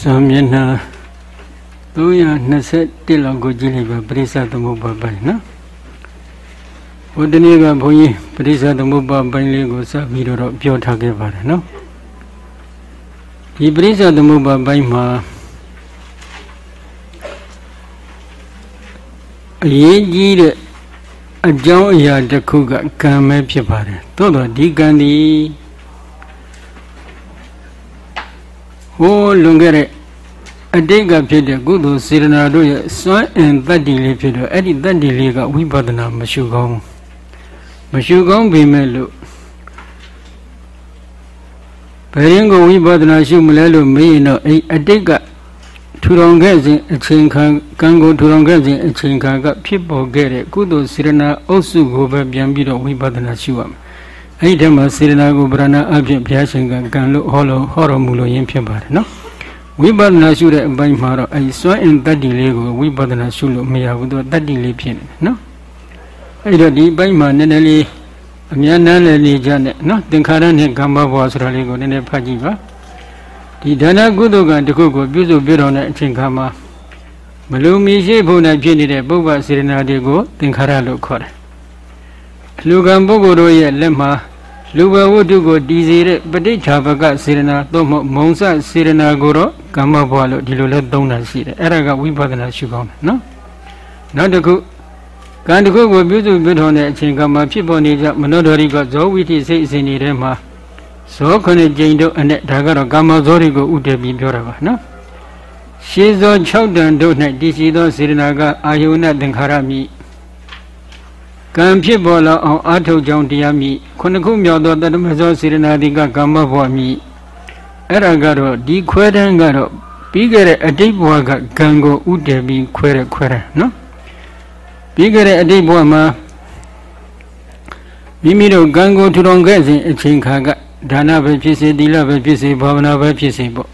စာမျက်နှာ321လောက်ကိုကြည့်လိုက်ပါပရိစ္ဆသမုပ္ပါပိုင်းနော်ဟိုတနေ့ကဘုန်းကြီးပရိစ္ဆသမုပ္ပါပိုင်းလေးကိုစပြီးတော့ပြောထားခဲ့ပါတယ်နော်ဒီပရိစ္ဆသမုပ္ပါပိုင်းမှာအရေးကြီးတဲ့အကြောင်းအရာတစ်ခုကကံပဲဖြစ်ပါတယ်သို့တော့ဒီကံဒီ ဟိုးလွန်ခဲ့တဲ့အတိတ်ကဖြစ်တဲ့ကုသိုလ်စေတနာတို့ရဲ့စွမ်းအင်တတ္တိလေးဖြစ်တော့အဲ့ဒီတတ္တိလေးကဝိပဿနာမရှုကောင်းမရှုကောင်းပေမဲ့လို့ဘယ်ရင်ကိုဝိပဿနာရှုမလဲလို့မေးရင်တော့အဲ့အတိတ်ကထူထောင်ခဲ့စဉ်အချိန်ခါကံကိုထူထောင်ခဲ့စဉ်အချိန်ခါကဖြစ်ပေါ်ခဲ့တဲ့ကုသိုလ်စေတနာအုပ်စုကိုပဲပြန်ပြီးတော့ဝိပဿနာရှုရမယ် အဲ့ဒီထဲမှာစေတနာကိုဗရဏအဖြစ်ဘုရားရှင်ကကံလို့ဟောလို့ဟောတော်မူလို့ရင်းဖြစ်ပါတယ်နော်ဝိပဿနာရှုတဲ့အပိုင်းမှာတော့အဲဒီစွမ်းအင်တတ္တိလေးကိုဝိပဿနာရှုလို့မရဘူးသူကတတ္တိလေးဖြစ်နေတယ်နော်အဲ့တော့ဒီပိုင်းမှာနည်းနည်းလေးအများနန်းလည်းနေကြနဲ့နော်သင်္ခါရနဲ့ကမ္မဘဝဆိုတာလေးကိုနည်းနည်းဖတ်ကြည့်ပါဒီဒါနကုသိုလ်ကံတစ်ခုကိုပြုစုပြတော်တဲ့အချိန်ခါမှာမလုံမီရှိဖို့နဲ့ဖြစ်နေတဲ့ပုဗ္ဗစေရနာတွေကိုသင်္ခါရလို့ခေါ်တယ်အ လူကံပုဂ္ဂိုလ်တို့ရဲ့လက်မှာလူဘဝတ္ထုကိုတည်စေတဲ့ပဋိဌာပကစေရနာသို့မဟုတ်မုံစစေရနာကိုတော့ကမ္မဘဝလို့ဒီလိုလဲသုံးတာရှိတယ်အဲ့ဒါကဝိပဿနာရှုကောင်းတယ်နော်နောက်တစ်ခုကံတစ်ခုကိုပြုစုပြုထောင်တဲ့အချိန်ကမှဖြစ်ပေါ်နေကြမနောဒရိကဇောဝိတိစိတ်အစဉ်တွေထဲမှာဇောခုနှစ်ကြိမ်တို့အနဲ့ဒါကတော့ကာမဇောတွေကိုဥတည်ပြီးပြောတာပါနော်ရှေးဇော6တန်တို့၌တည်ရှိသောစေရနာကအာယုဏသင်္ခါရမိ ကံဖြစ်ပေါ်လာအောင်အာထုတ်ကြောင်းတရားမိခုနှစ်ခုမြောက်သောတတမဇောစေရနာတိကကမ္မဘဝမိအဲ့ဒါကတော့ဒီခွဲတန်းကတော့ပြီးခဲ့တဲ့အတိတ်ဘဝကကံကိုဥတည်ပြီးခွဲတဲ့ခွဲတယ်နော်ပြီးခဲ့တဲ့အတိတ်ဘဝမှာမိမိတို့ကံကိုထူထောင်ခဲ့စဉ်အချိန်ခါကဒါနပဲဖြစ်စေသီလပဲဖြစ်စေဘာဝနာပဲဖြစ်စေပေါ့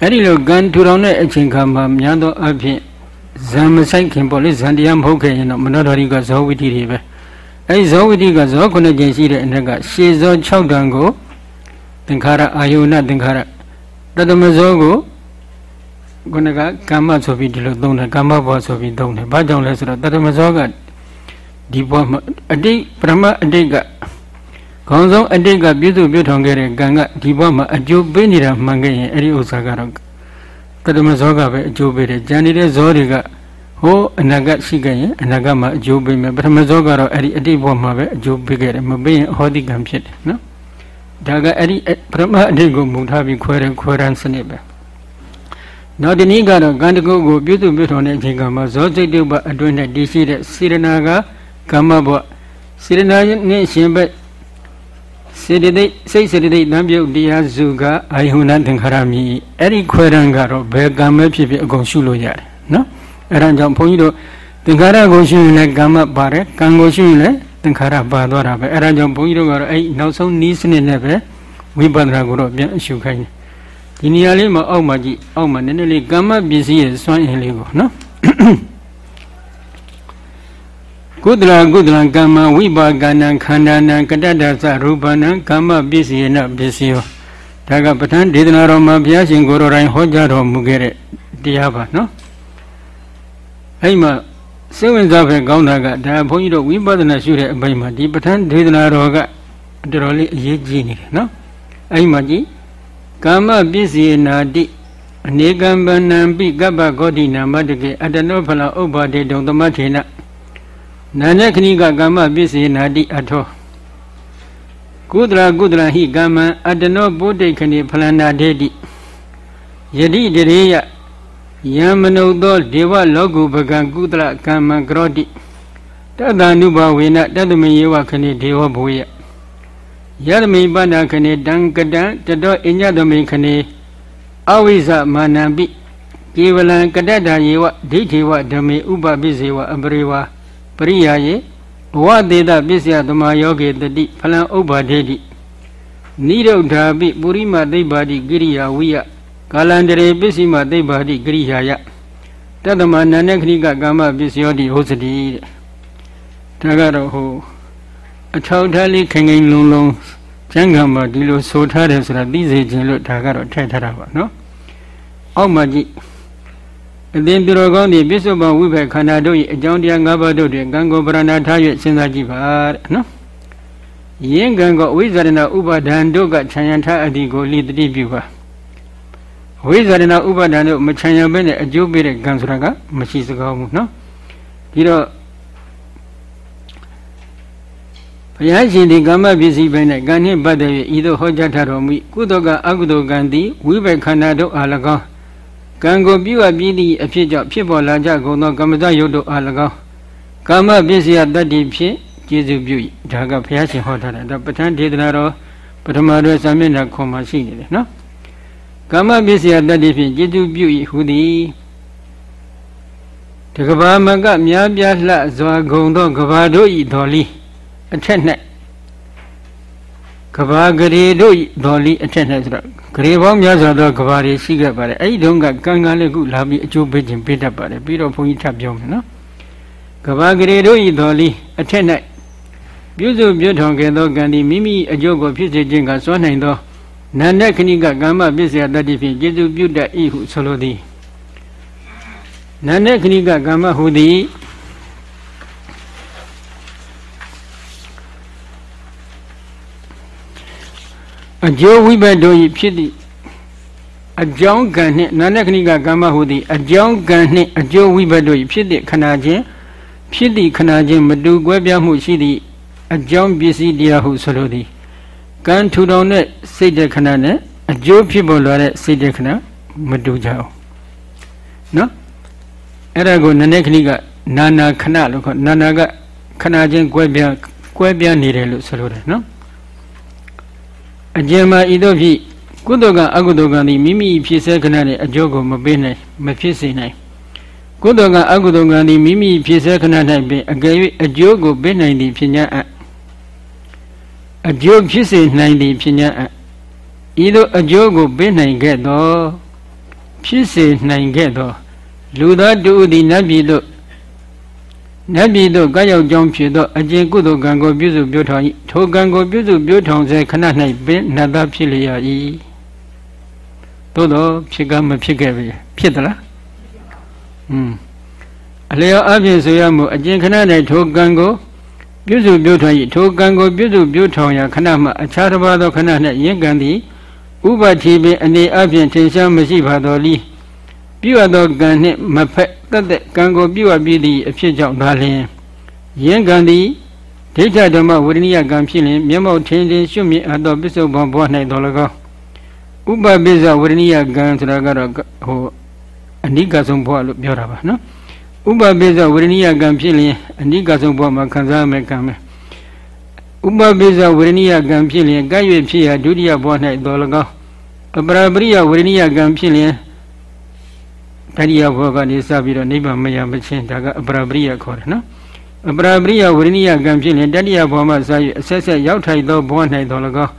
အဲ့ဒီလိုကံထူထောင်တဲ့အချိန်ခါမှာများသောအားဖြင့် ဇံမဆိုင်ခင်ပေါ့လေဇန်တရားမဟုတ်ခဲ့ရင်တော့မနောဒရိကဇောဝိတိတွေပဲအဲဒီဇောဝိတိကဇောခုနှစ်ကျင်ရှိတဲ့အနက်ကရှေဇော6တန်ကိုသင်္ခါရအာယုဏသင်္ခါရတတမဇောကိုခုနကကာမဆိုပြီးဒီလိုသုံးတယ်ကာမဘဝဆိုပြီးသုံးတယ်ဘာကြောင့်လဲဆိုတော့တတမဇောကဒီဘဝမှာအတိတ်ပရမအတိတ်ကခေါင်းဆုံးအတိတ်ကပြည့်စုံပြည့်ထောင်ခဲ့တဲ့ကံကဒီဘဝမှာအကျိုးပေးနေတာမှန်ခဲ့ရင်အဲ့ဒီဥစ္စာကတော့ တတမဇောကပဲအကျိုးပေးတယ်ကြံနေတဲ့ဇောတွေကဟိုအနာဂတ်ရှိခဲ့ရင်အနာဂတ်မှာအကျိုးပေးမယ်ပထမဇောကတော့အဲ့ဒီအတိတ်ဘဝမှာပဲအကျိုးပေးခဲ့တယ်မပေးရင်ဟောတိကံဖြစ်တယ်နော်ဒါကအဲ့ဒီပထမအတိတ်ကိုမူထားပြီးခွဲတယ်ခွဲရန်စနစ်ပဲနောက်ဒီနေ့ကတော့ကံတကုတ်ကိုပြုစုပြုထောင်တဲ့အချိန်ကမှာဇောစိတ်တုပအတွင်းနဲ့တည်ရှိတဲ့စေရနာကကမ္မဘဝစေရနာနဲ့ရှင်ဘက် စေတသိက်စိတ်စေတသိက်တံပြုတ်တရားစုကအာယုဏသင်္ခါရမြည်အဲ့ဒီခွဲရန်ကတော့ဘယ်ကံပဲဖြစ်ဖြစ်အကုန်ရှုလို့ရတယ်နော်အဲ့ဒါကြောင့်ဘုန်းကြီးတို့သင်္ခါရကိုရှုရင်လည်းကမ္မပါတယ်ကံကိုရှုရင်လည်းသင်္ခါရပါသွားတာပဲအဲ့ဒါကြောင့်ဘုန်းကြီးတို့ကတော့အဲ့နောက်ဆုံးနီးစနစ်နဲ့ပဲဝိပဿနာကိုတော့ပြန်အရှုခိုင်းတယ်ဒီနေရာလေးမှာအောက်မှာကြည့်အောက်မှာနည်းနည်းလေးကမ္မပစ္စည်းရဲ့စွမ်းအင်လေးကိုနော် ကုသလကုသလကမ္မဝိပါကနံခန္ဓာနံကတ္တဒသရူပနံကမ္မပစ္စည်းနပစ္စည်းယောဒါကပဋ္ဌာန်းဒေသနာတော်မှာဘုရားရှင်ကိုယ်တော်တိုင်ဟောကြားတော်မူခဲ့တဲ့တရားပါနော်အဲ့မှာစိတ်ဝင်စားပဲကောင်းတာကဒါဘုန်းကြီးတို့ဝိပဿနာရှုတဲ့အပိုင်းမှာဒီပဋ္ဌာန်းဒေသနာတော်ကတော်တော်လေးအရေးကြီးနေတယ်နော်အဲ့မှာကြည့်ကာမပစ္စည်းနာတိအနေကံပဏံပိကပ္ပဂောတိနာမတကေအတနောဖလဥပ္ပါဒေတုံသမထေန နာနခဏိကကာမပစ္စည်းနာတိအထောကုသလကုသလဟိကမ္မံအတနောပုဒ္ဒိခဏိဖလနာဒေတိယတိတရေယယံမနုသောဒေဝလောကုပကံကုသလကမ္မံကရောတိတတန္နုဘဝေနတတမယေဝခဏိဒေဝဘုယယရမိပဏခဏိတံကတံတတောအညတမိခဏိအဝိဇမာနံပိကေဝလံကတတ္တယေဝဒိဋ္ဌိဝဓမေဥပပိစေဝအပရိဝါ ပရိယာယေဘဝတေတပစ္စယသမာယောဂေတတိဖလံဥပ္ပါဒေတိနိရုဒ္ဓာပိပုရိမသိဗ္ဗာတိကိရိယာဝိယကာလန္တရေပစ္စည်းမသိဗ္ဗာတိကိရိယာယတတမနန္နခဏိကကာမပစ္စယောတိဟုတ်စတိတဲ့ဒါကတော့ဟိုအထောက်ထားလေးခင်ခင်လုံလုံကျမ်းဂန်မှာဒီလိုဆိုထားတယ်ဆိုတာသိစေခြင်းလို့ဒါကတော့ထည့်ထားတာပါနော်အောက်မှာကြည့် အသင်သူတော်ကောင်းသည်ပြစ္ဆုတ်ပံဝိဘခန္ဓာတို့၏အကြောင်းတရား၅ပါးတို့တွင်ကံကိုပရဏာထား၍စဉ်းစားကြည့်ပါတဲ့နော်ယင်းကံကိုဝိဇာရဏဥပါဒံတို့ကခြံရံထားအသည်ကိုလိတတိပြုပါဝိဇာရဏဥပါဒံတို့မခြံရံဘဲနဲ့အကျိုးပေးတဲ့ကံဆိုတာကမရှိစကောင်းဘူးနော်ဒီတော့ဘုရားရှင်ဒီကမ္မပစ္စည်းပိုင်း၌ကံနှင့်ပတ်သက်၍ဤသို့ဟောကြားထားတော်မူကုသိုလ်ကအကုသိုလ်ကံသည်ဝိဘခန္ဓာတို့အား၎င်း ကံကိုပြုအပ်ပြီးသည့်အဖြစ်ကြောင့်ဖြစ်ပေါ်လာကြကုန်သောကမ္မဇယုတ်တို့အား၎င်းကာမပစ္စယတတ္တိဖြင့်ကျေစုပြု၏ဒါကဘုရားရှင်ဟောထားတာဒါပဋ္ဌာန်းဒေသနာတော်ပထမတော်စာမျက်နှာခွန်မှာရှိနေတယ်နော်ကာမပစ္စယတတ္တိဖြင့်ကျေစုပြု၏ဟူသည်တကဘာမကများပြားလှစွာဂုံသောကဘာတို့ဤတော်လီအထက်၌ ကဘာဂရေတို့ဤတော်လီအထက်၌ဆိုတော့ဂရေပေါင်းများစွာသောကဘာတွေရှိခဲ့ပါတယ်အဲ့ဒီတုန်းကကံကလေးခုလာပြီးအကျိုးပေးခြင်းပေးတတ်ပါတယ်ပြီးတော့ဘုန်းကြီးထပ်ပြောမယ်နော်ကဘာဂရေတို့ဤတော်လီအထက်၌ပြုစုပြုထောင်ခဲ့သောကံသည်မိမိအကျိုးကိုဖြစ်စေခြင်းကစွမ်းနိုင်သောနာနဲ့ခဏိကကမ္မပစ္စယတတ္တိဖြင့်ကျေစုပြုတတ်၏ဟုဆိုလိုသည်နာနဲ့ခဏိကကမ္မဟူသည် အကျိုးဝိဘတ်တို့၏ဖြစ်သည့်အကြောင်းကံနှင့်နာနဲ့ခဏိကကမ္မဟူသည်အကြောင်းကံနှင့်အကျိုးဝိဘတ်တို့၏ဖြစ်သည့်ခဏချင်းဖြစ်သည့်ခဏချင်းမတူကွဲပြားမှုရှိသည့်အကြောင်းပစ္စည်းတရားဟုဆိုလိုသည်ကံထူထောင်တဲ့စိတ်တဲ့ခဏနဲ့အကျိုးဖြစ်ပေါ်လာတဲ့စိတ်တဲ့ခဏမတူကြအောင်နော်အဲ့ဒါကိုနည်းနည်းခဏိကနာနာခဏလို့ခေါ်နာနာကခဏချင်းကွဲပြားကွဲပြားနေတယ်လို့ဆိုလိုတယ်နော် အကျဉ်းမှာဤသို့ဖြစ်ကုသိုလ်ကအကုသိုလ်ကံသည်မိမိဖြစ်စေခဏနဲ့အကျိုးကိုမပေးနိုင်မဖြစ်စေနိုင်ကုသိုလ်ကအကုသိုလ်ကံသည်မိမိဖြစ်စေခဏ၌ပင်အကယ်၍အကျိုးကိုပေးနိုင်သည်ဖြစ်냐အအကျိုးဖြစ်စေနိုင်သည်ဖြစ်냐အဤသို့အကျိုးကိုပေးနိုင်ခဲ့သောဖြစ်စေနိုင်ခဲ့သော လူသားတူသည်နတ်ပြည်သို့ နတ်ပြည်သို့ကာရောက်ကြောင်းဖြစ်သောအကျင့်ကုသိုလ်ကံကိုပြုစုပြောထောင်၏ထိုကံကိုပြုစုပြောထောင်စေခဏ၌ပင်နတ်သားဖြစ်လျက်၏သို့တော့ဖြစ်ကမဖြစ်ခဲ့ပြီဖြစ်သလားอืมအလျော်အပြင်ဆိုရမှုအကျင့်ခဏ၌ထိုကံကိုပြုစုပြောထောင်၏ထိုကံကိုပြုစုပြောထောင်ရာခဏမှအခြားတစ်ပါးသောခဏ၌ယဉ်ကံသည်ဥပတိပင်အနေအပြင်ထင်ရှားမရှိပါတော်လိ ပြုအပ်သောကံနှင့်မဖက်တတ်တဲ့ကံကိုပြုအပ်ပြီးသည့်အဖြစ်ကြောင့်ဒါလျှင်ယင်းကံသည်ဒိဋ္ဌဓမ္မဝရဏိယကံဖြစ်လျင်မျက်မှောက်ထင်ထင်ရှုမြင်အပ်သောပစ္စုပန်ဘဝ၌တော်၎င်းဥပပိစ္ဆဝရဏိယကံဆိုတာကတော့ဟိုအနိကဆုံးဘဝလို့ပြောတာပါနော်ဥပပိစ္ဆဝရဏိယကံဖြစ်လျင်အနိကဆုံးဘဝမှာခံစားမယ်ကံပဲဥပပိစ္ဆဝရဏိယကံဖြစ်လျင်ကဲ့၍ဖြစ်ရာဒုတိယဘဝ၌တော်၎င်းအပရပရိယဝရဏိယကံဖြစ်လျင် တတိယဘောကနေစပြီးတော့နိဗ္ဗာန်မရမချင်းဒါကအပရပရိယခေါ်တယ်နော်အပရပရိယဝရဏိယကံဖြစ်ရင်တတိယဘောမှာစ၍အဆက်ဆက်ရောက်ထိုက်သောဘော၌တော်၎င်း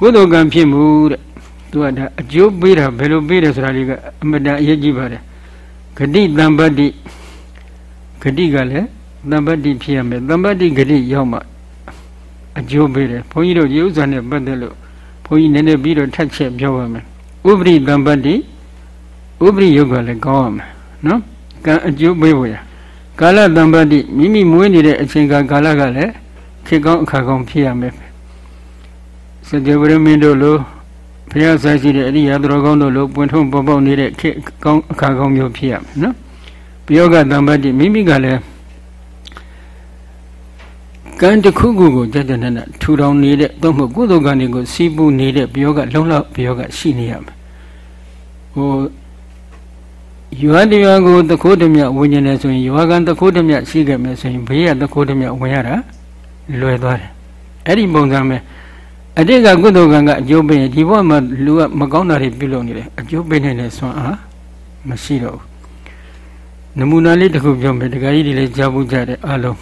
ကုသိုလ်ကံဖြစ်မှုတဲ့သူကဒါအကျိုးပေးတာဘယ်လိုပေးတယ်ဆိုတာလေးကအမတန်အရေးကြီးပါတယ်ဂတိတံပတ္တိဂတိကလည်းတံပတ္တိဖြစ်ရမယ်တံပတ္တိဂတိရောက်မှအကျိုးပေးတယ်ဘုန်းကြီးတို့ဒီဥစ္စာနဲ့ပတ်သက်လို့ဘုန်းကြီးနည်းနည်းပြီးတော့ထပ်ချက်ပြောပါမယ်ဥပရိတံပတ္တိ ဥပရိယုတ်ကလည်းကောင်းရမယ်နော်ကံအကျိုးပေးဖို့ရကာလတံပတ္တိမိမိမွေးနေတဲ့အချိန်ကကာလကလည်းခေကောင်းအခါကောင်းဖြစ်ရမယ်စကြဝဠာမင်းတို့လိုဘုရားဆိုင်ရှိတဲ့အရိယာတော်ကောင်းတို့လိုပွင့်ထုံးပေါ်ပေါက်နေတဲ့ခေကောင်းအခါကောင်းမျိုးဖြစ်ရမယ်နော်ပယောဂတံပတ္တိမိမိကလည်းကံတစ်ခုခုကိုကြတဲ့နဲ့ထူထောင်နေတဲ့သို့မဟုတ်ကုသိုလ်ကံတွေကိုစီးပူးနေတဲ့ပယောဂလုံလောက်ပယောဂရှိနေရမယ်ဟို ယောဟန်တရားကိုတခိုးတမြဝิญဉာဏ်ဆိုရင်ယောဟန်တခိုးတမြရှိခဲ့မယ်ဆိုရင်ဘေးကတခိုးတမြဝင်ရတာလွယ်သွားတယ်အဲ့ဒီပုံစံပဲအတိတ်ကကုသိုလ်ကံကအကျိုးပေးရင်ဒီဘဝမှာလူကမကောင်းတာတွေပြုလုပ်နေတယ်အကျိုးပေးနေတဲ့ဆွမ်းအားမရှိတော့ဘူးနမူနာလေးတစ်ခုပြောမယ်တခါကြီးတွေလည်းကြားဘူးကြတယ်အလုံး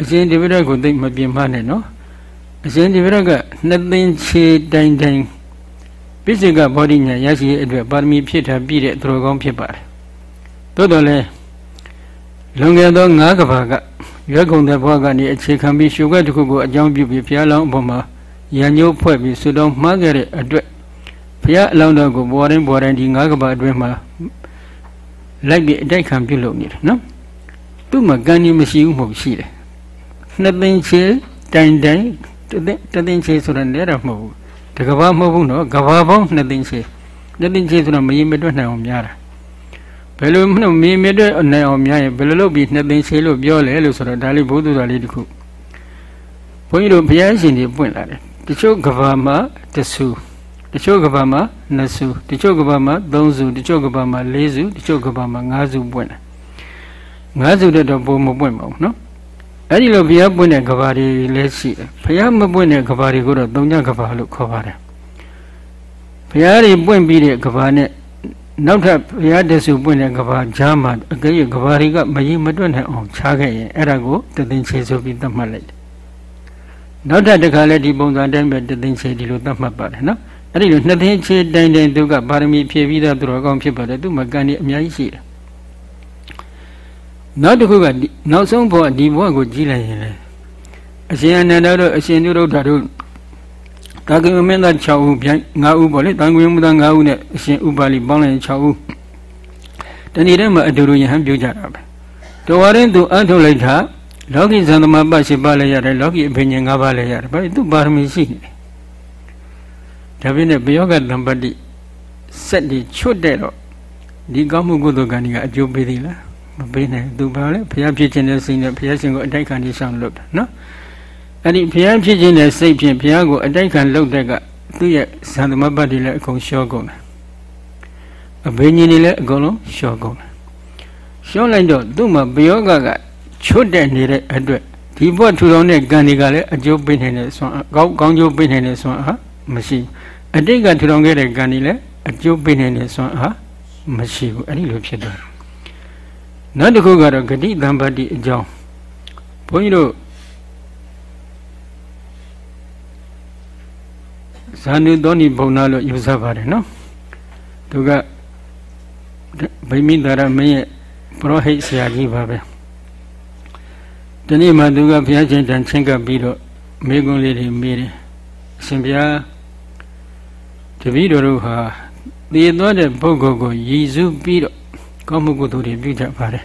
အရှင်ဒီဗရတ်ကိုသိမပြင်းမနဲ့နော်အရှင်ဒီဗရတ်ကနှစ်သိန်းခြေတိုင်တိုင် ပိစိကဘောဓိညာရရှိရဲ့အတွက်ပါရမီဖြည့်ထားပြည့်တဲ့သူတော်ကောင်းဖြစ်ပါတယ်သို့တော်လည်းလွန်ခဲ့သော၅ကဘာကရွက်ကုန်တဲ့ဘဝကနေအခြေခံပြီးရှုခွက်တစ်ခုကိုအကြောင်းပြုပြီးဘုရားလောင်းအပေါ်မှာရံညိုးဖွဲ့ပြီးဆုတောင်းမှားခဲ့တဲ့အတွက်ဘဘုရားအလောင်းတော်ကိုပေါ်တိုင်းပေါ်တိုင်းဒီငါးကဘာအတွင်းမှာလိုက်ပြီးအတိုက်ခံပြုလုပ်နေတယ်နော်သူ့မှာကံကြီးမရှိဘူးမဟုတ်ရှိတယ်နှစ်သိန်းချေတိုင်တိုင်တသိန်းတသိန်းချေဆိုတာလဲတာမဟုတ်ဘူး တကဘာမဟုတ်ဘူးနော်ကဘာပေါင်းနှစ်သိန်းချေနှစ်သိန်းချေဆိုတော့မရင်မတွက်နိုင်အောင်များတာဘယ်လိုမလို့မင်းမြတ်တဲ့နိုင်အောင်များရင်ဘယ်လိုလုပ်ပြီးနှစ်သိန်းချေလို့ပြောလဲလို့ဆိုတော့ဒါလေးဘုသူတော်လေးတခုဘုန်းကြီးတို့ဘုရားရှင်တွေပွင့်လာတယ်တချို့ကဘာမှာတဆူတချို့ကဘာမှာနှစ်ဆူတချို့ကဘာမှာသုံးဆူတချို့ကဘာမှာလေးဆူတချို့ကဘာမှာငါးဆူပွင့်တယ်ငါးဆူတော့ပုံမပွင့်ပါဘူးနော် အဲ့ဒီလိုဘုရားပွင့်တဲ့ကဘာတွေလည်းရှိတယ်ဘုရားမပွင့်တဲ့ကဘာတွေကိုတော့သုံးညကဘာလို့ခေါ်ပါတယ်ဘုရားတွေပွင့်ပြီးတဲ့ကဘာနဲ့နောက်ထပ်ဘုရားတဆူပွင့်တဲ့ကဘာဂျားမှာအကဲကဘာတွေကမရင်မတွက်နိုင်အောင်ခြားခဲ့ရင်အဲ့ဒါကိုတသိန်းချေဆိုပြီးသတ်မှတ်လိုက်တယ်နောက်ထပ်တစ်ခါလဲဒီပုံစံတိုင်းပဲတသိန်းချေဒီလိုသတ်မှတ်ပါတယ်နော်အဲ့ဒီလိုနှစ်သိန်းချေတိုင်းတိုင်းသူကပါရမီဖြည့်ပြီးသားသူတော်ကောင်းဖြစ်ပါတယ်သူမကန်ဒီအများကြီးရှိတယ် နောက်တစ်ခုကနောက်ဆုံးဘဝဒီဘဝကိုကြည့်လိုက်ရင်လေအရှင်အနန္ဒတို့အရှင်နုရုဒ္ဓတို့တာကိမင်းသား6ဦးပြန်5ဦးပေါ့လေတန်ခွေမူသား5ဦးနဲ့အရှင်ဥပါလိပေါင်းလိုက်6ဦးတဏီထဲမှာအတူတူယဟန်ပြုကြတာပဲတော်ဝရင်သူအထုတ်လိုက်တာလောကီဇန်သမပ၈ပါးလည်းရတယ်လောကီအဘိညာဉ်၅ပါးလည်းရတယ်ဘာလို့သူပါရမီရှိနေတယ်ဒါပြည့်နဲ့ဘယောဂတံပတ္တိစက်ဒီချွတ်တဲ့တော့ဒီကောင်းမှုကုသိုလ်ကံကြီးကအကျိုးပေးသေးလား မပေးနိုင်သူဘာလဲဘုရားဖြစ်ခြင်းနဲ့စိတ်နဲ့ဘုရားရှင်ကိုအတိုက်ခံနေဆောင်လုပ်တာနော်အဲ့ဒီဘုရားဖြစ်ခြင်းနဲ့စိတ်ဖြင့်ဘုရားကိုအတိုက်ခံလုပ်တဲ့ကသူ့ရဲ့ဇန်သမပတ္တိလည်းအကုန်လျှောကုန်တယ်အဘိညာဉ်တွေလည်းအကုန်လုံးလျှောကုန်တယ်လျှောလိုက်တော့သူ့မှာဘယောဂကချွတ်တဲ့နေတဲ့အတွက်ဒီဘဝထူထောင်တဲ့ကံတွေကလည်းအကျိုးပေးနိုင်တဲ့ဆွမ်းကောင်းကောင်းကျိုးပေးနိုင်တဲ့ဆွမ်းအားမရှိအတိတ်ကထူထောင်ခဲ့တဲ့ကံတွေလည်းအကျိုးပေးနိုင်တဲ့ဆွမ်းအားမရှိဘူးအဲ့ဒီလိုဖြစ်တယ် နောက်တစ်ခုကတော့ဂတိတံပတ္တိအကြောင်းဘုန်းကြီးတို့ဇာနုသောနိဘုံနာလို့ယူဆပါတယ်နော်သူကဗိမိတာရမင်းရဲ့ပရောဟိတ်ဆရာကြီးပါပဲဒီနေ့မှသူကဘုရားရှင်တန်ချင်းကပ်ပြီးတော့မေကွန်းလေးတွေမေးတယ်အရှင်ဘုရားတပည့်တော်တို့ဟာတည်သွားတဲ့ပုဂ္ဂိုလ်ကိုရည်စူးပြီးတော့ ကောင်းမှုကုသိုလ်တွေပြုကြပါတယ်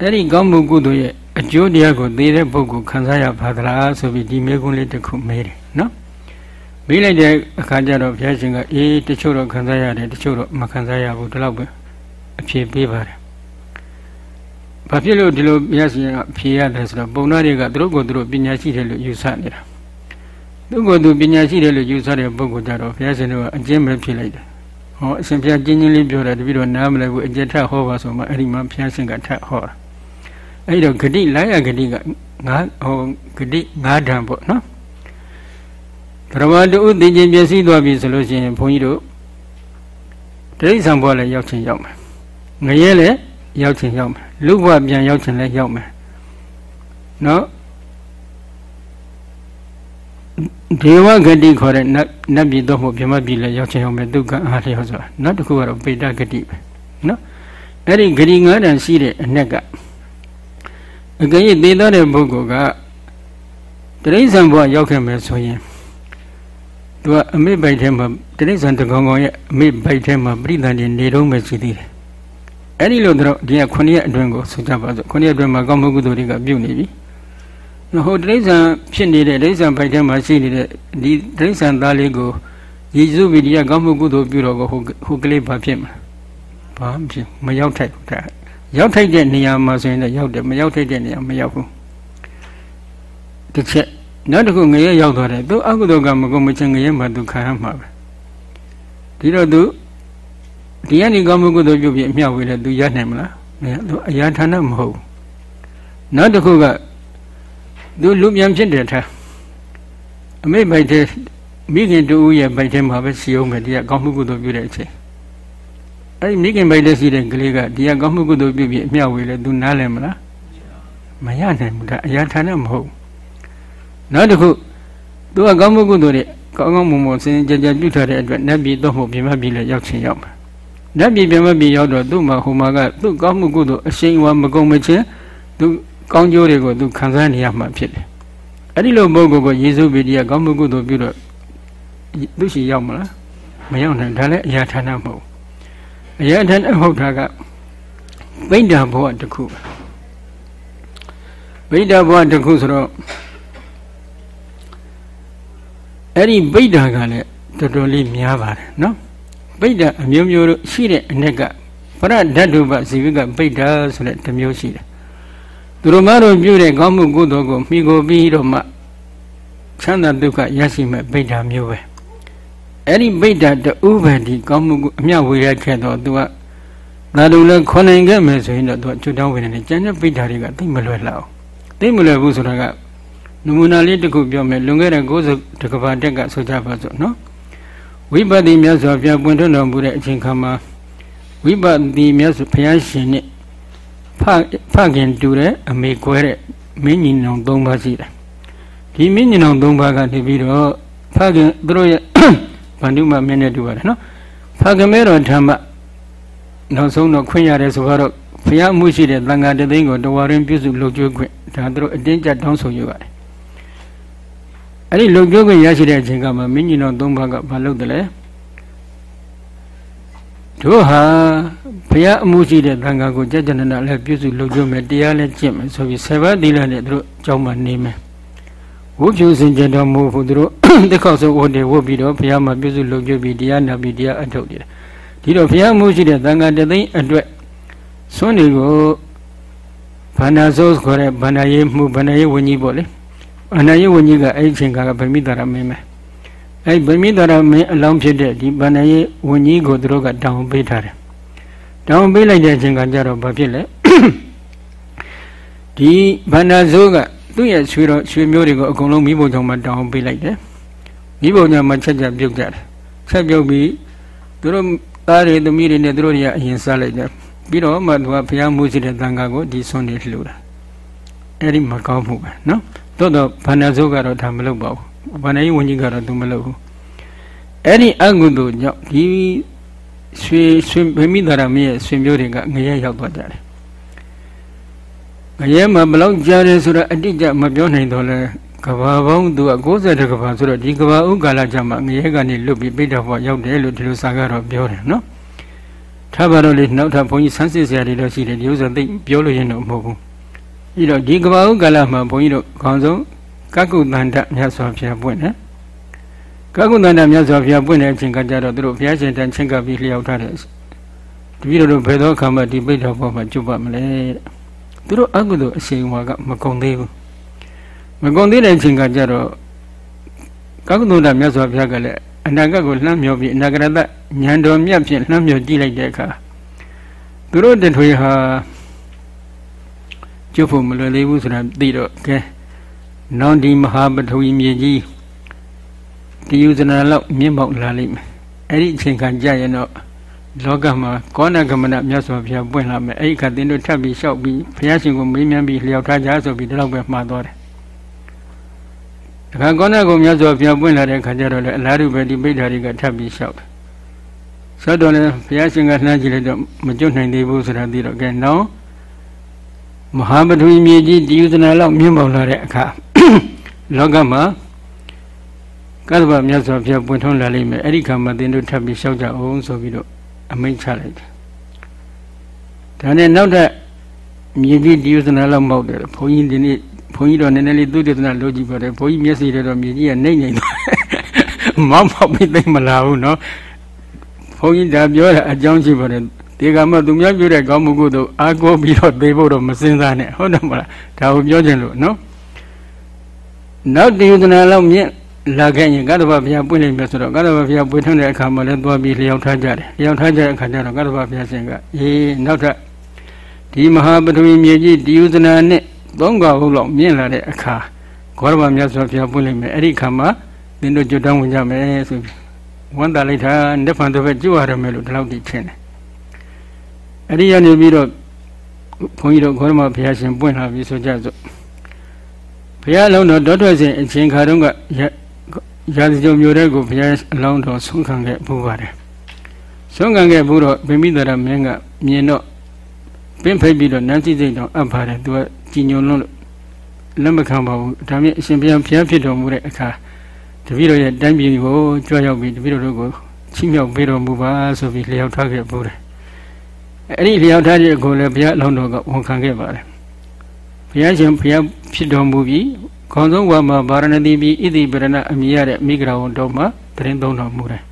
အဲ့ဒီကောင်းမှုကုသိုလ်ရဲ့အကျိုးတရားကိုသိတဲ့ပုဂ္ဂိုလ်ခံစားရပါသလားဆိုပြီးဒီမေကွန်းလေးတစ်ခုမေးတယ်နော်မေးလိုက်တဲ့အခါကျတော့ဘုရားရှင်ကအေးတချို့တော့ခံစားရတယ်တချို့တော့မခံစားရဘူးဒီလောက်ပဲအဖြေပေးပါတယ်ဘာဖြစ်လို့ဒီလိုဘုရားရှင်ကဖြေရတယ်ဆိုတော့ပုံနာတွေကသူတို့ကိုသူတို့ပညာရှိတယ်လို့ယူဆနေတာသူကိုယ်သူပညာရှိတယ်လို့ယူဆတဲ့ပုဂ္ဂိုလ်ကြတော့ဘုရားရှင်ကအကျဉ်းပဲဖြေလိုက်တယ် ဟောအရှင်ဘုရားကျင်းချင်းလေးပြောတာတပည့်တော်နားမလဲဘူးအကျက်ထဟောပါဆိုမှအဲ့ဒီမှာဘုရားရှင်ကထဟောတာအဲ့တော့ဂတိလိုက်ရဂတိကငါဟောဂတိငါးဓာန်ပေါ့နော်ဓမ္မတူသိချင်းပြည့်စည်သွားပြီဆိုလို့ရှိရင်ဘုန်းကြီးတို့တိရစ္ဆာန်ဘဝလည်းရောက်ချင်းရောက်မယ်ငရဲလည်းရောက်ချင်းရောက်မယ်လူဘဝပြန်ရောက်ချင်းလည်းရောက်မယ်နော် ဒေဝဂတိခေါ်တဲ့နတ်နတ်ပြည်တော့မို့ဗြဟ္မပြည်လည်းရောက်ချင်းရောက်မယ်ဒုက္ခအားလျော်ဆိုတာနောက်တစ်ခုကတော့ပေတဂတိပဲနော်အဲ့ဒီဂတိ၅တန်ရှိတဲ့အ내ကအကယ်၍သေသောတဲ့ပုဂ္ဂိုလ်ကတရိစ္ဆာန်ဘဝရောက်ခဲ့မယ်ဆိုရင်သူကအမိပိုက်ထဲမှာတရိစ္ဆာန်တကောင်ကောင်ရဲ့အမိပိုက်ထဲမှာပြိတ္တန်နေနေတော့မှရှိသေးတယ်အဲ့ဒီလိုတော့ဒီက9ရက်အတွင်းကိုဆိုကြပါစို့9ရက်အတွင်းမှာကောင်းမှုကုသိုလ်တွေကပြုတ်နေပြီ ဟိုတရိစ္ဆာန်ဖြစ်နေတဲ့တရိစ္ဆာန်ပိုက်ထဲမှာရှိနေတဲ့ဒီတရိစ္ဆာန်သားလေးကိုရည်စုပြီးဒီကကောင်းမှုကုသိုလ်ပြုတော့ကိုဟိုဟိုကလေးဘာဖြစ်မှာဘာမဖြစ်မရောက်ထိုက်ဘူးဒါရောက်ထိုက်တဲ့နေရာမှာဆိုရင်လည်းရောက်တယ်မရောက်ထိုက်တဲ့နေရာမရောက်ဘူးတစ်ချက်နောက်တစ်ခုငရဲရောက်သွားတယ်သူအကုသိုလ်ကမကုန်မချင်းငရဲမှာသူခံရမှာပဲဒီတော့သူဒီကနေကောင်းမှုကုသိုလ်ပြုပြီးအမြောက်ဝေးလဲသူရနိုင်မလားမရသူအရာဌာနမဟုတ်နောက်တစ်ခုက သူလူပြန်ဖြစ်တယ်ထားအမိပိုက်တဲ့မိခင်တူဦးရဲ့ပိုက်ထဲမှာပဲစီအောင်မယ်ဒီကကောင်းမှုကုသိုလ်ပြုတဲ့အချိန်အဲ့ဒီမိခင်ပိုက်တဲ့စီတဲ့ကလေးကဒီကကောင်းမှုကုသိုလ်ပြုပြီးအမြောက်ဝေးလဲသူနားလည်မလားမရနိုင်ဘူးဒါအရာဌာနမဟုတ်နောက်တစ်ခုသူကကောင်းမှုကုသိုလ်တွေကောင်းကောင်းမွန်မွန်စင်ကြကြပြုထားတဲ့အတွက်နတ်ပြည်တော့မှုပြမပြည်လည်းရောက်ချင်ရောက်မှာနတ်ပြည်ပြမပြည်ရောက်တော့သူ့မှာဟိုမှာကသူ့ကောင်းမှုကုသိုလ်အရှိန်အဝါမကုန်မချင်းသူ ကောင်းကျိုးတွေကိုသူခံစားနေရမှာဖြစ်တယ်အဲ့ဒီလိုပုဂ္ဂိုလ်ကိုယေရှုဗိဒိယကောင်းမှုကုသိုလ်ပြုတော့သူရှိရောက်မလားမရောက်နိုင်ဒါလည်းအရာဌာနမဟုတ်အရာဌာနဟုတ်တာကဗိဒ္ဓဘဝတစ်ခုဗိဒ္ဓဘဝတစ်ခုဆိုတော့အဲ့ဒီဗိဒ္ဓကလည်းတော်တော်လေးများပါတယ်နော်ဗိဒ္ဓအမျိုးမျိုးရှိတဲ့အ ਨੇ ကပရဓာတုပဇီဝကဗိဒ္ဓဆိုတဲ့တစ်မျိုးရှိတယ် သူတို့မတို့ပြုတဲ့ကောင်းမှုကုသိုလ်ကိုမိကိုပြီးတော့မှချမ်းသာဒုက္ခရရှိမဲ့ဗိဒ္ဓမျိုးပဲအဲ့ဒီဗိဒ္ဓတူပဲဒီကောင်းမှုအမြဝေရခဲ့တော့သူကသာလူလည်းခွန်နိုင်ခဲ့မယ်ဆိုရင်တော့သူကကျွတ်တောင်းဝင်နေတယ်ကျန်တဲ့ဗိဒ္ဓတွေကသိမလွယ်လောက်သိမလွယ်ဘူးဆိုတာကနမူနာလေးတစ်ခုပြောမယ်လွန်ခဲ့တဲ့90တကဘာတက်ကဆိုကြပါစို့နော်ဝိပဿနာမြတ်စွာဘုရားပွင့်ထွန်းတော်မူတဲ့အချိန်ခါမှာဝိပဿနာမြတ်စွာဘုရားရှင်နဲ့ ဖဖခင်တူတဲ့အမေကွဲတဲ့မင်းညီနောင်၃ပါးရှိတယ်ဒီမင်းညီနောင်၃ပါးကနေပြီးတော့ဖခင်သူတို့ရဲ့ဗန္ဓုမမင်းနဲ့တူပါတယ်နော်ဖခင်မဲတော်ဓမ္မနောက်ဆုံးတော့ခွင့်ရတယ်ဆိုတော့ဘုရားမှုရှိတဲ့သံဃာတသိန်းကိုတဝါရင်ပြုစုလုပ်ကျွေးခွင့်ဒါသူတို့အတင်းကြပ်တောင်းဆိုရပါတယ်အဲ့ဒီလုပ်ကျွေးခွင့်ရရှိတဲ့အချိန်ကမှမင်းကြီးတော်၃ပါးကမလုပ်တယ်လေ တို့ဟာဘုရားအမှုရှိတဲ့သံဃာကိုကြကြနနာလည်းပြုစုလုပ်ကျွေးမယ်တရားလည်းကျင့်မယ်ဆိုပြီးဆယ်ပါးသီလနဲ့သူတို့အကြောင်းမှနေမယ်ဝုဖြူစင်ကြတော်မူဖို့သူတို့တက်ခေါက်ဆုံးဝတ်တယ်ဝတ်ပြီးတော့ဘုရားမှာပြုစုလုပ်ကျွေးပြီးတရားနာပြီးတရားအထုတ်တယ်ဒီတော့ဘုရားမှုရှိတဲ့သံဃာတသိန်းအတွက်စွန့်တွေကိုဘာနာစိုးခေါ်တဲ့ဘာနာရေးမှုဘာနာရေးဝิญကြီးပေါ့လေဘာနာရေးဝิญကြီးကအဲ့ဒီအချိန်ကဗမိတာရမင်းပဲ အဲ့ဗမိတာရမင်းအလောင်းဖြစ်တဲ့ဒီဘာနာရေးဝิญကြီးကိုသူတို့ကတောင်းပေးထားတယ်တောင်းပေးလိုက်တဲ့အချိန်ကကြတော့ဘာဖြစ်လဲဒီဘာနာစိုးကသူ့ရဲ့ရွှေတော်ရွှေမျိုးတွေကိုအကုန်လုံးမိဘကြောင့်မှတောင်းပေးလိုက်တယ်မိဘကြောင့်မှချက်ချက်ပြုတ်ကြတယ်ချက်ပြုတ်ပြီးသူတို့သားတွေသမီးတွေနဲ့သူတို့တွေကအရင်စားလိုက်တယ်ပြီးတော့မှသူကဘုရားမှုရှိတဲ့တန်ခါကိုဒီဆွနေလှူတာအဲ့ဒီမကောင်းမှုပဲနော်တိုးတော့ဘာနာဇုကတော့ဒါမလုပ်ပါဘူး ဘာနာယီဝန်ကြီးကတော့သူမလုပ်ဘူးအဲ့ဒီအကုသိုလ်ကြောင့်ဒီရွှေရွှေဗမိသာရမင်းရဲ့ဆွေမျိုးတွေကငရဲရောက်သွားကြတယ်ငရဲမှာဘလောက်ကြားတယ်ဆိုတော့အတိအကျမပြောနိုင်တော့လဲကဘာပေါင်းသူက60ကဘာဆိုတော့ဒီကဘာဥကာလကြမှာငရဲကနေလွတ်ပြီးပိဋကဘဝရောက်တယ်လို့ဒီလိုစာကတော့ပြောတယ်နော်ထားပါတော့လေနောက်ထပ်ဘုန်းကြီးဆန်းစစ်စရာတွေတော့ရှိတယ်ဒီဥစ္စာသိပြောလို့ရင်တော့မဟုတ်ဘူးပြီးတော့ဒီကဘာဥကာလမှာဘုန်းကြီးတို့ခေါင်းဆုံး ကကုတန္တမြတ်စွာဘုရားပွင့်တယ်ကကုတန္တမြတ်စွာဘုရားပွင့်တဲ့အချိန်ကကြတော့သူတို့ဘုရားရှင်တန်ချင်းကပ်ပြီးလျှောက်ထားတယ်တပည့်တော်တို့ဘယ်သောအခါမှဒီပိဋကဘဝမှာကျွတ်ပါမလဲသူတို့အကုသိုလ်အရှိန်ဝါကမကုန်သေးဘူးမကုန်သေးတဲ့အချိန်ကကြတော့ကကုတန္တမြတ်စွာဘုရားကလည်းအနာဂတ်ကိုလှမ်းမြော်ပြီးအနာဂရတဉာဏ်တော်မြတ်ဖြင့်လှမ်းမြော်ကြည့်လိုက်တဲ့အခါသူတို့တထွေဟာကျွတ်ဖို့မလွယ်သေးဘူးဆိုတာသိတော့ကဲ နောင်ဒီမဟာပထဝီမြေကြီးဒီယူဇနာလောက်မြင့်မောက်လာလိမ့်မယ်အဲ့ဒီအချိန်ခံကြရင်တော့လောကမှာကောဏကမနမြတ်စွာဘုရားပွင့်လာမယ်အဲ့ဒီခါသင်တို့ထပ်ပြီးလျှောက်ပြီးဘုရားရှင်ကိုမေးမြန်းပြီးလျှောက်ထားကြဆိုပြီးဒီလောက်ပဲမှားသွားတယ်ခါကောဏကိုမြတ်စွာဘုရားပွင့်လာတဲ့ခါကျတော့လေအလားတူပဲဒီပိဋ္ဌာတွေကထပ်ပြီးလျှောက်တယ်။ဆိုတော့လေဘုရားရှင်ကလှမ်းကြည့်လိုက်တော့မကျွတ်နိုင်သေးဘူးဆိုတာသိတော့ကဲနော်မဟာပထဝီမြေကြီးဒီယုဇနာလောက်မြင့်မောင်လာတဲ့အခါ လောကမှာကတ္တဗမြတ်စွာဘုရားပွင့်ထွန်းလာလိမ့်မယ်အဲ့ဒီခါမှာသင်တို့ထပ်ပြီးလျှောက်ကြအောင်ဆိုပြီးတော့အမိန့်ချလိုက်တယ်။ဒါနဲ့နောက်ထပ်မြေကြီးဒီယုဇနာလောက်မောက်တယ်ဘုန်းကြီးဒီနေ့ဘုန်းကြီးတော့နည်းနည်းလေးသုတေသနလုပ်ကြည့်ပါတယ်ဘုန်းကြီးမျက်စိတွေတော့မြေကြီးကနှိမ့်နေတော့မောက်မောက်ပြီးသိမလာဘူးနော်ဘုန်းကြီးဒါပြောတာအကြောင်းရှိပါတယ်ဒီကမှသူများပြောတဲ့ကောင်းမှုကုသိုလ်အာကိုပြီးတော့သိဖို့တော့မစင်စားနဲ့ဟုတ်တယ်မလားဒါကိုပြောခြင်းလို့နော် နောက်တည်ယူသနာလောက်မြင့်လာခဲ့ရင်ကတ္တဗဘုရားပွင့်လိမ့်မယ်ဆိုတော့ကတ္တဗဘုရားပွင့်ထွန်းတဲ့အခါမှာလည်းသွားပြီးလျောက်ထားကြတယ်လျောက်ထားကြတဲ့အခါကျတော့ကတ္တဗဘုရားရှင်ကအေးနောက်ထပ်ဒီမဟာပထဝီမြေကြီးတည်ယူသနာနဲ့သုံးကဟုတ်လောက်မြင့်လာတဲ့အခါဂေါရမမြတ်စွာဘုရားပွင့်လိုက်မယ်အဲ့ဒီခါမှာသင်တို့ကြွတောင်းဝင်ကြမယ်ဆိုပြီးဝန္တာလိုက်တာနိဗ္ဗာန်တစ်ဖက်ကြွရမယ်လို့ဒီလောက်ထိထင်တယ်အဲ့ဒီကနေပြီးတော့ဘုန်းကြီးတို့ဂေါရမဘုရားရှင်ပွင့်လာပြီဆိုကြစို့ ဘုရားလုံးတော်တောထွက်စဉ်အချိန်ခါတုန်းကရာဇကြုံမျိုးတဲ့ကိုဘုရားအလောင်းတော်ဆုံးခံခဲ့ဘူးပါတယ်ဆုံးခံခဲ့ဘူးတော့ဗိမိတရမင်းကမြင်တော့ပင့်ဖိတ်ပြီးတော့နန်းစီစိတ်တော်အပ်ပါတယ်သူကကြည်ညိုလွန်းလို့လက်မခံပါဘူးဒါမြင့်အရှင်ဘုရားဘုရားဖြစ်တော်မူတဲ့အခါတပည့်တော်ရဲ့တိုင်းပြည်ကိုကြွရောက်ပြီးတပည့်တော်တို့ကိုချီးမြှောက်ပေးတော်မူပါဆိုပြီးလျှောက်ထားခဲ့ပူတယ်အဲ့ဒီလျှောက်ထားတဲ့ကိုလည်းဘုရားအလုံးတော်ကဝန်ခံခဲ့ပါတယ် ဘုရားရှင်ဘုရားဖြစ်တော်မူပြီးခေါင်းဆုံးဝါမှာဗာရဏသီပြည်ဣတိပရဏအမိရတဲ့မိဂရာဝန်တော်မှာတရင်သုံးတော်မူတယ်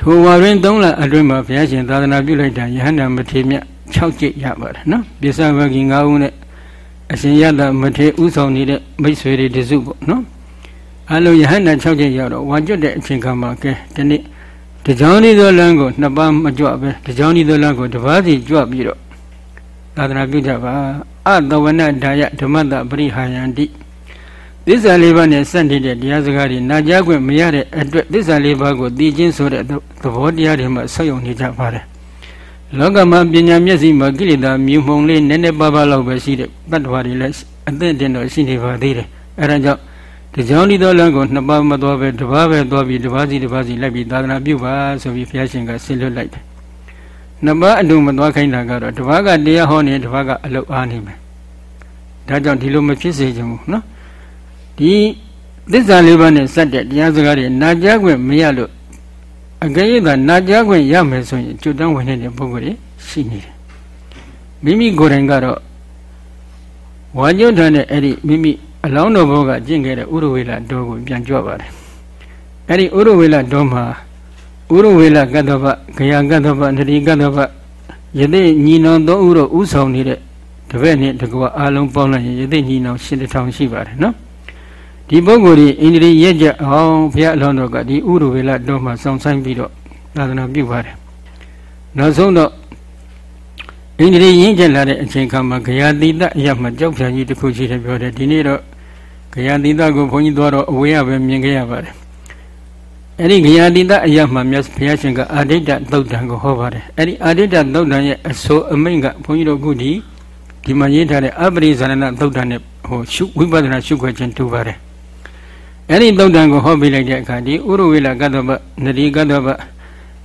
ထိုဝါရင်း၃လအတွင်းမှာဘုရားရှင်သာသနာပြုလိုက်တာယဟန္တာမထေမြတ်6ကျိတ်ရပါတယ်နော်ပိဿဝဂီ9ဦးနဲ့အရှင်ရတမထေဥဆောင်နေတဲ့မိတ်ဆွေတွေတစုပေါ့နော်အလုံးယဟန္တာ6ကျိတ်ရောက်တော့ဝါကျွတ်တဲ့အချိန်ခါမှာကဲဒီနေ့တကြောင်ဒီသောလမ်းကိုနှစ်ပါးမကြွပဲတကြောင်ဒီသောလမ်းကိုတစ်ပါးစီကြွပြီးတော့သာသနာပြုကြပါ အသဝနဒါယဓမ္မတပရိဟာယန္တိသစ္စာလေးပါးနဲ့စက်နေတဲ့တရားစကားတွေနာကြားခွင့်မရတဲ့အတွက်သစ္စာလေးပါးကိုသိချင်းဆိုတဲ့သဘောတရားတွေမှာဆက်ယုံနေကြပါတယ်လောကမှာပညာမျက်စိမှာကိလေသာမြူမှုံလေးနည်းနည်းပါးပါးလောက်ပဲရှိတဲ့တတ္တဝါတွေလည်းအသင့်တင်တော့ရှိနေပါသေးတယ်အဲဒါကြောင့်တကြောင်ဒီတော်လမ်းကိုနှစ်ပါးမသွားပဲတစ်ပါးပဲသွားပြီးတစ်ပါးစီတစ်ပါးစီလိုက်ပြီးသာသနာပြုပါဆိုပြီးဘုရားရှင်ကဆင်လွတ်လိုက်တယ် နှစ်ပါးအတူမသွားခိုင်းတာကတော့တစ်ပါးကတရားဟောနေတစ်ပါးကအလုတ်အားနေမယ်ဒါကြောင့်ဒီလိုမဖြစ်စေချင်ဘူးနော်ဒီသစ္စာလေးပါးနဲ့စက်တဲ့တရားစကားတွေနာကြားခွင့်မရလို့အကယ်၍သာနာကြားခွင့်ရမယ်ဆိုရင်ကျွတ်တန်းဝင်နေတဲ့ပုဂ္ဂိုလ်တွေရှိနေတယ်မိမိကိုယ်တိုင်ကတော့ဝါညွတ်တဲ့အဲ့ဒီမိမိအလောင်းတော်ဘောကကျင့်ခဲ့တဲ့ဥရဝေလတော်ကိုပြန်ကြွပါတယ်အဲ့ဒီဥရဝေလတော်မှာ ဥရဝေလကတ္တဗဂယကတ္တဗနတိကတ္တဗယသိညီနောင်သုံးဥရောဥဆောင်နေတဲ့တပည့်နဲ့တကွာအားလုံးပေါင်းလိုက်ရင်ယသိညီနောင်ရှင်းတောင်ရှိပါတယ်နော်ဒီပုဂ္ဂိုလ်ဒီအိန္ဒြိရက်ကြအောင်ဘုရားအလောင်းတော်ကဒီဥရဝေလတော်မှာစောင့်ဆိုင်ပြီးတော့သာသနာပြုပါတယ်နောက်ဆုံးတော့ဣန္ဒြိရင်းကျက်လာတဲ့အချိန်ခါမှာဂယာတိတအရမကြောက်ဖြာကြီးတစ်ခုရှိတယ်ပြောတယ်ဒီနေ့တော့ဂယာတိတကိုဘုန်းကြီးသွားတော့အဝေးရပဲမြင်ခဲ့ရပါတယ် အဲ့ဒီဂယာတိတအရမမြတ်ဘုရားရှင်ကအာဒိတသုတ်တံကိုဟောပါတယ်အဲ့ဒီအာဒိတသုတ်တံရဲ့အဆိုအမိန့်ကဘုန်းကြီးတို့ခုဒီဒီမှာရေးထားတဲ့အပရိဇာဏသုတ်တံနဲ့ဟိုရှုဝိပဿနာရှုခွက်ခြင်းတူပါတယ်အဲ့ဒီသုတ်တံကိုဟောပြလိုက်တဲ့အခါဒီဥရဝေလကတ္တဗနတိကတ္တဗ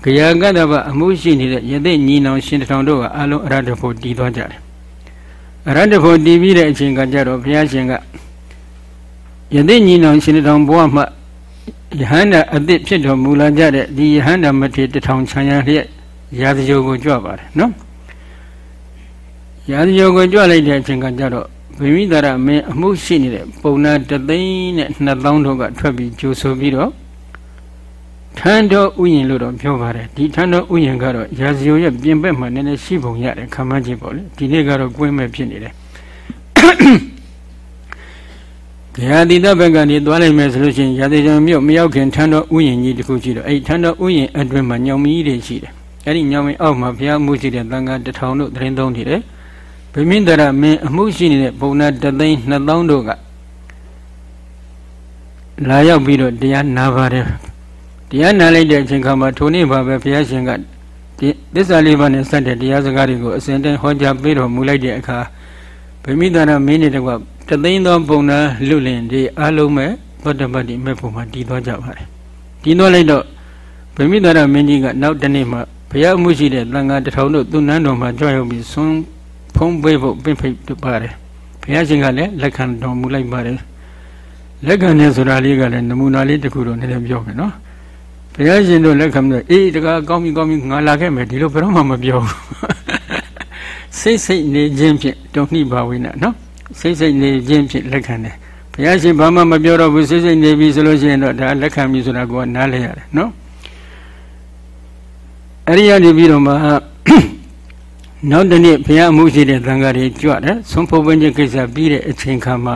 ဂယာကတ္တဗအမှုရှိနေတဲ့ယသိညီနောင်ရှင်တောင်တို့ကအလုံးအရတ္တဖို့တည်သွားကြတယ်အရတ္တဖို့တည်ပြီးတဲ့အချိန်ကကြတော့ဘုရားရှင်ကယသိညီနောင်ရှင်တောင်ဘဝမှာ ယဟန္တာအသစ်ဖြစ်တော်မူလာကြတဲ့ဒီယဟန္တာမထေတထောင်ချမ်းရလျက်ရာဇဂိုကိုကြွပါတယ်နော်ရာဇဂိုကိုကြွလိုက်တဲ့အချိန်ကကြတော့ဗိမိတာရမင်းအမှုရှိနေတဲ့ပုံနာတသိန်းနဲ့2000တို့ကထွက်ပြီးကြိုဆိုပြီးတော့ထန်းတော်ဥယျင်လို့တော့ပြောပါတယ်ဒီထန်းတော်ဥယျင်ကတော့ရာဇဂိုရဲ့ပြင်ပက်မှာနည်းနည်းရှိပုံရတယ်ခံမှန်းကြည့်ပေါ့လေဒီနေ့ကတော့ကွင်းမဲ့ဖြစ်နေတယ် ရာတိတဘက်ကနေသွားလိုက်မယ်ဆိုလို့ရှိရင်ရာတိကျော်မြို့မရောက်ခင်ထန်းတော်ဥယျင်ကြီးတစ်ခုရှိတော့အဲ့ထန်းတော်ဥယျင်အတွင်းမှာညောင်မီးတွေရှိတယ်အဲ့ဒီညောင်မီးအောက်မှာဘုရားမှုရှိတဲ့တန်ခါတထောင်တို့သတင်းသုံးနေတယ်ဗိမင်းတရမင်းအမှုရှိနေတဲ့ဘုံနာတသိန်း2000တို့ကလာရောက်ပြီးတော့တရားနာပါတယ်တရားနာလိုက်တဲ့အချိန်ခါမှာထိုနေ့ပါပဲဘုရားရှင်ကဒီသစ္စာလေးပါးနဲ့စတဲ့တရားစကားတွေကိုအစဉ်တိုင်းဟောကြားပေးတော်မူလိုက်တဲ့အခါဗိမိတရမင်းနဲ့တကွတသိန်းသောပုံနာလွတ်လင်ဒီအလုံးမဲ့သောတပတ္တိမဲ့ပုံမှာတည်သွားကြပါတယ်တည်သွားလိုက်တော့ဗိမိတရမင်းကြီးကနောက်တနေ့မှဘုရားမှုရှိတဲ့သံဃာတထောင်တို့သူနန်းတော်မှာကြွရောက်ပြီးဆွန်းဖုံးပေးဖို့ပင့်ဖိတ်ပါတယ်ဘုရားရှင်ကလည်းလက်ခံတော်မူလိုက်ပါတယ်လက်ခံနေဆိုတာလေးကလည်းနမူနာလေးတစ်ခုတော့နည်းနည်းပြောမယ်နော်ဘုရားရှင်တို့လက်ခံလို့အေးတကားကောင်းပြီကောင်းပြီငါလာခဲ့မယ်ဒီလိုဘယ်တော့မှမပြောဘူးစိတ်စိတ်နေခြင်းဖြင့်တုံနှိပါဝိနာနော် စိတ်စိတ်နေခြင်းဖြင့်လက်ခံတယ်ဘုရားရှင်ဘာမှမပြောတော့ဘူးစိတ်စိတ်နေပြီဆိုလို့ရှိရင်တော့ဒါလက်ခံပြီဆိုတာကိုနားလဲရတယ်နော်အဲ့ဒီကနေပြီးတော့မှနောက်တနေ့ဘုရားအမှုရှိတဲ့သံဃာတွေကြွတယ်ဆုံးဖို့ပင်ခြင်းကိစ္စပြီးတဲ့အချိန်ခါမှာ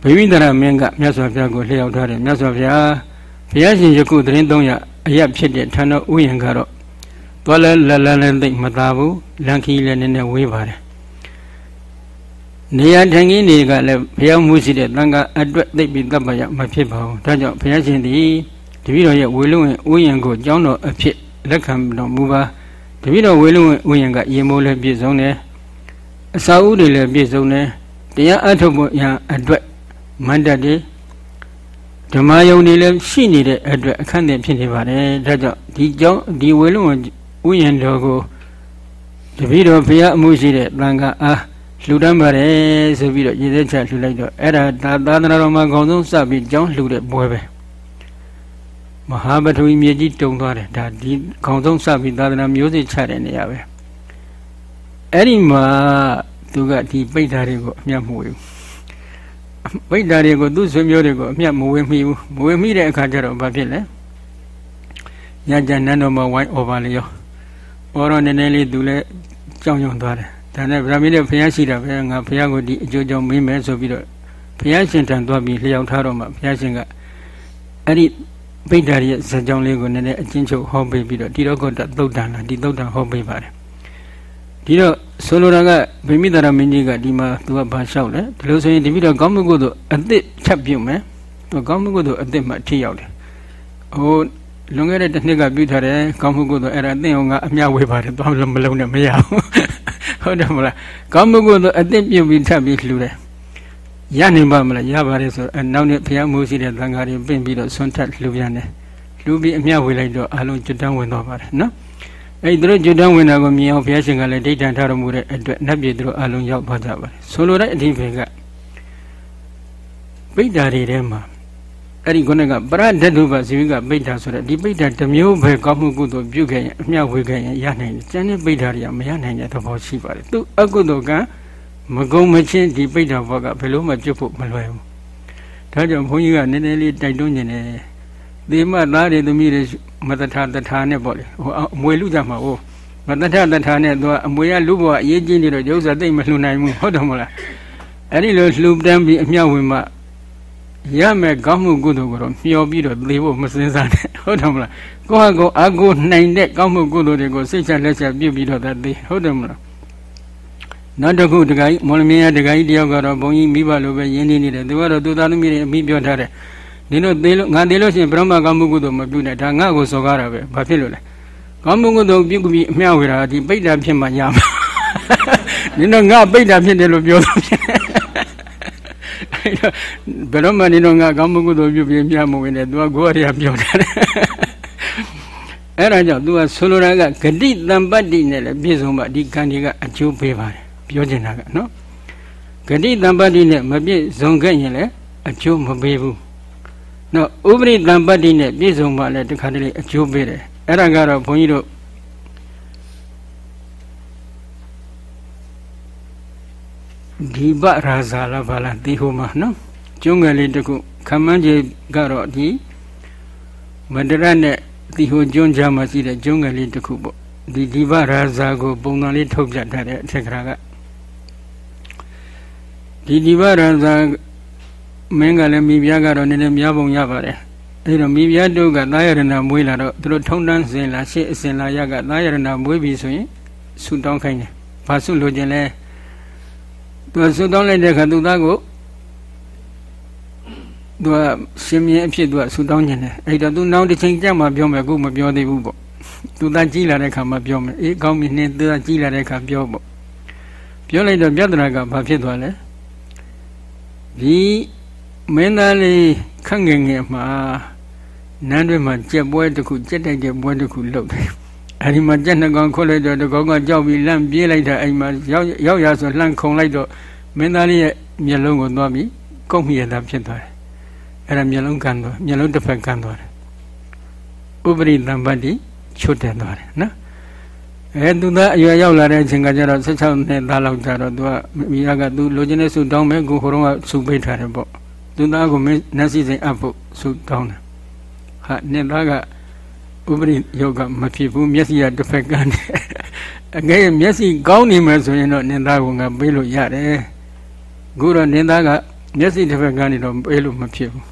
ဗိဝိဒရမင်းကမြတ်စွာဘုရားကိုလျှောက်ထားတယ်မြတ်စွာဘုရားဘုရားရှင်ယခုသတင်း300အရဖြစ်တဲ့ဌာနဥယျာဉ်ကတော့သွားလဲလလလည်းသိမသာဘူးလန်ခီလည်းနည်းနည်းဝေးပါတယ် နေရာထိုင်ခင်းတွေကလည်းဘုရားမှုရှိတဲ့တန်ခါအတွက်သိပြီးတပ်ပါရမဖြစ်ပါဘူးဒါကြောင့်ဘုရားရှင်သည်တပည့်တော်ရဲ့ဝေလုံဝင်ဥယျာဉ်ကိုကျောင်းတော်အဖြစ်လက်ခံတော်မူပါတပည့်တော်ဝေလုံဝင်ဥယျာဉ်ကရင်မိုးလည်းပြည့်စုံတယ်အစာဥတွေလည်းပြည့်စုံတယ်တရားအထုတ်ဖို့ရန်အတွက်မန္တတေဓမ္မယုံတွေလည်းရှိနေတဲ့အတွက်အခန့်အသင့်ဖြစ်နေပါတယ်ဒါကြောင့်ဒီကျောင်းဒီဝေလုံဥယျာဉ်တော်ကိုတပည့်တော်ဘုရားအမှုရှိတဲ့တန်ခါအား လှူဒန်းပါတယ်ဆိုပြီးတော့ရည်သက်ချက်လှူလိုက်တော့အဲ့ဒါသာသနာတော်မှာအကောင်းဆုံးစပြီးကျောင်းလှူတဲ့ပွဲပဲမဟာပထဝီမြေကြီးတုံသွားတယ်ဒါဒီခေါင်းဆုံးစပြီးသာသနာမျိုးစိချတဲ့နေရာပဲအဲ့ဒီမှာသူကဒီပိဋ္ဌာတွေကိုအမျက်မဝေဘူးပိဋ္ဌာတွေကိုသူ့ဆွေမျိုးတွေကိုအမျက်မဝေမိဘူးမဝေမိတဲ့အခါကျတော့ဘာဖြစ်လဲညကြနန်းတော်မှာဝိုင်းအော်ပါလေရောအော်တော့နည်းနည်းလေးသူလည်းကြောင်ရွံသွားတယ် ဒါနဲ့ဗြဟ္မင်းတဲ့ဘုရားရှိတာပဲငါဘုရားကိုဒီအကျိုးကြောင့်မေးမယ်ဆိုပြီးတော့ဘုရားရှင်ထံသွားပြီးလျှောက်ထားတော့မှဘုရားရှင်ကအဲ့ဒီပိဋ္ဌာရဲ့ဇာကြောင်းလေးကိုနည်းနည်းအချင်းချုပ်ဟောပေးပြီးတော့တိရောဂတသုတ်တန်လာဒီသုတ်တန်ဟောပေးပါတယ်ဒီတော့ဆိုလိုတာကဗိမိတရမင်းကြီးကဒီမှာသူကဘာလျှောက်လဲဒီလိုဆိုရင်ဒီပြီးတော့ကောင်းမှုကုသိုလ်အသစ်ချက်ပြုတ်မယ်သူကောင်းမှုကုသိုလ်အသစ်မှထိရောက်တယ်ဟိုလွန်ခဲ့တဲ့တစ်နှစ်ကပြုထားတယ်ကောင်းမှုကုသိုလ်အဲ့ဒါအသင်အောင်ကအမြဝေပါတယ်သွားမလုံးနဲ့မရဘူး ဟုတ်တယ်မလားကောင်းမှုကုသိုလ်အသစ်ပြုတ်ပြီးထပ်ပြီးလှူတယ်ရနိုင်ပါမလားရပါတယ်ဆိုအနောက်နဲ့ဘုရားမိုးရှိတဲ့သံဃာတွေပင့်ပြီးတော့ဆွန့်ထက်လှူပြန်တယ်လှူပြီးအမြဝေလိုက်တော့အလုံးကျွတ်တန်းဝင်သွားပါတယ်နော်အဲ့ဒီတို့ကျွတ်တန်းဝင်တာကိုမြင်အောင်ဘုရားရှင်ကလည်းဒိဋ္ဌံထားတော်မူတဲ့အတွက်နတ်ပြည်တို့အလုံးရောက်သွားကြပါတယ်ဆိုလိုတဲ့အဓိပ္ပာယ်ကပိဋ္ဌာတွေထဲမှာ အဲ့ဒီခုနကပရဒတ္တုပဇီဝိကပိဋ္ဌာဆိုတဲ့ဒီပိဋ္ဌာတစ်မျိုးပဲကောင်းမှုကုသိုလ်ပြုခဲ့ရင်အမြဝေခဲ့ရင်ရနိုင်တယ်ကျန်တဲ့ပိဋ္ဌာတွေကမရနိုင်တဲ့သဘောရှိပါတယ်သူအကုသိုလ်ကံမကုံမချင်းဒီပိဋ္ဌာဘောကဘယ်လို့မှပြုတ်ဖို့မလွယ်ဘူးဒါကြောင့်ဘုန်းကြီးကနည်းနည်းလေးတိုက်တွန်းနေတယ်သေမသားတွေသမီးတွေမတထာတထာနဲ့ပေါ့လေဟိုအမွေလူကြမှာဟိုမတထာတထာနဲ့သူကအမွေရလူဘဝအရေးကြီးနေတော့ရုပ်စာသိမ့်မလှူနိုင်ဘူးဟုတ်တယ်မလားအဲ့ဒီလိုလှူတန်းပြီးအမြောက်ဝင်မှ ရမယ်ကောင်းမှုကုသိုလ်ကိုတော့မျှော်ပြီးတော့သေဖို့မစင်စားနဲ့ဟုတ်တယ်မလားကိုယ့်ဟာကိုယ်အာကိုနိုင်တဲ့ကောင်းမှုကုသိုလ်တွေကိုစိတ်ချလက်ချက်ပြုပြီးတော့သေဟုတ်တယ်မလားနောက်တစ်ခုတခါကြီးမော်လမင်းရတခါကြီးတယောက်ကတော့ဘုန်းကြီးမိဘလိုပဲယဉ်နေနေတယ်သူကတော့သူသားသမီးတွေအမိပြောထားတယ်နင်တို့သေးလို့ငါသေးလို့ရှိရင်ဗြဟ္မကောင်းမှုကုသိုလ်မပြုနဲ့ဒါငါ့ကိုစော်ကားတာပဲဘာဖြစ်လို့လဲကောင်းမှုကုသိုလ်ပြုပြီးအမျှဝေတာဒီပိဋ္ဌာဖြစ်မှရမှာနင်တို့ငါပိဋ္ဌာဖြစ်တယ်လို့ပြောလို့ဖြစ် ဘယ်တော့မှနင်တို့ငါကောင်းမှုကုသိုလ်ပြုပြီးမျှမဝင်နဲ့သူကကိုယ်ရပြောတာအဲ့ဒါကြောင့်သူကဆိုလိုတာကဂတိတံပတ္တိနဲ့လည်းပြည့်စုံမှဒီကံတွေကအကျိုးပေးပါတယ်ပြောချင်တာကနော်ဂတိတံပတ္တိနဲ့မပြည့်စုံခဲ့ရင်လည်းအကျိုးမပေးဘူးနော်ဥပရိတံပတ္တိနဲ့ပြည့်စုံမှလည်းတခါတလေအကျိုးပေးတယ်အဲ့ဒါကတော့ဘုန်းကြီးတို့ ဒီပရာဇာလာဘာလာတီဟိုမှာနော်ကျွန်းငယ်လေးတခုခမန်းကြီးကတော့ဒီမန္တရနဲ့တီဟိုကျွန်းကြားမှာရှိတဲ့ကျွန်းငယ်လေးတခုပေါ့ဒီဒီပရာဇာကိုပုံစံလေးထုတ်ပြထားတဲ့အထက်ကရာကဒီဒီပရဇာမင်းကလည်းမိဖုရားကတော့နည်းနည်းများပုံရပါတယ်အဲဒီတော့မိဖုရားတို့ကသာယရဏမွေးလာတော့သူတို့ထုံတန်းစင်လာရှေ့အစင်လာရကသာယရဏမွေးပြီဆိုရင်ဆူတောင်းခိုင်းတယ်ဘာဆူလိုချင်လဲ သူဆူတောင်းလိုက်တဲ့အခါသူသားကိုသူကရှင်မြင်းအဖြစ်သူကဆူတောင်းခြင်းတယ်အဲ့တော့သူနောက်တစ်ချိန်ကြာမှပြောမယ်အခုမပြောသေးဘူးပေါ့သူသားကြီးလာတဲ့အခါမှပြောမယ်အေးကောင်းပြီနင်းသူသားကြီးလာတဲ့အခါပြောပေါ့ပြောလိုက်တော့ပြဿနာကဘာဖြစ်သွားလဲဒီမင်းသားလေးခန့်ငယ်ငယ်မှာနန်းတွေမှာကြက်ပွဲတစ်ခုကြက်တိုက်တဲ့ပွဲတစ်ခုလုပ်တယ် အဲဒီမှာကြက်နှကောင်ခွတ်လိုက်တော့တကောင်ကကြောက်ပြီးလန့်ပြေးလိုက်တာအိမ်မှာရောက်ရောက်ရဆိုလှန့်ခုံလိုက်တော့မင်းသားလေးရဲ့မျက်လုံးကိုသွားပြီးကုတ်မိရတာဖြစ်သွားတယ်အဲ့ဒါမျက်လုံးကန်သွားမျက်လုံးတစ်ဖက်ကန်သွားတယ်ဥပရိတံပတ္တိချွတ်တယ်သွားတယ်နော်အဲသူသားအရွယ်ရောက်လာတဲ့အချိန်ကကျတော့16နှစ်သားလောက်ကြတော့သူကမိသားကသူလိုချင်တဲ့ဆုတောင်းမယ်ကိုဟိုတော့ကဆုပေးထားတယ်ပေါ့သူသားကိုမင်းနတ်စီစိန်အပ်ဖို့ဆုတောင်းတယ်ဟာနှစ်သားက ဥပရိယောဂမဖြစ်ဘူးမျက်စိကတစ်ဖက်ကနေအငယ်မျက်စိကောင်းနေမှဆိုရင်တော့နင်းသားကငါပေးလို့ရတယ်အခုတော့နင်းသားကမျက်စိတစ်ဖက်ကနေတော့ပေးလို့မဖြစ်ဘူး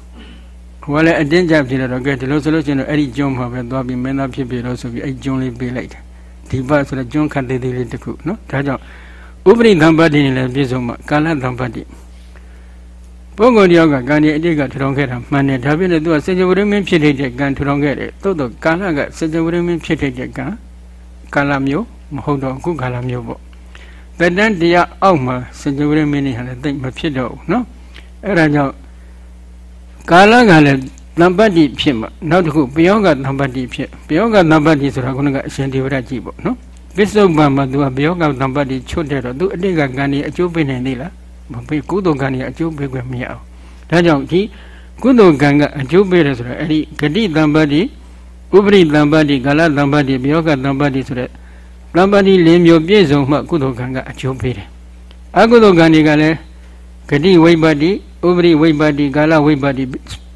ဟိုကလည်းအတင်းကြပ်ဖြစ်တော့ကဲဒီလိုဆိုလို့ရှိရင်တော့အဲ့ဒီကျွန်းမှာပဲသွားပြီးမင်းသားဖြစ်ပြီလို့ဆိုပြီးအဲ့ကျွန်းလေးပေးလိုက်တယ်ဒီဘဆိုတော့ကျွန်းခတ်သေးသေးလေးတစ်ခုနော်ဒါကြောင့်ဥပရိသံပတ္တိနဲ့လည်းပြည့်စုံမှာကာလသံပတ္တိ ပုဂ္ဂိုလ်တယောက်ကကံဒီအတိတ်ကထူထောင်ခဲ့တာမှန်တယ်ဒါပြင်လည်းသူကစေကြဝရမင်းဖြစ်တဲ့ကံထူထောင်ခဲ့တယ်သို့တော့ကာလကစေကြဝရမင်းဖြစ်တဲ့ကံကာလမျိုးမဟုတ်တော့အခုကာလမျိုးပေါ့တတန်းတရားအောက်မှာစေကြဝရမင်းနေဟာလည်းသိမဖြစ်တော့ဘူးနော်အဲ့ဒါကြောင့်ကာလကလည်းတံပတ္တိဖြစ်မှာနောက်တစ်ခုပယောကတံပတ္တိဖြစ်ပယောကတံပတ္တိဆိုတာခုနကအရှင်ဒေဝရကြီးပေါ့နော်ပစ္စုပန်မှာသူကပယောကတံပတ္တိချွတ်တဲ့တော့သူအတိတ်ကကံကြီးအကျိုးပေးနိုင်သေးလား မပေးကုသိုလ်ကံကြီးအကျိုးပေးခွင့်မရအောင်ဒါကြောင့်ဒီကုသိုလ်ကံကအကျိုးပေးတယ်ဆိုတော့အဲ့ဒီဂတိတံပတ္တိဥပရိတံပတ္တိကာလတံပတ္တိဘယောကတံပတ္တိဆိုတဲ့တံပတ္တိ၄မျိုးပြည့်စုံမှကုသိုလ်ကံကအကျိုးပေးတယ်အကုသိုလ်ကံတွေကလည်းဂတိဝိပတ္တိဥပရိဝိပတ္တိကာလဝိပတ္တိ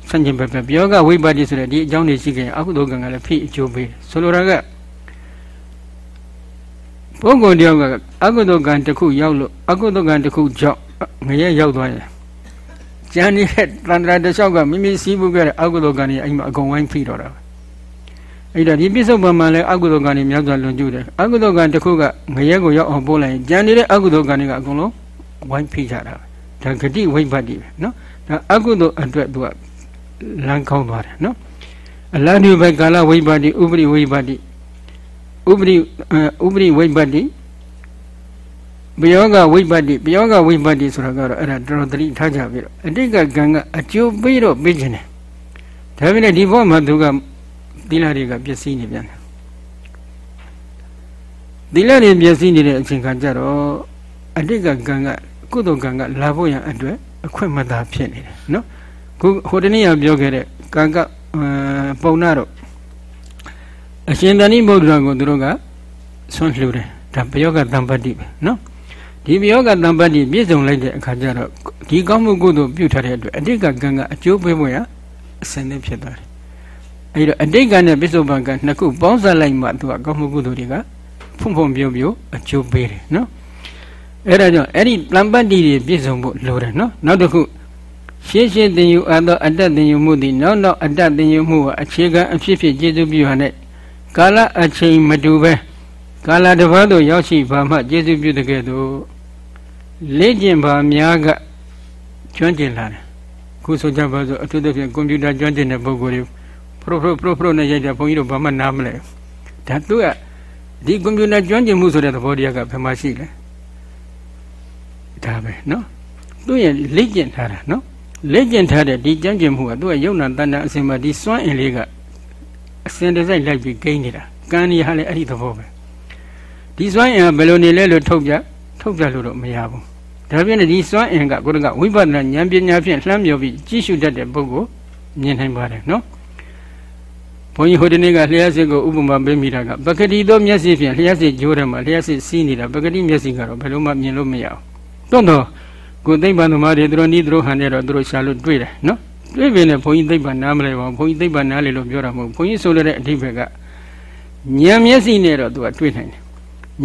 ဆန့်ကျင်ဘက်ပဲဘယောကဝိပတ္တိဆိုတဲ့ဒီအကြောင်းတွေရှိခင်အကုသိုလ်ကံကလည်းဖိအကျိုးပေးတယ်ဆိုလိုတာကပုဂ္ဂိုလ်တယောက်ကအကုသိုလ်ကံတစ်ခုရောက်လို့အကုသိုလ်ကံတစ်ခုကြောင့် ငရဲရောက်သွားရင်ကျန်နေတဲ့တန်ត្រာတစ်လျှောက်ကမိမိစီးမှုခဲ့တဲ့အကုသိုလ်ကံတွေအဲ့မှာအကုန်ဝိုင်းဖိတော့တာအဲ့တော့ဒီပြစ္ဆုတ်ပံမှာလည်းအကုသိုလ်ကံတွေများစွာလွန်ကျူးတယ်အကုသိုလ်ကံတစ်ခုကငရဲကိုရောက်အောင်ပို့လိုက်ရင်ကျန်နေတဲ့အကုသိုလ်ကံတွေကအကုန်လုံးဝိုင်းဖိကြတာဒါဂတိဝိပတ္တိပဲနော်ဒါအကုသိုလ်အတွက်သူကလမ်းကောင်းသွားတယ်နော်အလတုဘကာလဝိပတ္တိဥပရိဝိပတ္တိဥပရိဥပရိဝိပတ္တိ ဘယောဂဝိပတ္တိဘယောဂဝိပတ္တိဆိုတာကတော့အဲ့ဒါတော်တော်သတိထားကြပြီတော့အတိတ်ကကံကအကျိုးပေးတော့ပေးခြင်းတယ်ဒါပေမဲ့ဒီဘောမှာသူကသီလတွေကပျက်စီးနေပြန်တယ်သီလတွေပျက်စီးနေတဲ့အချိန်ခါကျတော့အတိတ်ကကံကကုသိုလ်ကံကလာဖို့ရန်အတွက်အခွင့်မသာဖြစ်နေတယ်နော်ခုဟိုတနေ့ကပြောခဲ့တဲ့ကံကပုံနာတော့အရှင်တဏိဗုဒ္ဓကိုသူတို့ကဆွန့်လှူတယ်ဒါဘယောဂတံပတ္တိပဲနော် ဒီဘယောဂတံပတ္တိပြည့်စုံလိုက်တဲ့အခါကျတော့ဒီကောင်းမှုကုသိုလ်ပြုထားတဲ့အတွက်အတိတ်ကကံကအကျိုးပေးဖို့ရအစင်းနဲ့ဖြစ်သွားတယ်အဲဒီတော့အတိတ်ကနဲ့ပြစ္ဆုတ်ပံကနှစ်ခုပေါင်းစပ်လိုက်မှသူကကောင်းမှုကုသိုလ်တွေကဖုံဖုံပြုံပြုံအကျိုးပေးတယ်နော်အဲဒါကြောင့်အဲ့ဒီတံပတ္တိတွေပြည့်စုံဖို့လိုတယ်နော်နောက်တစ်ခုရှင်းရှင်းသင်ယူအပ်သောအတ္တသင်ယူမှုသည်နောက်နောက်အတ္တသင်ယူမှုဟာအခြေခံအဖြစ်ဖြစ်ကျေစုပြုဟာနဲ့ကာလအချိန်မတူပဲကာလတစ်ပါးသို့ရောက်ရှိပါမှကျေစုပြုတဲ့ကဲ့သို့ လေ့ကျင့်ပါများကကျွမ်းကျင်လာတယ်ခုဆိုကြပါစို့အထူးသဖြင့်ကွန်ပျူတာကျွမ်းကျင်တဲ့ပုဂ္ဂိုလ်တွေပရိုပရိုပရိုပရိုနဲ့ရိုက်တဲ့ဘုန်းကြီးတို့ဘာမှနားမလဲဒါသူကဒီကွန်ပျူတာကျွမ်းကျင်မှုဆိုတဲ့သဘောတရားကဘယ်မှာရှိလဲဒါပဲနော်သူရဲ့လေ့ကျင့်ထားတာနော်လေ့ကျင့်ထားတဲ့ဒီကြံ့ကျင်မှုကသူကယုံနာတဏ္ဍအစင်မှာဒီစွမ်းအင်လေးကအစင်တစိုက်လိုက်ပြီးဂိမ်းနေတာကံနေဟာလည်းအဲ့ဒီသဘောပဲဒီစွမ်းအင်ကဘယ်လိုနေလဲလို့ထုတ်ပြ ထုတ်ပြလို့တော့မရဘူးဒါပြင်ဒီစွမ်းအင်ကကိုယ်ကဝိပဿနာဉာဏ်ပညာဖြင့်လှမ်းမြော်ပြီးကြည့်ရှုတတ်တဲ့ပုဂ္ဂိုလ်မြင်နိုင်ပါတယ်နော်ဘုန်းကြီးဟိုတနေ့ကလျှက်စစ်ကိုဥပမာပေးမိတာကပကတိသောမျက်စိဖြင့်လျှက်စစ်ကြိုးထဲမှာလျှက်စစ်စီးနေတာပကတိမျက်စိကတော့ဘယ်လိုမှမြင်လို့မရဘူးတွန့်တော့ကိုသိမ့်ပန်သမားတွေသူတို့နီးသူတို့ဟန်နေတော့သူတို့ရှာလို့တွေ့တယ်နော်တွေ့ပြီနဲ့ဘုန်းကြီးသိမ့်ပန်နားမလဲပါဘူးဘုန်းကြီးသိမ့်ပန်နားလေလို့ပြောတာမဟုတ်ဘုန်းကြီးဆိုလိုတဲ့အဓိပ္ပာယ်ကဉာဏ်မျက်စိနဲ့တော့သူကတွေ့နိုင်တယ်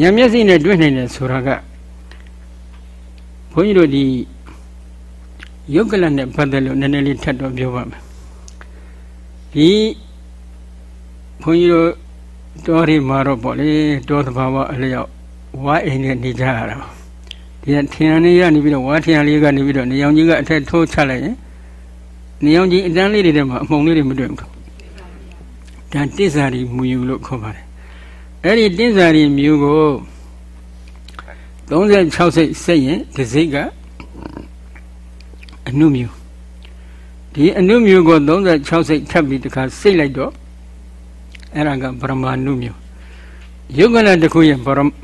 ဉာဏ်မျက်စိနဲ့တွေ့နိုင်တယ်ဆိုတာကဘု န်းကြီးတို့ဒီယုတ်ကလနဲ့ပတ်သက်လို့နည်းနည်းလေးထပ်တော့ပြောပါမယ်ဒီဘုန်းကြီးတို့တော်ရီမှာတော့ပေါ့လေတောသဘာဝအလျောက်ဝါအိမ်နဲ့နေကြရတာဒီထင်ရနေရနေပြီးတော့ဝါထင်ရလေးကနေပြီးတော့နေအောင်ကြီးကအထက်ထိုးချလိုက်ရင်နေအောင်ကြီးအတန်းလေးတွေထဲမှာအမှုံလေးတွေမတွေ့ဘူးဒါတစ္ဆာရီမူယူလို့ခေါ်ပါတယ်အဲ့ဒီတစ္ဆာရီမြူကို 36စိတ်စိတ်ရင်ဒီစိတ်ကအနုမြူဒီအနုမြူကို36စိတ်ထပ်ပြီးတခါစိတ်လိုက်တော့အဲ့ဒါကပရမနုမြူယုတ်ကလတစ်ခုရဲ့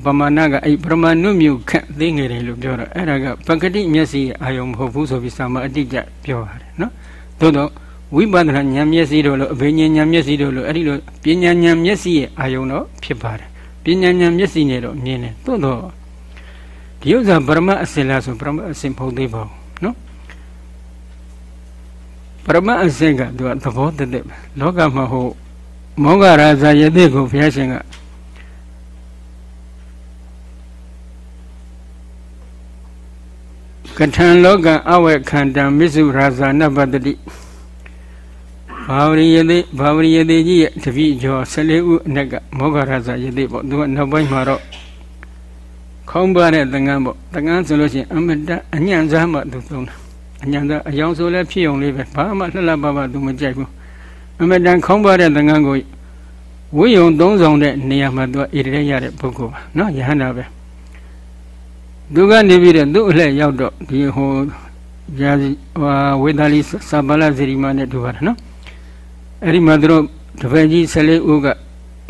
ပမာဏကအဲ့ပရမနုမြူခန့်သိငယ်တယ်လို့ပြောတော့အဲ့ဒါကပကတိမျက်စိအာယုံမဟုတ်ဘူးဆိုပြီးစာမအတိကျပြောရတယ်နော်သို့တော့ဝိပဿနာဉာဏ်မျက်စိတို့လို့အဘိညာဉာဏ်မျက်စိတို့လို့အဲ့ဒီလိုပညာဉာဏ်မျက်စိရဲ့အာယုံတော့ဖြစ်ပါတယ်ပညာဉာဏ်မျက်စိနဲ့တော့မြင်တယ်သို့တော့ ဒီဥစ္စာပရမအစင်လားဆိုပရမအစင်မဟုတ်သေးပါဘူးနော်ပရမအစင်ကသူကသဘောတသက်ပဲလောကမှာဟိုမောဂရာဇာယတိကိုဘုရားရှင်ကကထံလောကအဝေခန္တံမစ္စုရာဇာနပတ္တိဘာဝရိယတိဘာဝရိယတိကြီးရဲ့တပည့်ကျော်14ဦးအနက်ကမောဂရာဇာယတိပေါ့သူကနောက်ပိုင်းမှာတော့ ခေါင်းပါတဲ့သင်္ကန်းပေါ့သင်္ကန်းဆိုလို့ရှိရင်အမတအညံ့စားမှသူသုံးတာအညံ့စားအယောင်ဆိုလည်းဖြစ်အောင်လေးပဲဘာမှလှလှပပသူမကြိုက်ဘူးအမတန်ခေါင်းပါတဲ့သင်္ကန်းကိုဝိယုံသုံးဆောင်တဲ့နေရာမှာသူကဣရိရရတဲ့ပုဂ္ဂိုလ်ပါနော်ယဟန္တာပဲသူကနေပြီးတော့သူ့အလှည့်ရောက်တော့ဒီဟိုယာဟိုဝေဒာလီစာပလာဇီရီမာနဲ့တူပါတယ်နော်အဲ့ဒီမှာသူတို့တပည့်ကြီး14ဦးက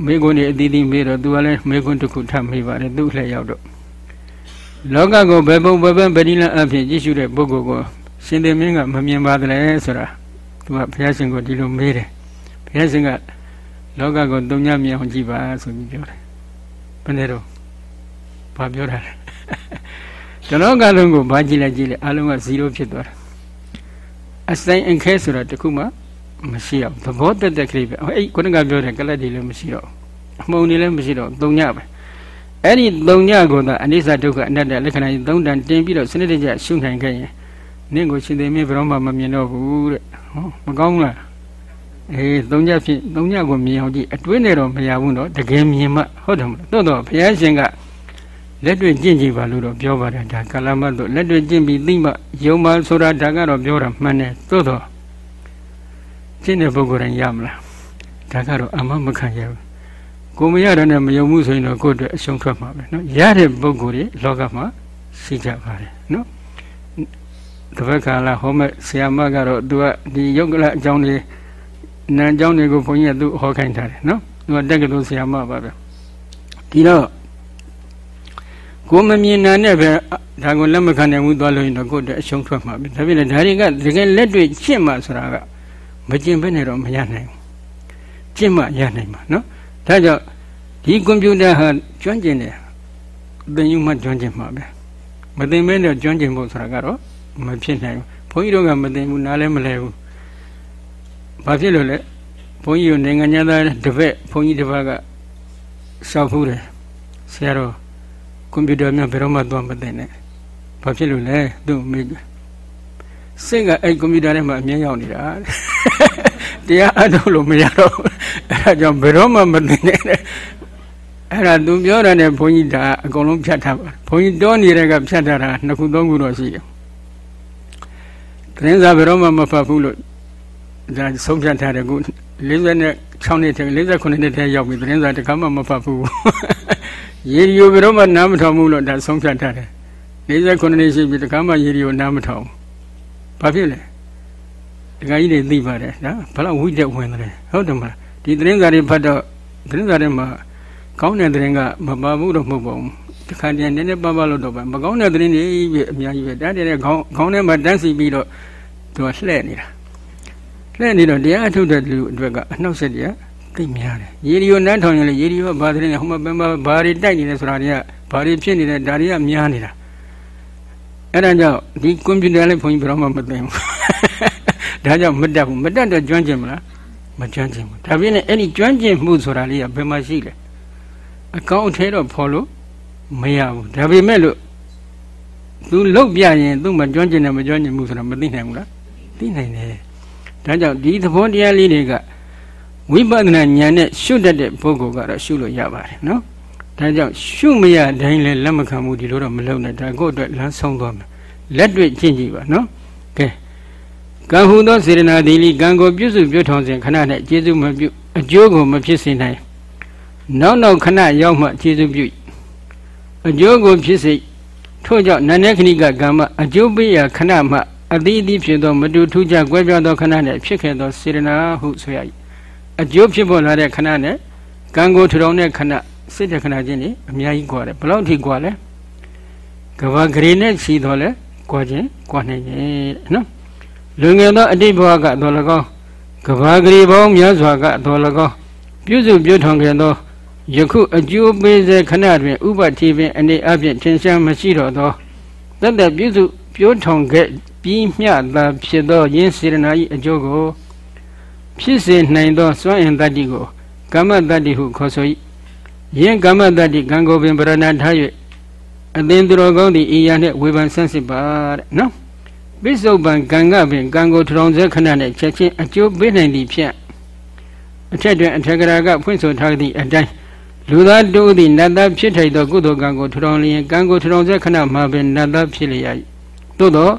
မေကွန်းနေအသီးသီးမေးတော့သူကလည်းမေကွန်းတစ်ခုထပ်မေးပါတယ်သူ့အလှည့်ရောက်တော့ လောကကိုဘယ်ပုံဘယ်ပန်းဗတိလအဖြစ်ကြည့်ရှုတဲ့ပုဂ္ဂိုလ်ကိုရှင်သေမင်းကမမြင်ပါသလဲဆိုတာသူကဘုရားရှင်ကိုဒီလိုမေးတယ်ဘုရားရှင်ကလောကကိုသုံးညမြအောင်ကြည့်ပါဆိုပြီးပြောတယ်ဘယ်နဲ့တော့ဘာပြောတာလဲကျွန်တော်ကလုံးကိုဘာကြည့်လိုက်ကြည့်လိုက်အလုံးက0ဖြစ်သွားတယ်အစိုင်အခဲဆိုတာတခုမှမရှိတော့သဘောတက်တက်ကလေးပဲအဲ့ခုနကပြောတယ်ကလတ်တွေလည်းမရှိတော့အမှုံတွေလည်းမရှိတော့သုံးညပဲ အဲ့ဒီသုံးညကိုသာအနိစ္စဒုက္ခအနတ္တလက္ခဏာကြီးသုံးတန်တင်ပြီးတော့စနစ်တကျရှုနိုင်ခဲ့ရင်နင့်ကိုရှင်သေမင်းဘယ်တော့မှမမြင်တော့ဘူးတဲ့ဟောမကောင်းလားအေးသုံးညဖြစ်သုံးညကိုမြင်အောင်ကြည့်အတွင်းနဲ့တော့မရဘူးတော့တကယ်မြင်မှဟုတ်တယ်မလားသို့တော့ဘုရားရှင်ကလက်တွေ့ကျင့်ကြည့်ပါလို့တော့ပြောပါတယ်ဒါကာလမတ်တို့လက်တွေ့ကျင့်ပြီးသိမှယုံမှဆိုတာဒါကတော့ပြောတာမှန်တယ်သို့တော့ကျင့်တဲ့ပုဂ္ဂိုလ်တိုင်းရမလားဒါကတော့အမှမခံရဘူး ကိုမရတဲ့နဲ့မယုံမှုဆိုရင်တော့ကိုယ့်အတွက်အရှုံးထွက်မှာပဲနော်ရတဲ့ပုံကိုယ်တွေလောကမှာရှိကြပါတယ်နော်တပတ်ခါလာဟောမဲ့ဆရာမကတော့သူကဒီယုတ်ကလအကြောင်းတွေနန်းအကြောင်းတွေကိုဘုန်းကြီးကသူဟောခိုင်းထားတယ်နော်သူကတက်ကလို့ဆရာမပါပဲဒီတော့ကိုမမြင်နိုင်တဲ့ပဲဒါကိုလက်မခံနိုင်ဘူးသွားလို့ရင်တော့ကိုယ့်အတွက်အရှုံးထွက်မှာပဲဒါပြင်လည်းဒါတွေကတကယ်လက်တွေ့ရှင်းမှဆိုတာကမကျင်ဘဲနဲ့တော့မရနိုင်ဘူးကျင့်မှရနိုင်မှာနော် ဒါကြောင့်ဒီကွန်ပျူတာဟာကျွမ်းကျင်တယ်သင်ယူမှကျွမ်းကျင်မှာပဲမသင်မဲနဲ့ကျွမ်းကျင်ဖို့ဆိုတာကတော့မဖြစ်နိုင်ဘူးဘုန်းကြီးတို့ကမသင်ဘူးနားလည်းမလဲဘူးဘာဖြစ်လို့လဲဘုန်းကြီးတို့နိုင်ငံသားတစ်ဖက်ဘုန်းကြီးတစ်ပတ်ကရှောက်ဖူးတယ်ဆရာတော်ကွန်ပျူတာများဘယ်တော့မှသွားမသိနဲ့ဘာဖြစ်လို့လဲသူ့မေးစိတ်ကအဲ့ကွန်ပျူတာထဲမှာအမြဲရောက်နေတာ တရားအထုတ်လို့မရတော့အဲ့ဒါကြောင့်ဘယ်တော့မှမသိနဲ့အဲ့ဒါသူပြောတာနဲ့ဘုန်းကြီးဒါအကုန်လုံးဖြတ်ထားပါဘုန်းကြီးတောနေတဲ့ကဖြတ်ထားတာနှစ်ခုသုံးခုတော့ရှိတယ်သတင်းစာဘယ်တော့မှမဖတ်ဘူးလို့ဒါဆုံးဖြတ်ထားတယ်ခု46နှစ်ထဲ49နှစ်ထဲရောက်ပြီသတင်းစာတစ်ခါမှမဖတ်ဘူးရေဒီယိုဘယ်တော့မှနားမထောင်ဘူးလို့ဒါဆုံးဖြတ်ထားတယ်49နှစ်ရှိပြီတစ်ခါမှရေဒီယိုနားမထောင်ဘာဖြစ်လဲ ဒကာကြီးတွေသိပါတယ်နော်ဘလောက်ဝိတက်ဝင်တယ်ဟုတ်တယ်မလားဒီသတင်းစာတွေဖတ်တော့သတင်းစာတွေမှာကောင်းတဲ့သတင်းကမပါဘူးတော့မဟုတ်ပါဘူးတခါတည်းနည်းနည်းပါးပါးလို့တော့ပဲမကောင်းတဲ့သတင်းတွေပဲအများကြီးပဲတားတဲ့ခေါင်းခေါင်းထဲမှာတန်းစီပြီးတော့သူကလှဲ့နေတာလှဲ့နေတော့တရားအထုတ်တဲ့လူအတွက်ကအနှောက်အယှက်တွေကသိများတယ်ရေဒီယိုနန်းထောင်ရင်လေရေဒီယိုကဘာသတင်းလဲဟိုမှာဘယ်မှာဘာတွေတိုက်နေလဲဆိုတာတွေကဘာတွေဖြစ်နေလဲဒါတွေကများနေတာအဲ့ဒါကြောင့်ဒီကွန်ပျူတာလေးဘုန်းကြီးဘယ်တော့မှမသိဘူး ဒါကြောင့်မတက်ဘူးမတက်တော့ကျွမ်းကျင်မလားမကျွမ်းကျင်ဘူးဒါပြင်းနဲ့အဲ့ဒီကျွမ်းကျင်မှုဆိုတာလေးကဘယ်မှာရှိလဲအကောင့်အထဲတော့ဖော်လို့မရဘူးဒါပေမဲ့လို့သူလုတ်ပြရင်သူ့မှာကျွမ်းကျင်တယ်မကျွမ်းကျင်ဘူးဆိုတာမသိနိုင်ဘူးလားသိနိုင်တယ်ဒါကြောင့်ဒီသဘောတရားလေးတွေကဝိပဿနာဉာဏ်နဲ့ရှုတတ်တဲ့ပုဂ္ဂိုလ်ကတော့ရှုလို့ရပါတယ်နော်ဒါကြောင့်ရှုမရတိုင်းလည်းလက်မခံဘူးဒီလိုတော့မလုပ်နဲ့ဒါကိုယ့်အတွက်လမ်းဆုံးသွားမယ်လက်တွေ့ကျင့်ကြည့်ပါနော်ကဲ ကံဟုသောစေရနာတိလိကံကိုပြုစုပြုထောင်စဉ်ခဏ၌ကျေစုမပြုအကျိုးကိုမဖြစ်စေနိုင်နောက်နောက်ခဏရောက်မှကျေစုပြုအကျိုးကိုဖြစ်စေထို့ကြောင့်နန္ဒခဏိကကံမှအကျိုးပေးရာခဏမှအတိအသည့်ဖြစ်သောမတူထူးခြားကွဲပြားသောခဏနှင့်ဖြစ်ခဲ့သောစေရနာဟုဆိုရ၏အကျိုးဖြစ်ပေါ်လာတဲ့ခဏနဲ့ကံကိုထူထောင်တဲ့ခဏစိတ်တခဏချင်းနေအများကြီးကွာတယ်ဘလောက်ထိကွာလဲကဘာဂရေနဲ့ရှိတော်လဲကွာချင်းကွာနိုင်ရဲ့နော် လူငယ်သောအတိတ်ဘဝကတော်၎င်းကဘာဂရေပေါင်းများစွာကတော်၎င်းပြုစုပြုထောင်ခဲ့သောယခုအကျိုးပေးစေခဏတွင်ဥပတိပင်အနေအဖြင့်ထင်ရှားမရှိတော့သောတသက်ပြုစုပြုထောင်ခဲ့ပြီးမျှသာဖြစ်သောယင်းစေရနာ၏အကျိုးကို ဖြစ်စေနိုင်သောစွမ်းအင်တတ္တိကိုကမ္မတတ္တိဟုခေါ်ဆို၏ယင်းကမ္မတတ္တိကံကိုပင်ပရဏထား၍အသင်သူတော်ကောင်းသည်ဤရနှင့်ဝေဖန်ဆန်းစစ်ပါတဲ့နော် ပိဿုပံကံကပင်ကံကိုထထောင်စေခဏနဲ့ချက်ချင်းအကျိုးပေးနိုင်သည့်ဖြင့်အထက်တွင်အထက်ကရာကဖွင့်ဆိုထားသည့်အတိုင်းလူသားတို့သည်နတ်သားဖြစ်ထိုက်သောကုသိုလ်ကံကိုထထောင်လျင်ကံကိုထထောင်စေခဏမှာပင်နတ်သားဖြစ်လျက်သို့သော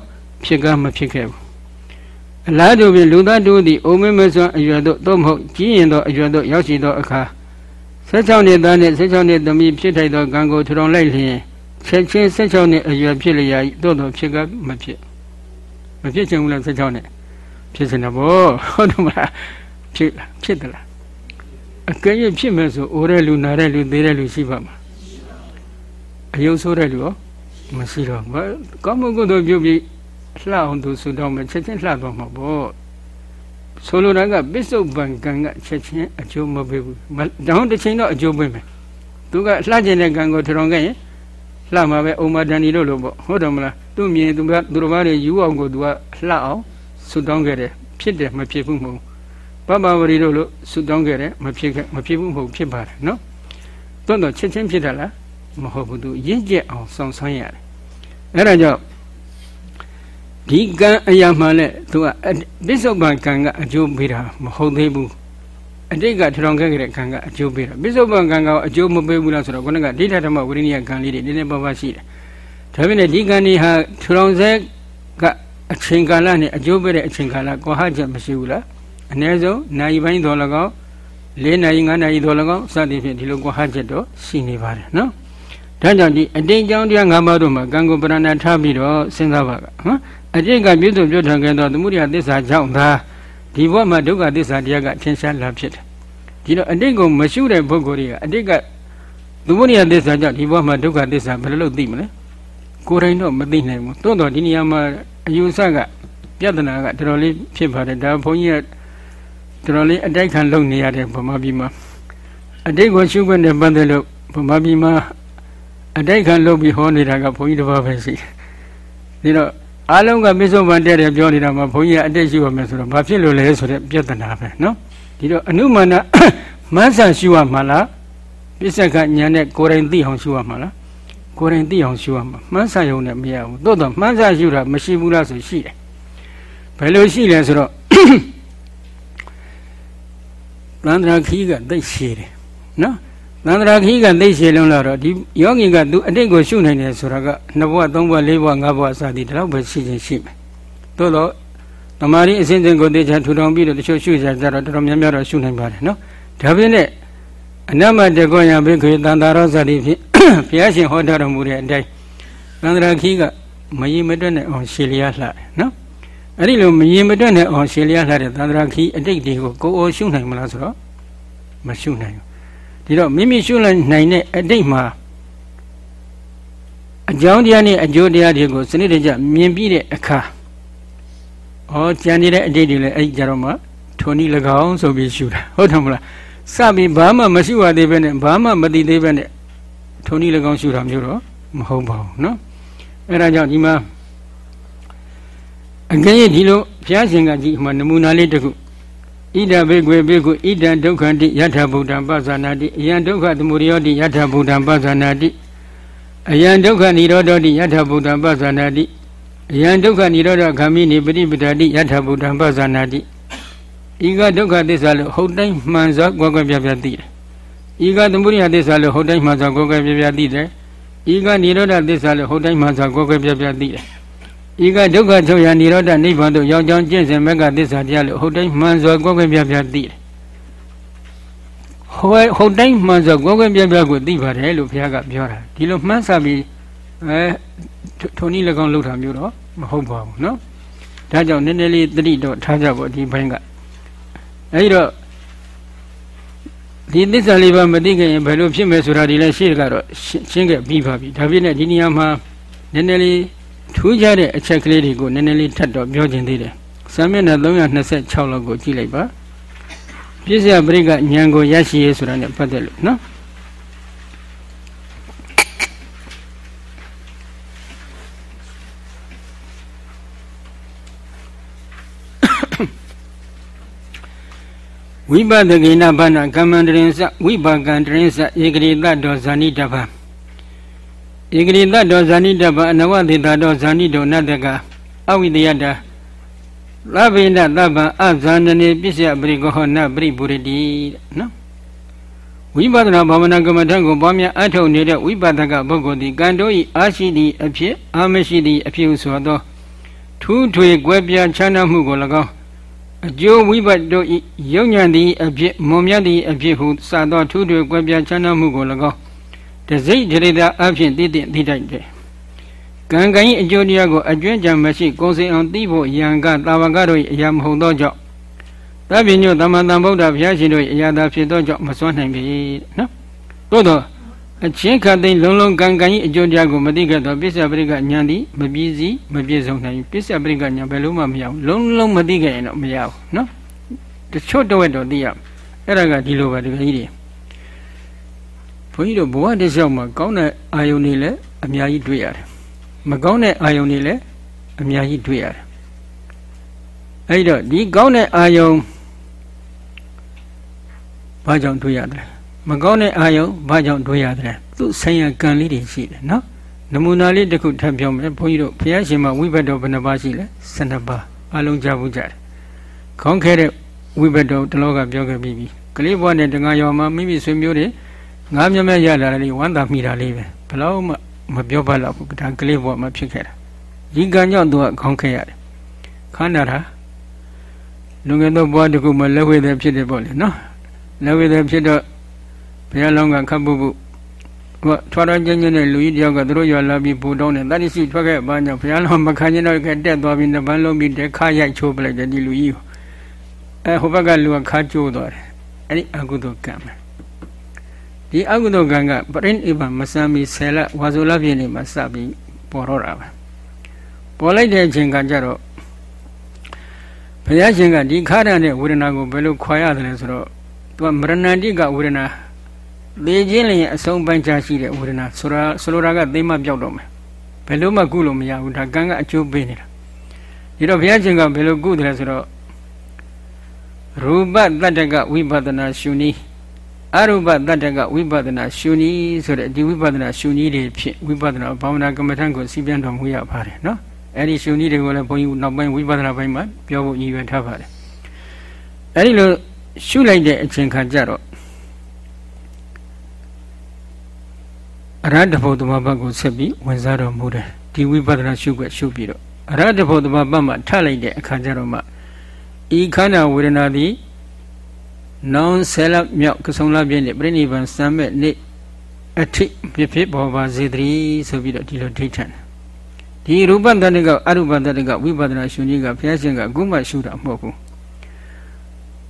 ဖြစ်ကမဖြစ်ခဲ့ဘူးအလားတူပင်လူသားတို့သည်အိုမင်းမစွမ်းအရွယ်တို့သို့မဟုတ်ကြီးရင်သောအရွယ်တို့ရောက်ရှိသောအခါ16နှစ်သားနှင့်16နှစ်သမီးဖြစ်ထိုက်သောကံကိုထထောင်လိုက်လျင်ချက်ချင်း16နှစ်အရွယ်ဖြစ်လျက်သို့သောဖြစ်ကမဖြစ် မဖြစ်ချင်ဘူးလား16နှစ်ဖြစ်စင်တော့ဘောဟုတ်တယ်မလားဖြစ်လားဖြစ်တယ်လားအကယ်၍ဖြစ်မယ်ဆိုအိုတဲ့လူနာတဲ့လူသေးတဲ့လူရှိပါမှာအယုံဆိုးတဲ့လူရောမရှိတော့ဘာကောင်းမှုကုသိုလ်ပြုပြီးလှအောင်သူဆူတော့မယ်ချက်ချင်းလှသွားမှာပေါ့ဆိုလိုတာကပစ္စုပန်ကံကချက်ချင်းအကျိုးမပေးဘူးတောင်းတစ်ချိန်တော့အကျိုးပေးမယ်သူကလှကျင်တဲ့ကံကိုထထောင်ခဲ့ရင် လှမှာပဲဥမာတန်ဒီလို့လို့ပေါ့ဟုတ်တယ်မလားသူမြင်သူကသူတော်ဘာတွေယူအောင်ကိုသူကလှအောင်ဆုတောင်းခဲ့တယ်ဖြစ်တယ်မဖြစ်ဘူးမဟုတ်ပပဝရီတို့လို့ဆုတောင်းခဲ့တယ်မဖြစ်ခဲ့မဖြစ်ဘူးမဟုတ်ဖြစ်ပါတယ်နော်တွန်းတော့ချက်ချင်းဖြစ်တယ်လားမဟုတ်ဘူးသူရင့်ကျက်အောင်စောင့်ဆိုင်းရတယ်အဲ့ဒါကြောင့်ဒီကံအရာမှလည်းသူကပစ္စုပန်ကံကအကျိုးပေးတာမဟုတ်သေးဘူး အတိတ်ကထထောင်ခဲ့တဲ့ကံကအကျိုးပေးတာပစ္စုပန်ကံကအကျိုးမပေးဘူးလားဆိုတော့ခုနကဒိဋ္ဌဓမ္မဝိရိယကံလေးတွေနည်းနည်းပါးပါးရှိတယ်ဒါပေမဲ့ဒီကံဒီဟာထထောင်စေကအချိန်ကာလနဲ့အကျိုးပေးတဲ့အချိန်ကာလကွာဟချက်မရှိဘူးလားအ ਨੇ ဆုံးနိုင်ပိုင်းတော်၎င်း၄နိုင်၅နိုင်တော်၎င်းစသည်ဖြင့်ဒီလိုကွာဟချက်တော့ရှိနေပါတယ်နော်ဒါကြောင့်ဒီအတိတ်ကြောင့်တရား၅ပါးတို့မှာကံကိုပရဏာထားပြီးတော့စဉ်းစားပါကဟမ်အတိတ်ကပြည့်စုံပြည့်ထန်ခဲ့သောသမုဒိယသစ္စာကြောင့်သာ ဒီဘဝမှာဒုက္ခသစ္စာတရားကထင်ရှားလာဖြစ်တယ်ဒီတော့အတိတ်ကိုမရှုတဲ့ပုဂ္ဂိုလ်တွေကအတိတ်ကသမုဒိယသစ္စာကြောင့်ဒီဘဝမှာဒုက္ခသစ္စာဘယ်လိုလုပ်သိမလဲကိုယ်တိုင်တော့မသိနိုင်ဘူးသို့တော့ဒီနေရာမှာအယူဆကပြဿနာကတော်တော်လေးဖြစ်ပါတယ်ဒါဘုန်းကြီးကတော်တော်လေးအတိုက်ခံလုပ်နေရတဲ့ဗမာပြည်မှာအတိတ်ကိုရှုခွင့်နဲ့ပတ်သက်လို့ဗမာပြည်မှာအတိုက်ခံလုပ်ပြီးဟောနေတာကဘုန်းကြီးတစ်ပါးပဲရှိတယ်ဒါတော့ အားလုံးကပိဿုပန်တဲ့တယ်ပြောနေတာမှာဘုန်းကြီးကအတိတ်ရှိရမယ်ဆိုတော့ဘာဖြစ်လို့လဲဆိုတဲ့ပြဿနာပဲနော်ဒီတော့အနုမာနမဆန်ရှိရမှာလားပိဿကညာနဲ့ကိုယ်တိုင်သိအောင်ရှိရမှာလားကိုယ်တိုင်သိအောင်ရှိရမှာမှန်းဆရုံနဲ့မရဘူးသို့တော့မှန်းဆရှိတာမရှိဘူးလားဆိုရှိတယ်ဘယ်လိုရှိလဲဆိုတော့သန္တရာခီးကသိရှည်တယ်နော် သန္တရာခီးကသိရှည်လုံးလာတော့ဒီယောဂီကသူအတိတ်ကိုရှုနိုင်တယ်ဆိုတာကနှစ်ဘဝသုံးဘဝလေးဘဝငါးဘဝစသည်ဒီလောက်ပဲရှိခြင်းရှိမယ်သို့တော့တမာရီအစဉ်စဉ်ကိုသိချာထူထောင်ပြီးတော့တချို့ရှုကြကြတော့တော်တော်များများတော့ရှုနိုင်ပါတယ်နော်ဒါပြင်နဲ့အနမတကောယဘိခေတန်တာရောဇတိဖြင့်ဘုရားရှင်ဟောထားတော်မူတဲ့အတိုင်းသန္တရာခီးကမရင်မတွက်နဲ့အောင်ရှည်လျားလှတယ်နော်အဲ့ဒီလိုမရင်မတွက်နဲ့အောင်ရှည်လျားလှတဲ့သန္တရာခီးအတိတ်တွေကိုကိုယ်အိုရှုနိုင်မလားဆိုတော့မရှုနိုင်ဘူး ဒီတော့မိမိရှုလိုက်နိုင်တဲ့အတိတ်မှာအကြောင်းတရားနဲ့အကျိုးတရားတွေကိုစနစ်တကျမြင်ပြီးတဲ့အခါဩကြံနေတဲ့အတိတ်တွေလည်းအဲ့ကြတော့မှထုံဤ၎င်းဆိုပြီးရှုတာဟုတ်တယ်မလားစပြီးဘာမှမရှိရသေးပဲနဲ့ဘာမှမသိသေးပဲနဲ့ထုံဤ၎င်းရှုတာမျိုးတော့မဟုတ်ပါဘူးเนาะအဲ့ဒါကြောင့်ဒီမှာအကယ်၍ဒီလိုဘုရားရှင်ကဒီမှာနမူနာလေးတစ်ခု ဣဒဘေကွေဘေကုဣဒံဒုက္ခတိယထာဘုဒ္ဓံပသနာတိအယံဒုက္ခသမုဒယောတိယထာဘုဒ္ဓံပသနာတိအယံဒုက္ခនិရောဓတိယထာဘုဒ္ဓံပသနာတိအယံဒုက္ခនិရောဓဂာမိနိပฏิပဒတိယထာဘုဒ္ဓံပသနာတိဤကဒုက္ခသစ္စာလို့ဟုတ်တိုင်းမှန်စွာကွယ်ကွယ်ပြပြသိတယ်ဤကသမုဒယသစ္စာလို့ဟုတ်တိုင်းမှန်စွာကွယ်ကွယ်ပြပြသိတယ်ဤကនិရောဓသစ္စာလို့ဟုတ်တိုင်းမှန်စွာကွယ်ကွယ်ပြပြသိတယ် ဤကဒုက္ခထုတ်ရနိရောဓနိဗ္ဗာန်သို့ရောက်ကြောင်းကျင့်စဉ်မကသစ္စာတရားလို့ဟုတ်တိုင်းမှန်စွာကိုယ်ကိုယ်ပြပြသိတယ်။ဟိုဟုတ်တိုင်းမှန်စွာကိုယ်ကိုယ်ပြပြကိုသိပါတယ်လို့ဘုရားကပြောတာဒီလိုမှန်းဆပြီးအဲထုံနည်း၎င်းလောက်တာမျိုးတော့မဟုတ်ပါဘူးနော်။ဒါကြောင့်နည်းနည်းလေးသတိတော့ထားကြဖို့ဒီဘိုင်းကအဲဒီတော့ဒီသစ္စာလေးပါမသိခင်ဘယ်လိုဖြစ်မယ်ဆိုတာဒီလည်းရှေ့ကတော့ရှင်းခဲ့ပြီးပါပြီ။ဒါပြည့်နဲ့ဒီနေရာမှာနည်းနည်းလေး ထူးခြားတဲ့အချက်ကလေးတွေကိုနည်းနည်းလေးထပ်တော့ပြောခြင်းသေးတယ်စာမျက်နှာ326လောက်ကိုကြည့်လိုက်ပါပြည့်စရာပရိကဉာဏ်ကိုရရှိရေးဆိုတာ ਨੇ ပတ်သက်လို့နော်ဝိပဒကေနဘာနာကမ္မန္တရင်စဝိပါကံတရင်စဧကရိတတောဇာနိတဘာ ဧကရိတတောဇာနိတဘာအနဝတိတတောဇာနိတောနတကအဝိတယတာလဗိနသဗ္ဗံအဇာနနေပစ္စယပရိကောဟနပရိပုရတိနော်ဝိပဿနာဘာဝနာကမ္မထံကိုပွားများအထောက်နေတဲ့ဝိပဿကပုဂ္ဂိုလ်သည်ကံတို့၏အာရှိသည့်အဖြစ်အာမရှိသည့်အဖြစ်ဟုဆိုသောထူးထွေကွဲပြားခြားနားမှုကို၎င်းအကျိုးဝိပတ်တို့ဤယုံညံ့သည့်အဖြစ်မွန်မြတ်သည့်အဖြစ်ဟုစသောထူးထွေကွဲပြားချမ်းသာမှုကို၎င်း တစိတ်ကြရိတာအဖြစ်တည်တည်သိတတ်တယ်ကံကံ၏အကျိုးတရားကိုအကျွမ်းကြံမရှိကိုယ်စိမ်အောင်သိဖို့ယံကတာဝကတို့၏အရာမဟုတ်သောကြောင့်တပည့်ညို့သမ္မာသမ္ဗုဒ္ဓဘုရားရှင်တို့၏အရာသာဖြစ်သောကြောင့်မစွမ်းနိုင်ပေနော်သို့သောအချင်းခတ်သိမ်းလုံးလုံးကံကံ၏အကျိုးတရားကိုမသိခဲ့သောပိဿပရိကဉာဏ်သည်မပြည့်စည်မပြည့်စုံနိုင်ပိဿပရိကဉာဏ်ဘယ်လို့မှမရဘူးလုံးလုံးမသိခဲ့ရင်တော့မရဘူးနော်တချို့တဝက်တော့သိရအဲ့ဒါကဒီလိုပါတကယ်ကြီးတွေ ဘုန်းကြီးတို့ဘဝတစ်လျှောက်မှာကောင်းတဲ့အာယုန်တွေလည်းအများကြီးတွေ့ရတယ်မကောင်းတဲ့အာယုန်တွေလည်းအများကြီးတွေ့ရတယ်အဲ့တော့ဒီကောင်းတဲ့အာယုန်ဘာကြောင့်တွေ့ရတယ်မကောင်းတဲ့အာယုံဘာကြောင့်တွေ့ရတယ်သူဆိုင်ရာကံလေးတွေရှိတယ်နော်နမူနာလေးတစ်ခုထပ်ပြောမယ်ဘုန်းကြီးတို့ဘုရားရှင်မှာဝိဘတ်တော်ဘယ်နှပါရှိလဲ12ပါးအလုံးကြားဘူးကြတယ်ခေါင်းခဲတဲ့ဝိဘတ်တော်တလောကပြောခဲ့ပြီးပြီကလေးဘဝနဲ့တငါရောမှာမိမိဆွေမျိုးတွေ ငါးမြမဲရလာတယ်ဝမ်းသာမိတာလေးပဲဘလို့မှမပြောပါတော့ဘူးဒါကလေးဘဝမှာဖြစ်ခဲ့တာဒီကံကြောင့်သူကခေါင်းခဲရတယ်ခန္ဓာဟာလူငယ်သောဘဝတစ်ခုမှာလက်ဝဲတဲ့ဖြစ်တယ်ပေါ့လေနော်လက်ဝဲတဲ့ဖြစ်တော့ဘုရားလောင်းကခပ်ပုပုဟောထွားတော်ချင်းချင်းနဲ့လူကြီးတယောက်ကသူတို့ရွာလာပြီးပူတောင်းတယ်တတိရှိထွက်ခဲ့ပါကြောင့်ဘုရားလောင်းမခံကျင်တော့ကတက်သွားပြီးနှစ်ပန်းလုံးပြီးတက်ခါရိုက်ချိုးပလိုက်တယ်ဒီလူကြီးကိုအဲဟိုဘက်ကလူကခါကျိုးသွားတယ်အဲ့ဒီအကုသိုလ်ကံပဲ ဒီအကုသိုလ်ကံကပရိနိဗ္ဗာန်မစမ်းပြီးဆယ်လဝါဆိုလပြည့်နေမှာစပြီးပေါ်တော့တာပဲပေါ်လိုက်တဲ့အချိန်ကကြတော့ဘုရားရှင်ကဒီခါရတဲ့ဝေဒနာကိုဘယ်လိုခွာရတယ်လဲဆိုတော့သူကမရဏန္တိကဝေဒနာသေခြင်းလည်းအဆုံးပိုင်းခြားရှိတဲ့ဝေဒနာဆိုတာဆိုလိုတာကသိမပြောက်တော့မယ်ဘယ်လို့မှကုလို့မရဘူးဒါကံကအကျိုးပေးနေတာဒီတော့ဘုရားရှင်ကဘယ်လိုကုတယ်လဲဆိုတော့ရူပတတ္တကဝိပဿနာရှုနည်း အရူပတတ္တကဝိပဿနာရှုနည်းဆိုတဲ့ဒီဝိပဿနာရှုနည်းတွေဖြစ်ဝိပဿနာဘာဝနာကမ္မထံကိုစီးပြန်တော်မူရပါတယ်နော်အဲ့ဒီရှုနည်းတွေကိုလည်းဘုန်းကြီးနောက်ပိုင်းဝိပဿနာပိုင်းမှာပြောဖို့ရည်ရွယ်ထားပါတယ်အဲ့ဒီလိုရှုလိုက်တဲ့အချိန်ခါကျတော့အရဟတဖို့သမဘတ်ကိုဆက်ပြီးဝင်စားတော်မူတယ်ဒီဝိပဿနာရှုွက်ရှုပြီးတော့အရဟတဖို့သမဘတ်မှာထလိုက်တဲ့အခါကျတော့မှဤခန္ဓာဝေဒနာသည် နောင်ဆယ်လမြောက်ကဆုံလပြည့်နဲ့ပြိဋိဘံစံမဲ့နေ့အထိဖြစ်ဖြစ်ပေါ်ပါစေတည်းဆိုပြီးတော့ဒီလိုဒိဋ္ဌံဒီရူပတတ္တကအရူပတတ္တကဝိပဿနာရှင်ကြီးကဘုရားရှင်ကအခုမှရှုတာမဟုတ်ဘူး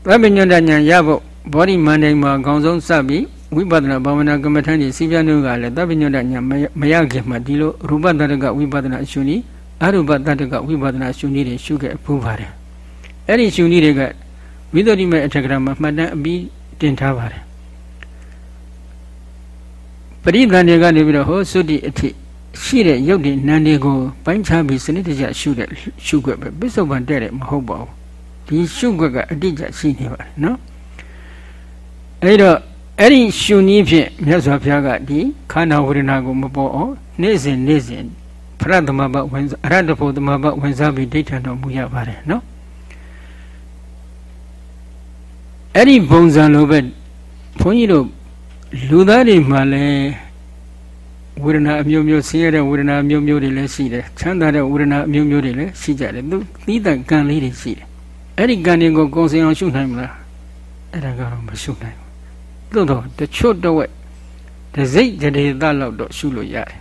သဗ္ဗညုတဉာဏ်ရဖို့ဘောဓိမန္တိမှာအကောင်းဆုံးစပြီးဝိပဿနာဘာဝနာကမ္မထန်ကြီးစီးပြနှုတ်ကလည်းသဗ္ဗညုတဉာဏ်မရခင်မှာဒီလိုရူပတတ္တကဝိပဿနာရှင်ကြီးအရူပတတ္တကဝိပဿနာရှင်ကြီးတွေရှုခဲ့ပူပါတယ်အဲ့ဒီရှင်ကြီးတွေက ဝိသုဒ္ဓိမေအထက်ကရာမှာမှတ်တမ်းအပြီးတင်ထားပါတယ်ပရိသန်တွေကနေပြီးတော့ဟောသုတိအထိရှိတဲ့ရုပ်တွေနာမ်တွေကိုပိုင်းခြားပြီးစနစ်တကျရှုတဲ့ရှုခွက်ပဲပစ္စုပန်တဲ့တယ်မဟုတ်ပါဘူးဒီရှုခွက်ကအတိအကျရှိနေပါတယ်နော်အဲ့တော့အဲ့ဒီရှုနည်းဖြင့်မြတ်စွာဘုရားကဒီခန္ဓာဝေဒနာကိုမပေါ်အောင်နေ့စဉ်နေ့စဉ်ဖရသမဘဝင်အရတ္တဖို့သမဘဝင်စားပြီးဒိဋ္ဌံတော်မူရပါတယ်နော် အဲ့ဒီပုံစံလိုပဲဘုန်းကြီးတို့လူသားတွေမှလည်းဝေဒနာအမျိုးမျိုးဆင်းရဲတဲ့ဝေဒနာအမျိုးမျိုးတွေလည်းရှိတယ်ချမ်းသာတဲ့ဝေဒနာအမျိုးမျိုးတွေလည်းရှိကြတယ်သူသီးသန့်ကံလေးတွေရှိတယ်အဲ့ဒီကံတွေကိုကိုယ်စင်အောင်ရှုနိုင်မလားအဲ့ဒါကတော့မရှုနိုင်ဘူးသို့တော့တချို့တော့တစိတ်တရေသလောက်တော့ရှုလို့ရတယ်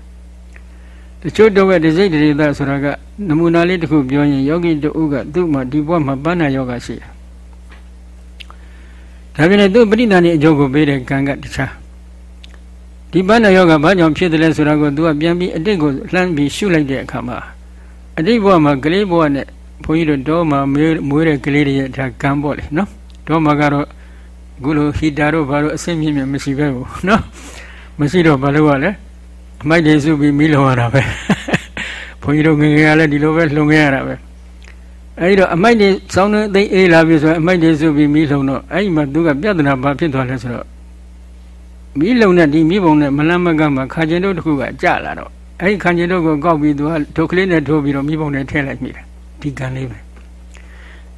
တချို့တော့တစိတ်တရေသဆိုတာကနမူနာလေးတစ်ခုပြောရင်ယောဂီတူကသူ့မှာဒီဘဝမှာပန်းနာယောဂရှိတယ် ဒါပြင်လည်းသူ့ပရိသန္တိအကျိုးကိုပေးတဲ့ကံကတခြားဒီပန်းနာယောဂဘာကြောင့်ဖြစ်တယ်လဲဆိုတာကိုသူကပြန်ပြီးအတိတ်ကိုလှမ်းပြီးရှုလိုက်တဲ့အခါမှာအတိတ်ဘဝမှာကလေးဘဝနဲ့ဘုန်းကြီးတို့တောမှာမွေးတဲ့ကလေးတွေရဲ့ဒါကံပေါ့လေနော်တောမှာကတော့အခုလိုဟီတာတို့ဘာလို့အဆင့်မြင့်မြင့်မရှိပဲဘူးနော်မရှိတော့ဘာလို့ ਆ လဲအမိုက်တွေစုပြီးမိလုံရတာပဲဘုန်းကြီးတို့ငငယ်ကလည်းဒီလိုပဲလှုံခဲ့ရတာပဲ အဲဒီတော့အမိုက်တွေစောင်းနေသိအေးလာပြီဆိုရင်အမိုက်တွေစုပြီးမိလုံတော့အဲဒီမှာသူကပြဿနာဘာဖြစ်သွားလဲဆိုတော့မိလုံနဲ့ဒီမိဘုံနဲ့မလန့်မကမှာခါကျင်တို့တခုကကြလာတော့အဲဒီခါကျင်တို့ကိုကောက်ပြီးသူကဒုတ်ကလေးနဲ့ထိုးပြီးတော့မိဘုံနဲ့ထည့်လိုက်မိတယ်ဒီကံလေးပဲ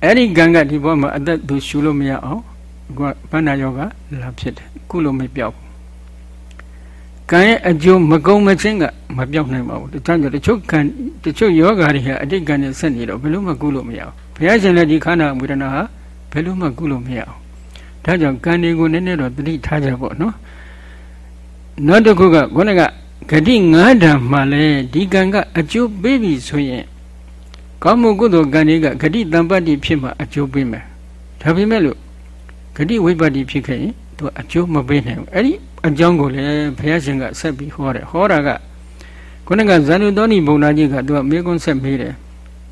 အဲ့ဒီကံကဒီဘဝမှာအသက်သူရှူလို့မရအောင်ကဘန္နာယောဂလာဖြစ်တယ်ကုလို့မပြောက်ဘူး ကံရဲ့အကျိုးမကုံမချင်းကမပြောက်နိုင်ပါဘူးတခြားကြောင့်တချို့ကံတချို့ယောဂါတွေဟာအတိတ်ကံနဲ့ဆက်နေတော့ဘယ်လို့မှကုလို့မရအောင်ဘုရားရှင်လည်းဒီခန္ဓာဝေဒနာဟာဘယ်လို့မှကုလို့မရအောင်ဒါကြောင့်ကံတွေကိုနည်းနည်းတော့တတိထားကြပေါ့နော်နောက်တစ်ခုကခေါင်းကဂတိ9ဓာတ်မှလည်းဒီကံကအကျိုးပေးပြီဆိုရင်ကောင်းမှုကုသိုလ်ကံတွေကဂတိတံပတ္တိဖြစ်မှအကျိုးပေးမယ်ဒါပေမဲ့လို့ဂတိဝိပတ္တိဖြစ်ခဲ့ရင် သူအကျိုးမပေးနိုင်ဘူးအဲ့ဒီအကြောင်းကိုလည်းဘုရားရှင်ကဆက်ပြီးဟောတယ်ဟောတာကခုနကဇန်နုသောဏီဘုံနာကြီးကသူကမေကွန်းဆက်မေးတယ်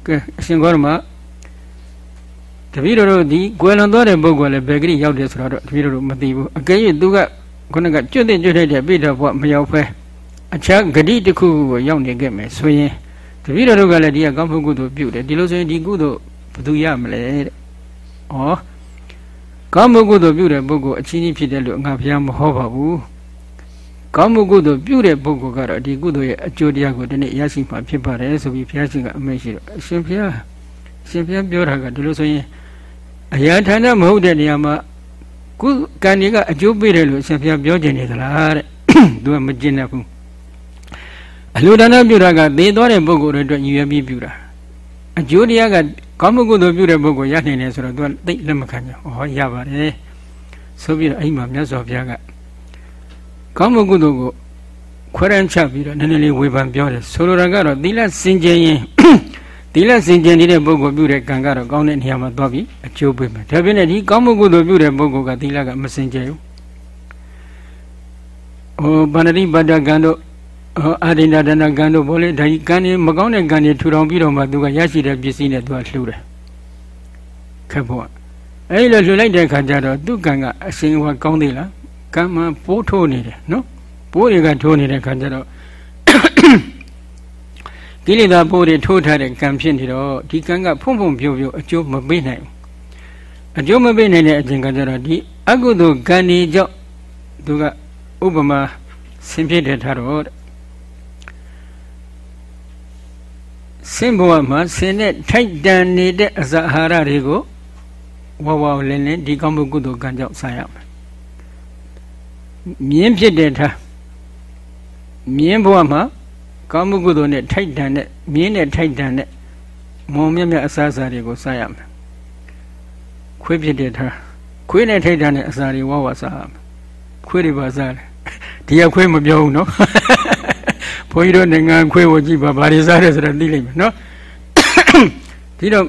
ကဲအရှင်ဂေါရမတတပည့်တော်တို့ဒီကွယ်လွန်သွားတဲ့ပုဂ္ဂိုလ်လည်းဘယ်ကလေးရောက်တယ်ဆိုတော့တပည့်တော်တို့မသိဘူးအကယ်၍သူကခုနကကျွတ်တဲ့ကျွတ်တဲ့ပိဋကဘုရားမရောက်ဖဲအခြားဂတိတစ်ခုကိုရောက်နေခဲ့မယ်ဆိုရင်တပည့်တော်တို့ကလည်းဒီကကောင်းမှုကုသိုလ်ပြုတယ်ဒီလိုဆိုရင်ဒီကုသိုလ်ဘယ်သူရမလဲတဲ့ဩ ကောင်းမှုကုသိုလ်ပြုတဲ့ပုဂ္ဂိုလ်အချင်းကြီးဖြစ်တယ်လို့ငါဘုရားမဟောပါဘူးကောင်းမှုကုသိုလ်ပြုတဲ့ပုဂ္ဂိုလ်ကတော့ဒီကုသိုလ်ရဲ့အကျိုးတရားကိုဒီနေ့ရရှိမှာဖြစ်ပါတယ်ဆိုပြီးဘုရားရှင်ကအမိန့်ရှိတော့အရှင်ဘုရားအရှင်ဘုရားပြောတာကဒီလိုဆိုရင်အရာဌာနမဟုတ်တဲ့နေရာမှာကုကံတွေကအကျိုးပေးတယ်လို့အရှင်ဘုရားပြောခြင်းနေသလားတဲ့သူကမကျင်တတ်ဘူးအလိုဒါနပြုတာကသေသွားတဲ့ပုဂ္ဂိုလ်တွေအတွက်ရည်ရွယ်ပြီးပြုတာ အကျိုးတရားကကောင်းမှုကုသိုလ်ပြုတဲ့ပုဂ္ဂိုလ်ရနိုင်တယ်ဆိုတော့သူကသိလက်မခံကြဘူးဟောရပါတယ်ဆိုပြီးတော့အဲ့မှာမြတ်စွာဘုရားကကောင်းမှုကုသိုလ်ကိုခွဲရန်ချပြီးတော့နည်းနည်းလေးဝေဖန်ပြောတယ်ဆိုလိုတာကတော့သီလစင်ကြယ်ရင်သီလစင်ကြယ်နေတဲ့ပုဂ္ဂိုလ်ပြုတဲ့ကံကတော့ကောင်းတဲ့နေရာမှာသွားပြီးအကျိုးပေးမယ်ဒါပြင်လည်းဒီကောင်းမှုကုသိုလ်ပြုတဲ့ပုဂ္ဂိုလ်ကသီလကမစင်ကြယ်ဘူးဟိုဗန္ဒတိပတ္တကံတို့ အာရိဏဒနာကံတို့ဘောလေဒါကြီးကံနေမကောင်းတဲ့ကံတွေထူထောင်ပြီးတော့မှသူကရရှိတဲ့ပစ္စည်းနဲ့သူကလှူတယ်ခက်ဖို့အဲ့လိုလှူလိုက်တဲ့ခါကျတော့သူ့ကံကအရှင်ဟောကောင်းသေးလားကံမှပိုးထိုးနေတယ်နော်ပိုးတွေကထိုးနေတဲ့ခါကျတော့ကိလေသာပိုးတွေထိုးထားတဲ့ကံဖြစ်နေတော့ဒီကံကဖုံဖုံပြို့ပြို့အကျိုးမပေးနိုင်ဘူးအကျိုးမပေးနိုင်တဲ့အချိန်ကကျတော့ဒီအကုသိုလ်ကံတွေကြောင့်သူကဥပမာဆင်ဖြစ်တဲ့ထားတော့ ဆင်းဘဝမှာဆင်းတဲ့ထိုက်တန်နေတဲ့အစာအာဟာရတွေကိုဝဝလင်းလင်းဒီကောင်းမှုကုသိုလ်ကံကြောင့်စားရမယ်မြင်းဖြစ်တဲ့ထားမြင်းဘဝမှာကောင်းမှုကုသိုလ်နဲ့ထိုက်တန်တဲ့မြင်းနဲ့ထိုက်တန်တဲ့မုံမြတ်မြတ်အစာအစာတွေကိုစားရမယ်ခွေးဖြစ်တဲ့ထားခွေးနဲ့ထိုက်တန်တဲ့အစာတွေဝဝစားရမယ်ခွေးတွေပါစားတယ်ဒီကခွေးမပြောဘူးနော် ဘုန်းကြီးတို့နိုင်ငံခွေးကိုကြည့်ပါဘာတွေစားတယ်ဆိုတော့သိလိမ့်မယ်နော်ဒီတော့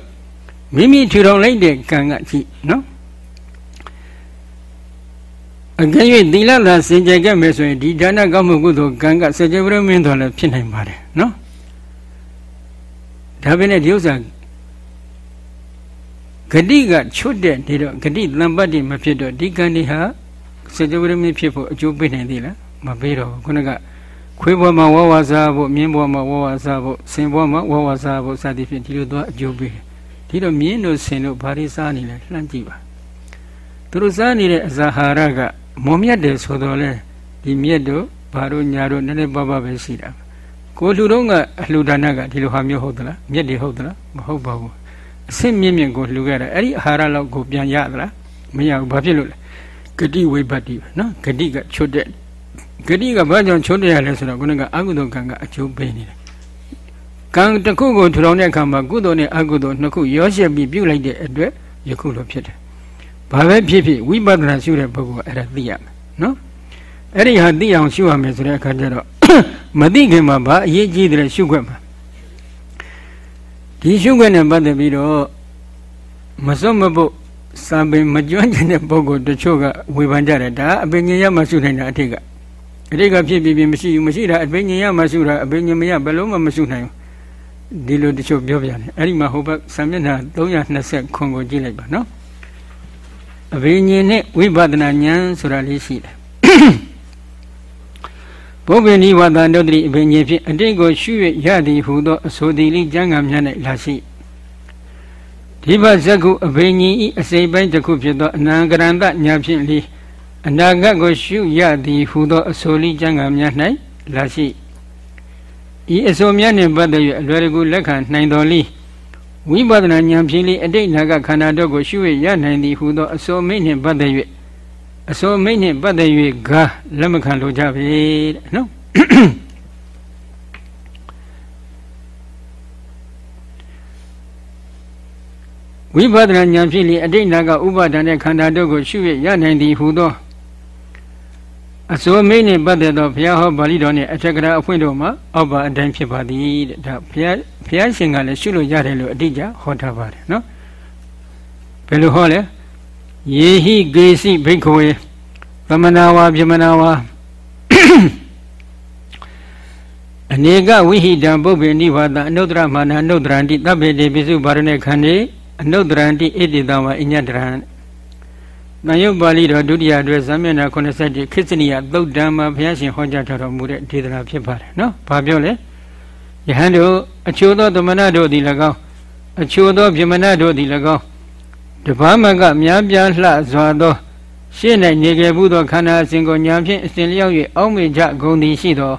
မိမိထူထောင်လိုက်တဲ့ကံကကြည့်နော်အကယ်၍သီလသာစင်ကြယ်ခဲ့မယ်ဆိုရင်ဒီဒါနကောင်းမှုကုသိုလ်ကံကစကြဝဠာမင်းတော်လည်းဖြစ်နိုင်ပါတယ်နော်ဒါပေမဲ့ဒီဥစ္စာဂတိကချွတ်တဲ့နေတော့ဂတိတံပတ်တိမဖြစ်တော့ဒီကံဒီဟာစကြဝဠာမင်းဖြစ်ဖို့အကျိုးပေးနိုင်သေးလားမပေးတော့ဘူးခုနက ခွေးဘဝမှာဝဝစားဖို့မြင်းဘဝမှာဝဝစားဖို့ဆင်ဘဝမှာဝဝစားဖို့စသည်ဖြင့်ဒီလိုသွားအကျိုးပေးဒီတော့မြင်းတို့ဆင်တို့ဘာတွေစားနေလဲလှမ်းကြည့်ပါသူတို့စားနေတဲ့အစာဟာရကမွန်မြတ်တယ်ဆိုတော့လေဒီမြက်တို့ဘာတို့ညာတို့နည်းနည်းပါးပါးပဲရှိတာကိုလူတော့ကအလှူဒါနကဒီလိုဟာမျိုးဟုတ်သလားမြက်တွေဟုတ်သလားမဟုတ်ပါဘူးအစစ်မြင့်မြင့်ကိုလှူခဲ့တာအဲ့ဒီအာဟာရလောက်ကိုပြန်ရသလားမရဘူးဘာဖြစ်လို့လဲဂတိဝိပတ္တိပဲနော်ဂတိကချွတ်တဲ့ ဂတိကဘာကြောင့်ချွတ်တယ်ရလဲဆိုတော့ခုနကအကုသိုလ်ကံကအကျိုးပေးနေတယ်ကံတစ်ခုကိုထူထောင်တဲ့အခါမှာကုသိုလ်နဲ့အကုသိုလ်နှစ်ခုရောရှက်ပြီးပြုတ်လိုက်တဲ့အတွက်ယခုလိုဖြစ်တယ်ဘာပဲဖြစ်ဖြစ်ဝိပဿနာရှုတဲ့ပုဂ္ဂိုလ်ကအဲ့ဒါသိရမယ်နော်အဲ့ဒီဟာသိအောင်ရှုရမယ်ဆိုတဲ့အခါကျတော့မသိခင်မှာဘာအရေးကြီးတယ်ရှုခွက်မှာဒီရှုခွက်နဲ့ပတ်သက်ပြီးတော့မစွတ်မပုတ်စာပင်မကျွမ်းကျင်တဲ့ပုဂ္ဂိုလ်တချို့ကဝေဖန်ကြတယ်ဒါအပင်ဉာဏ်ရမှရှုနိုင်တာအထိက အတိတ်ကဖြစ်ပြီးပြီးမရှိဘူးမရှိတာအပင်ဉာဏ်ရမှရှုတာအပင်ဉာဏ်မရဘယ်လုံးမှမရှုနိုင်ဘူးဒီလိုတချို့ပြောပြတယ်အဲ့ဒီမှာဟိုဘက်စာမျက်နှာ320ခွန်ကိုကြည့်လိုက်ပါနော်အဘိညာဉ်နဲ့ဝိပဿနာဉာဏ်ဆိုတာလေးရှိတယ်ဘုဗ္ဗနိဝတ္တနုတ္တိအဘိညာဉ်ဖြင့်အတိတ်ကိုရှု၍ရသည်ဟူသောအဆိုသည်လေးကျမ်းဂန်များ၌လာရှိဒီဘဇကုအဘိညာဉ်ဤအစိပိုင်းတစ်ခုဖြစ်သောအနံကရန္တညာဖြင့်လေး အနာဂတ်ကိုရှုရသည်ဟူသောအဆိုလေးကျမ်းဂန်များ၌လာရှိဤအဆိုများနှင့်ပတ်သက်၍အလွယ်တကူလက်ခံနိုင်တော်လိဝိပဿနာဉာဏ်ဖြင့်လေအတိတ်နာကခန္ဓာတို့ကိုရှုရရနိုင်သည်ဟူသောအစိုးမိတ်နှင့်ပတ်သက်၍အစိုးမိတ်နှင့်ပတ်သက်၍ဂါလက်မခံလိုကြပေတဲ့နော်ဝိပဿနာဉာဏ်ဖြင့်လေအတိတ်နာကဥပါဒဏ်တဲ့ခန္ဓာတို့ကိုရှုရရနိုင်သည်ဟူသော အစိုးမိတ်နှင့်ပတ်သက်သောဘုရားဟောပါဠိတော်နှင့်အထက်ကရာအဖွင့်တို့မှာအောက်ပါအတိုင်းဖြစ်ပါသည်တဲ့ဒါဘုရားဘုရားရှင်ကလည်းရှုလို့ရတယ်လို့အတိအကျဟောထားပါတယ်နော်ဘယ်လိုဟောလဲယေဟိကေစီဘိက္ခဝေသမနာဝါပြမနာဝါအနေကဝိဟိတံပုပ္ပေနိဘာတအနုတ္တရမာနအနုတ္တရန္တိတပ်ပေတေပိစုဘာရဏေခန္ဒီအနုတ္တရန္တိဣတိတံဝအညတရံတ န်ယုတ်ပါဠိတော်ဒုတိယအတွက်ဇာမျက်နှာ87ခစ္စနိယသုတ်တံမှာဘုရားရှင်ဟောကြားထားတော်မူတဲ့ဒေသနာဖြစ်ပါတယ်နော်။ဘာပြောလဲ။ယဟန်တို့အချို့သောသမဏတို့သည်၎င်းအချို့သောဗြဟ္မဏတို့သည်၎င်းတပားမကများပြားလှစွာသောရှေ့၌နေခဲ့ဘူးသောခန္ဓာအစဉ်ကိုညာဖြင့်အစဉ်လျောက်၍အောက်မေ့ကြဂုံသည်ရှိသော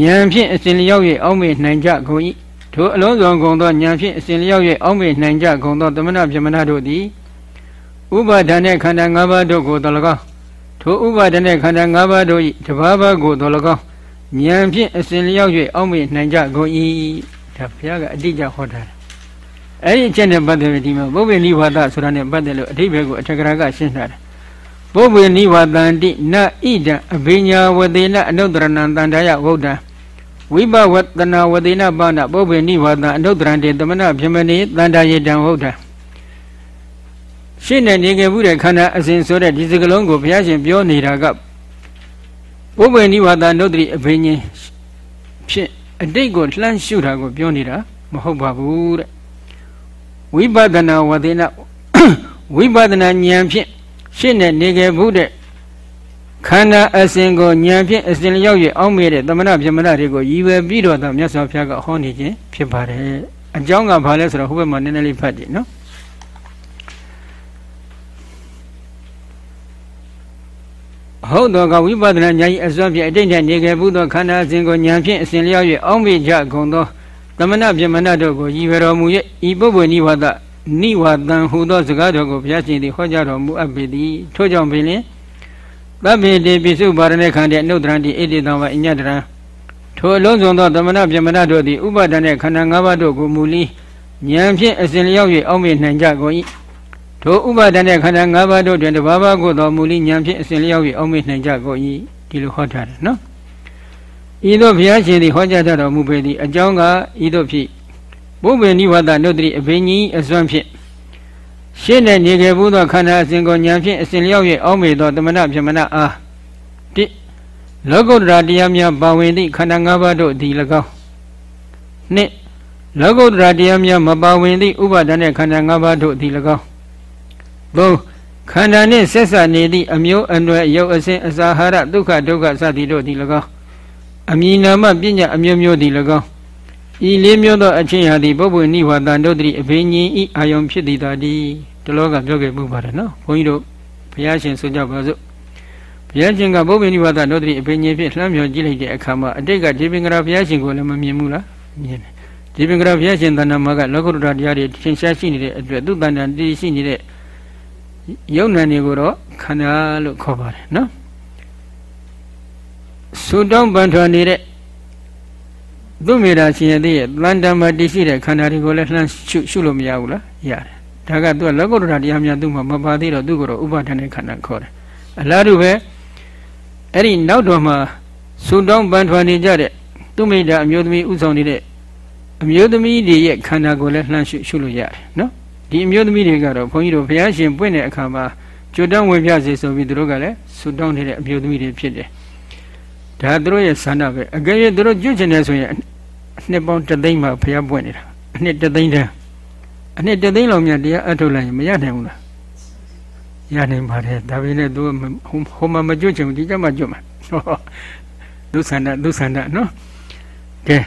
ဉာဏ်ဖြင့်အစဉ်လျောက်၍အောက်မေ့နိုင်ကြကုန်၏ထိုအလုံးစုံကုန်သောဉာဏ်ဖြင့်အစဉ်လျောက်၍အောက်မေ့နိုင်ကြကုန်သောသမဏဗြဟ္မဏတို့သည် ဥပါဒဏ်နှင့်ခန္ဓာ၅ပါးတို့ကိုတော်၎င်းထိုဥပါဒဏ်နှင့်ခန္ဓာ၅ပါးတို့၏တဘာဘာကိုတော်၎င်းဉာဏ်ဖြင့်အစဉ်လျောက်၍အောက်မေ့နိုင်ကြကုန်၏ဒါဘုရားကအတိအကျဟောထားတယ်အဲ့ဒီအချက်နဲ့ပတ်သက်ပြီးဒီမှာဘုဗ္ဗေနိဝါဒဆိုတာနဲ့ပတ်သက်လို့အဓိပ္ပာယ်ကိုအထက်ကရာကရှင်းထားတယ်ဘုဗ္ဗေနိဝါဒန္တိနဣဒံအဘိညာဝတေနအနုတ္တရဏံတန္တယဝုဒ္ဓံဝိဘဝတနာဝတေနပါဏဘုဗ္ဗေနိဝါဒံအနုတ္တရံတေသမဏဗြဟ္မနေတန္တယေတံဝုဒ္ဓံ ရှင်းနေနေကြဘူးတဲ့ခန္ဓာအစဉ်ဆိုတဲ့ဒီစကလုံးကိုဘုရားရှင်ပြောနေတာကဘုဗ္ဗေနိဝါဒနုတ္တိအဘိညာဖြစ်အတိတ်ကိုလှမ်းရှုတာကိုပြောနေတာမဟုတ်ပါဘူးတဲ့ဝိပဿနာဝသေနဝိပဿနာဉာဏ်ဖြင့်ရှင်းနေနေခဲ့ဘူးတဲ့ခန္ဓာအစဉ်ကိုဉာဏ်ဖြင့်အစဉ်လျောက်၍အောင်းမိတဲ့သမဏဗြဟ္မဏတွေကိုရည်ရွယ်ပြီးတော့မြတ်စွာဘုရားကဟောနေခြင်းဖြစ်ပါတယ်အကြောင်းကဘာလဲဆိုတော့ဟိုဘက်မှာနည်းနည်းလေးဖတ်ကြည့်နော် ဟုတ်တော့ကဝိပဿနာဉာဏ်ဤအစွမ်းဖြင့်အတိတ်နဲ့နေခဲ့ဘူးသောခန္ဓာအစဉ်ကိုဉာဏ်ဖြင့်အစဉ်လျောက်၍အောင်းမိကြကုန်သောသမဏဗြဟ္မဏတို့ကိုရည်ရွယ်တော်မူ၍ဤပုဗ္ဗေနိဝါဒနိဝါဒံဟူသောစကားတော်ကိုဘုရားရှင်သည်ဟောကြားတော်မူအပ်ပေသည်ထို့ကြောင့်ပင်လင်သဗ္ဗေတိပိစုပါရณေခန္တေအနုတ္တရံတိဣတိတံဝအညတရံထိုအလုံးစုံသောသမဏဗြဟ္မဏတို့သည်ဥပါဒณေခန္ဓာ၅ပါးတို့ကိုမူလီဉာဏ်ဖြင့်အစဉ်လျောက်၍အောက်မေ့နိုင်ကြကုန်၏ ထိုဥပါဒနဲ့ခန္ဓာ၅ပါးတို့တွင်တဘာဝကိုသောမူလိညာဖြင့်အစဉ်လျောက်၍အောက်မေ့နိုင်ကြကုန်၏ဒီလိုဟောထားတယ်နော်ဤသို့ဘုရားရှင်သည်ဟောကြားတော်မူပေသည်အကြောင်းကဤသို့ဖြစ်ဘုဗ္ဗေနိဝါဒနုတ္တိအဘိညာအစွမ်းဖြင့်ရှင်းတဲ့နေခဲ့ဘူးသောခန္ဓာအစဉ်ကိုညာဖြင့်အစဉ်လျောက်၍အောက်မေ့သောတမနာပြမနာအားတိလောကုတ္တရာတရားများပါဝင်သည့်ခန္ဓာ၅ပါးတို့သည်၎င်းနှစ်လောကုတ္တရာတရားများမပါဝင်သည့်ဥပါဒနဲ့ခန္ဓာ၅ပါးတို့သည်၎င်း သုံးခန္ဓာနှင့်ဆက်ဆက်နေသည့်အမျိုးအနွယ်ရုပ်အစဉ်အစာဟာရဒုက္ခဒုက္ခစသည်တို့သည်၎င်းအမည်နာမပညာအမျိုးမျိုးသည်၎င်းဤလေးမျိုးသောအချင်းဟာသည်ပုဗ္ဗေနိဝါဒန်တို့သည်အဘိညာဉ်ဤအာယုံဖြစ်သည်သာဒီတလောကပြောခဲ့မှုပါတယ်နော်ဘုန်းကြီးတို့ဘုရားရှင်ဆိုကြပါစို့ဘုရားရှင်ကပုဗ္ဗေနိဝါဒတို့သည်အဘိညာဉ်ဖြင့်လှမ်းမြော်ကြည့်လိုက်တဲ့အခါမှာအတိတ်ကဒီပင်္ဂရာဘုရားရှင်ကိုလည်းမမြင်ဘူးလားမြင်တယ်ဒီပင်္ဂရာဘုရားရှင်တဏ္ဍမှာကလောကုတ္တရာတရားတွေသင်ရှားရှိနေတဲ့အတွက်သူ့တဏ္ဍတည်ရှိနေတဲ့ ယုံနာတွေကိုတော့ခန္ဓာလို့ခေါ်ပါတယ်နော်သုတောင်းပန်ထွန်နေတဲ့သူ့မိတာရှင်ရဲ့တည်းရဲ့တန်တမှာတည်ရှိတဲ့ခန္ဓာတွေကိုလည်းလှမ်းရှုရှုလို့မရဘူးလားရတယ်ဒါကသူကလောကုတ္တရာတရားများသူ့မှာမပါသေးတော့သူ့ကိုတော့ဥပါဒณะခန္ဓာခေါ်တယ်အလားတူပဲအဲ့ဒီနောက်တော်မှာသုတောင်းပန်ထွန်နေကြတဲ့သူ့မိတာအမျိုးသမီးဥဆောင်နေတဲ့အမျိုးသမီးတွေရဲ့ခန္ဓာကိုလည်းလှမ်းရှုရှုလို့ရတယ်နော် ဒီအမျိုးသမီးတွေကတော့ဘုန်းကြီးတို့ဘုရားရှင်ပွင့်တဲ့အခါမှာကြွတန်းဝင်ပြစေဆိုပြီးသူတို့ကလည်းဆုတောင်းနေတဲ့အမျိုးသမီးတွေဖြစ်တယ်ဒါသူတို့ရဲ့ဆန္ဒပဲအကယ်၍သူတို့ကြွချင်တယ်ဆိုရင်အနှစ်ပေါင်းတသိန်းမှဘုရားပွင့်နေတာအနှစ်တသိန်းတန်းအနှစ်တသိန်းလောက်မြတ်တရားအထုတ်လိုက်ရင်မရနိုင်ဘူးလားရနိုင်ပါတယ်ဒါပေမဲ့သူဟိုမှာမကြွချင်ဘူးဒီကြမှာကြွမှာသူဆန္ဒသူဆန္ဒနော်ကဲ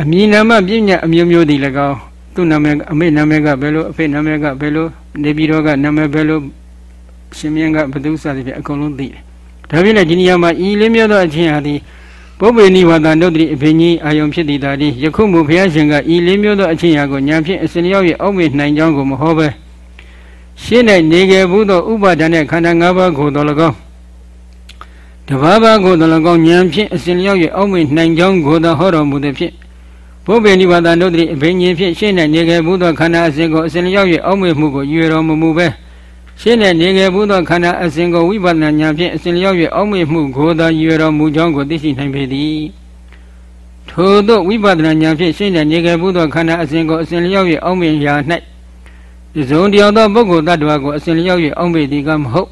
အမည်နာမပြညာအမျိုးမျိုးဒီ၎င်း သူ့နာမည်အမေနာမည်ကဘယ်လိုအဖေနာမည်ကဘယ်လိုနေပြည်တော်ကနာမည်ဘယ်လိုရှင်မင်းကဘသူစသည်ဖြင့်အကုန်လုံးသိတယ်ဒါဖြစ်လေဒီနေရာမှာဤလေးမျိုးသောအချင်းဟာသည်ပုဗ္ဗေနိဝါဒနုဒ္ဓိအဘိညာအာယုံဖြစ်သည်သာသည်ယခုမူဘုရားရှင်ကဤလေးမျိုးသောအချင်းရာကိုဉာဏ်ဖြင့်အစဉ်ရောက်၍အောက်မေ့နိုင်ကြောင်းကိုမဟောပဲရှင်း၌နေခဲ့ဘူးသောဥပါဒณะခန္ဓာ၅ပါးကိုတော်၎င်းတဘာဘာကိုတော်၎င်းဉာဏ်ဖြင့်အစဉ်ရောက်၍အောက်မေ့နိုင်ကြောင်းကိုသာဟောတော်မူသည်ဖြင့် ဘုဗ္ဗေနိဗ္ဗာန်တို့သည်အဘိညာဉ်ဖြင့်ရှင်း၌နေခဲ့ဘူးသောခန္ဓာအစဉ်ကိုအစဉ်ရောက်၍အောက်မေ့မှုကိုရွေတော်မမူပဲရှင်း၌နေခဲ့ဘူးသောခန္ဓာအစဉ်ကိုဝိပဿနာဉာဏ်ဖြင့်အစဉ်ရောက်၍အောက်မေ့မှုကိုသာရွေတော်မူကြောင်းကိုသိရှိနိုင်ပေသည်ထို့သောဝိပဿနာဉာဏ်ဖြင့်ရှင်း၌နေခဲ့ဘူးသောခန္ဓာအစဉ်ကိုအစဉ်ရောက်၍အောက်မေ့ရာ၌ဇုံတယောက်သောပုဂ္ဂိုလ်တ attva ကိုအစဉ်ရောက်၍အောက်မေ့သည်ကမဟုတ်